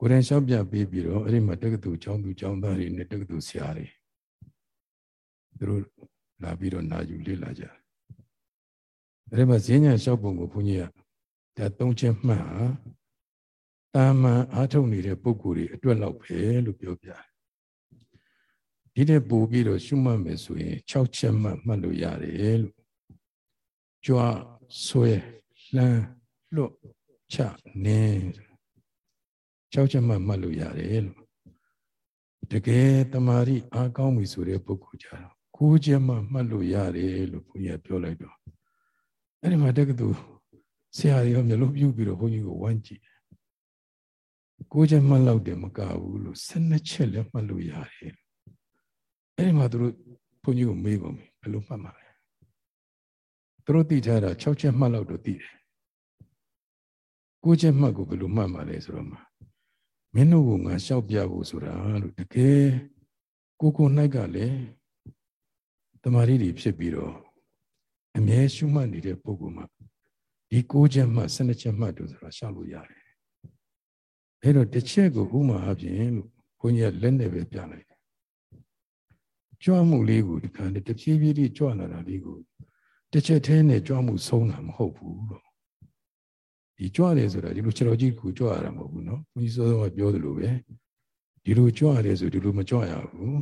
ကိုယ်တိုင်လျှောက်ပြပေးပြီးတော့အဲ့ဒီမှာတက္ကသိုလ်ကျောင်းသူကျောင်းသားတွေနဲ့တက္ကသိုလ်ဆရာတွေသူတို့လာပြီးတော့နာယူလေ့လာကြအဲ့ ဒီမှာဈဉ္ဉံလျှောက်ပုံကိုဘုန်းကြီးကဒါသုံးချက်မှတ်ဟာတာမန်အားထုတ်နေတဲ့ပုံကိုယ်တွေအတွက်လောက်ပဲလို့ပြောပြတယ်ဒီတဲ့ပို့ပြီးတော့ရှုမှတ်မယ်ဆိုရင်6ချက်မှတ်မှတ်လို့ရတယ်လို့ကြွားဆွဲလှမ်းလွတ်ချနင်း6ချက်မှတ်မှတ်လို့ရတယ်လို့တကယ်တမာရီအားကောင်းပြီဆိုတဲ့ပုဂ္ဂိုလ်ကြတော့9ချက်မှမှတ်လို့ရတယ်လို့ဘုရားပြောလိုက်တော့ အဲ့ဒီမှာတက္ကသိုလ်ဆရာတွေရောမျိုးလုံးပြုပြီးတော့ဘုန်းကြီးကိုဝမ်းကြည့်ကိုချက်မှတ်လောက်တယ်မကဘူးလို့12ချက်လည်းမှတ်လို့ရတယ်အဲ့ဒီမှာသူတို့ဘုန်းကြီးကိုမေးပါမယ်ဘယ်လိုမှတ်မှာလဲသူတို့သိထားတာ6ချက်မှတ်လောက်တော့သိတယ်ကိုချက်မှတ်ကိုဘယ်လိုမှတ်မှာလဲဆိုတော့မှာမင်းတို့ကငါလျှောက်ပြဖို့ဆိုတာလို့တကယ်ကိုကို၌ကလည်းတမာရီတွေဖြစ်ပြီးတော့ အမြဲရှုမှတ်နေတဲ့ပုဂ္ဂိုလ်မှာဒီကိုချက်မှတ်12ချက်မှတ်တို့ဆိုတာရှောက်လို့ရတယ်အဲ့တော့တစ်ချက်ကိုဥမာအပြင်လို့ဘုန်းကြီးကလက်နဲ့ပဲပြလိုက်တယ်ကြွမှုလေးကိုဒီကံတဖြည်းဖြည်းလေးကြွလာတာလေးကိုတစ်ချက်သေးနဲ့ကြွမှုဆုံးတာမဟုတ်ဘူးလို့ဒီကြွတယ်ဆိုတာဒီလိုခြေတော်ကြီးကိုကြွရတာမဟုတ်ဘူးနော်ဘုန်းကြီးစောစောကပြောသလိုပဲဒီလိုကြွရတယ်ဆိုဒီလိုမကြွရဘူး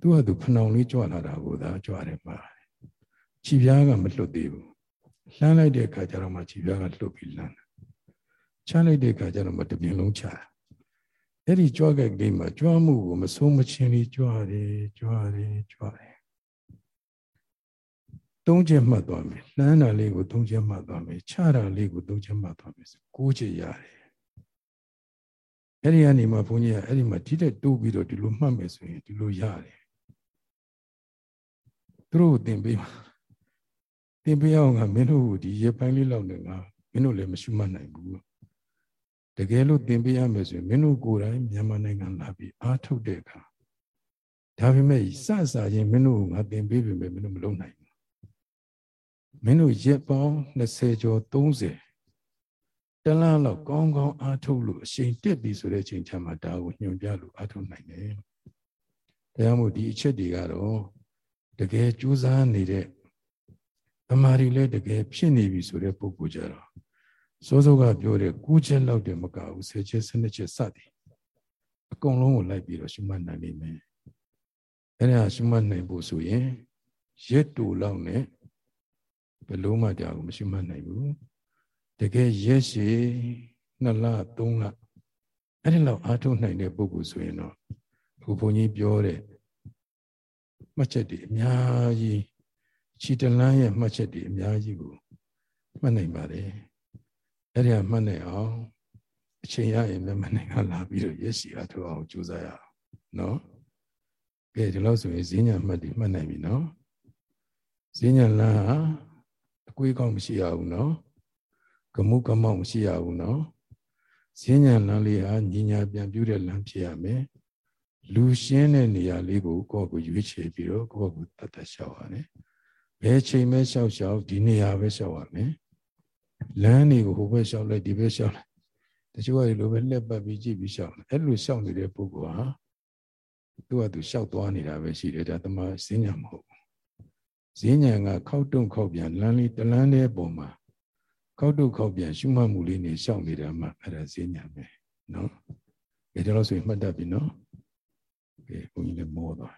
သူကသူဖဏောင်လေးကြွလာတာကိုသာကြွတယ်မှာ ခြေပြားကမလွတ်သေးဘူးလှမ်းလိုက်တဲ့အခါကျတော့မှခြေပြားကလွတ်ပြီးလှမ်းချလိုက်တဲ့အခါကျတော့မတပြင်းလုံးချတာအဲ့ဒီကြွားကလေးမှာကြွားမှုကိုမဆုံးမချင်းလေးကြွားတယ်ကြွားတယ်ကြွားတယ်သုံးချက်မှတ်သွားမယ်လှမ်းတာလေးကိုသုံးချက်မှတ်သွားမယ်ချတာလေးကိုသုံးချက်မှတ်သွားမယ်ကိုးချက်ရတယ်အဲ့ဒီကနေမှဘုန်းကြီးကအဲ့ဒီမှာဒီတဲ့တိုးပြီးတော့ဒီလိုမှတ်မယ်ဆိုရင်ဒီလိုရတယ်သူတို့ကိုသင်ပေးပါ သင်ပေးအောင်ကမင်းတို့ဒီရပိုင်းလေးလောက်နဲ့ငါမင်းတို့လည်းမရှိမှတ်နိုင်ဘူးတကယ်လို့သင်ပေးရမယ်ဆိုရင်မင်းတို့ကိုယ်တိုင်မြန်မာနိုင်ငံလာပြီးအားထုတ်တဲ့အခါဒါပေမဲ့စစချင်းမင်းတို့ငါသင်ပေးပြီမင်းတို့မလုပ်နိုင်ဘူးမင်းတို့ရက်ပေါင်း20ကျော်30တလားလောက်ကောင်းကောင်းအားထုတ်လို့အချိန်တက်ပြီဆိုတဲ့ချိန်ချမှာဒါကိုညွှန်ပြလို့အားထုတ်နိုင်တယ်။ဒါကြောင့်မို့ဒီအချက်တွေကတော့တကယ်ကြိုးစားနေတဲ့ တမာရီလည်းတကယ်ဖြစ်နေပြီဆိုတဲ့ပုဂ္ဂိုလ်ကြတော့စိုးစိုးကပြောတဲ့၉ချက်လောက်တည်းမကဘူး၁၀ချက်၁၂ချက်စသည်အကုန်လုံးကိုလိုက်ပြီးတော့ရှုမှတ်နိုင်လိမ့်မယ်အဲ့ဒါရှုမှတ်နိုင်ဖို့ဆိုရင်ရက်တူလောက်နဲ့ဘယ်လုံးမှတရားကိုမရှုမှတ်နိုင်ဘူးတကယ်ရက်ရှည်နှစ်လသုံးလအဲ့ဒီလောက်အားထုတ်နိုင်တဲ့ပုဂ္ဂိုလ်ဆိုရင်တော့အခုဘုန်းကြီးပြောတဲ့မှတ်ချက်တွေအများကြီး ခြေတလန်းရဲ့မှတ်ချက်တွေအများကြီးကိုမှတ်နိုင်ပါတယ်အဲ့ဒီကမှတ်နိုင်အောင်အချိန်ရရင်လည်းမနိုင်ကလာပြီးတော့ရက်စီအားထုတ်အောင်ကြိုးစားရအောင်နော်ကဲဒီလောက်ဆိုရင်ဈဉ္ညာမှတ်တွေမှတ်နိုင်ပြီနော်ဈဉ္ညာလန်းဟာအကွေးကောင်းမရှိရဘူးနော်ကမှုကမောက်မရှိရဘူးနော်ဈဉ္ညာလန်းလေးဟာညီညာပြန်ပြူတဲ့လမ်းဖြစ်ရမယ်လူရှင်းတဲ့နေရာလေးကိုကိုယ့်ကိုရွေးချယ်ပြီးတော့ကိုယ့်ကိုတတ်တတ်ရှောက်ရတယ် ဘယ်ချိန်မဲရှောက်ရှောက်ဒီနေရာပဲရှောက်ရမယ်လမ်းတွေကိုဟိုဘက်ရှောက်လိုက်ဒီဘက်ရှောက်လိုက်တချို့ကဒီလိုပဲလှက်ပတ်ပြီးကြည့်ပြီးရှောက်တယ်အဲ့လိုရှောက်နေတဲ့ပုဂ္ဂိုလ်ဟာသူကသူရှောက်သွားနေတာပဲရှိတယ်ဒါတမစဉ္ညာမဟုတ်ဘူးစဉ္ညာကခောက်တုံခောက်ပြန်လမ်းလေးတလမ်းလေးပုံမှာခောက်တုံခောက်ပြန်ရှုမှတ်မှုလေးနေရှောက်နေတာမှအဲ့ဒါစဉ္ညာပဲနော်ဒါကြောင့်ဆိုရင်မှတ်တတ်ပြီနော်ကဲဘုန်းကြီးလည်းမောသွား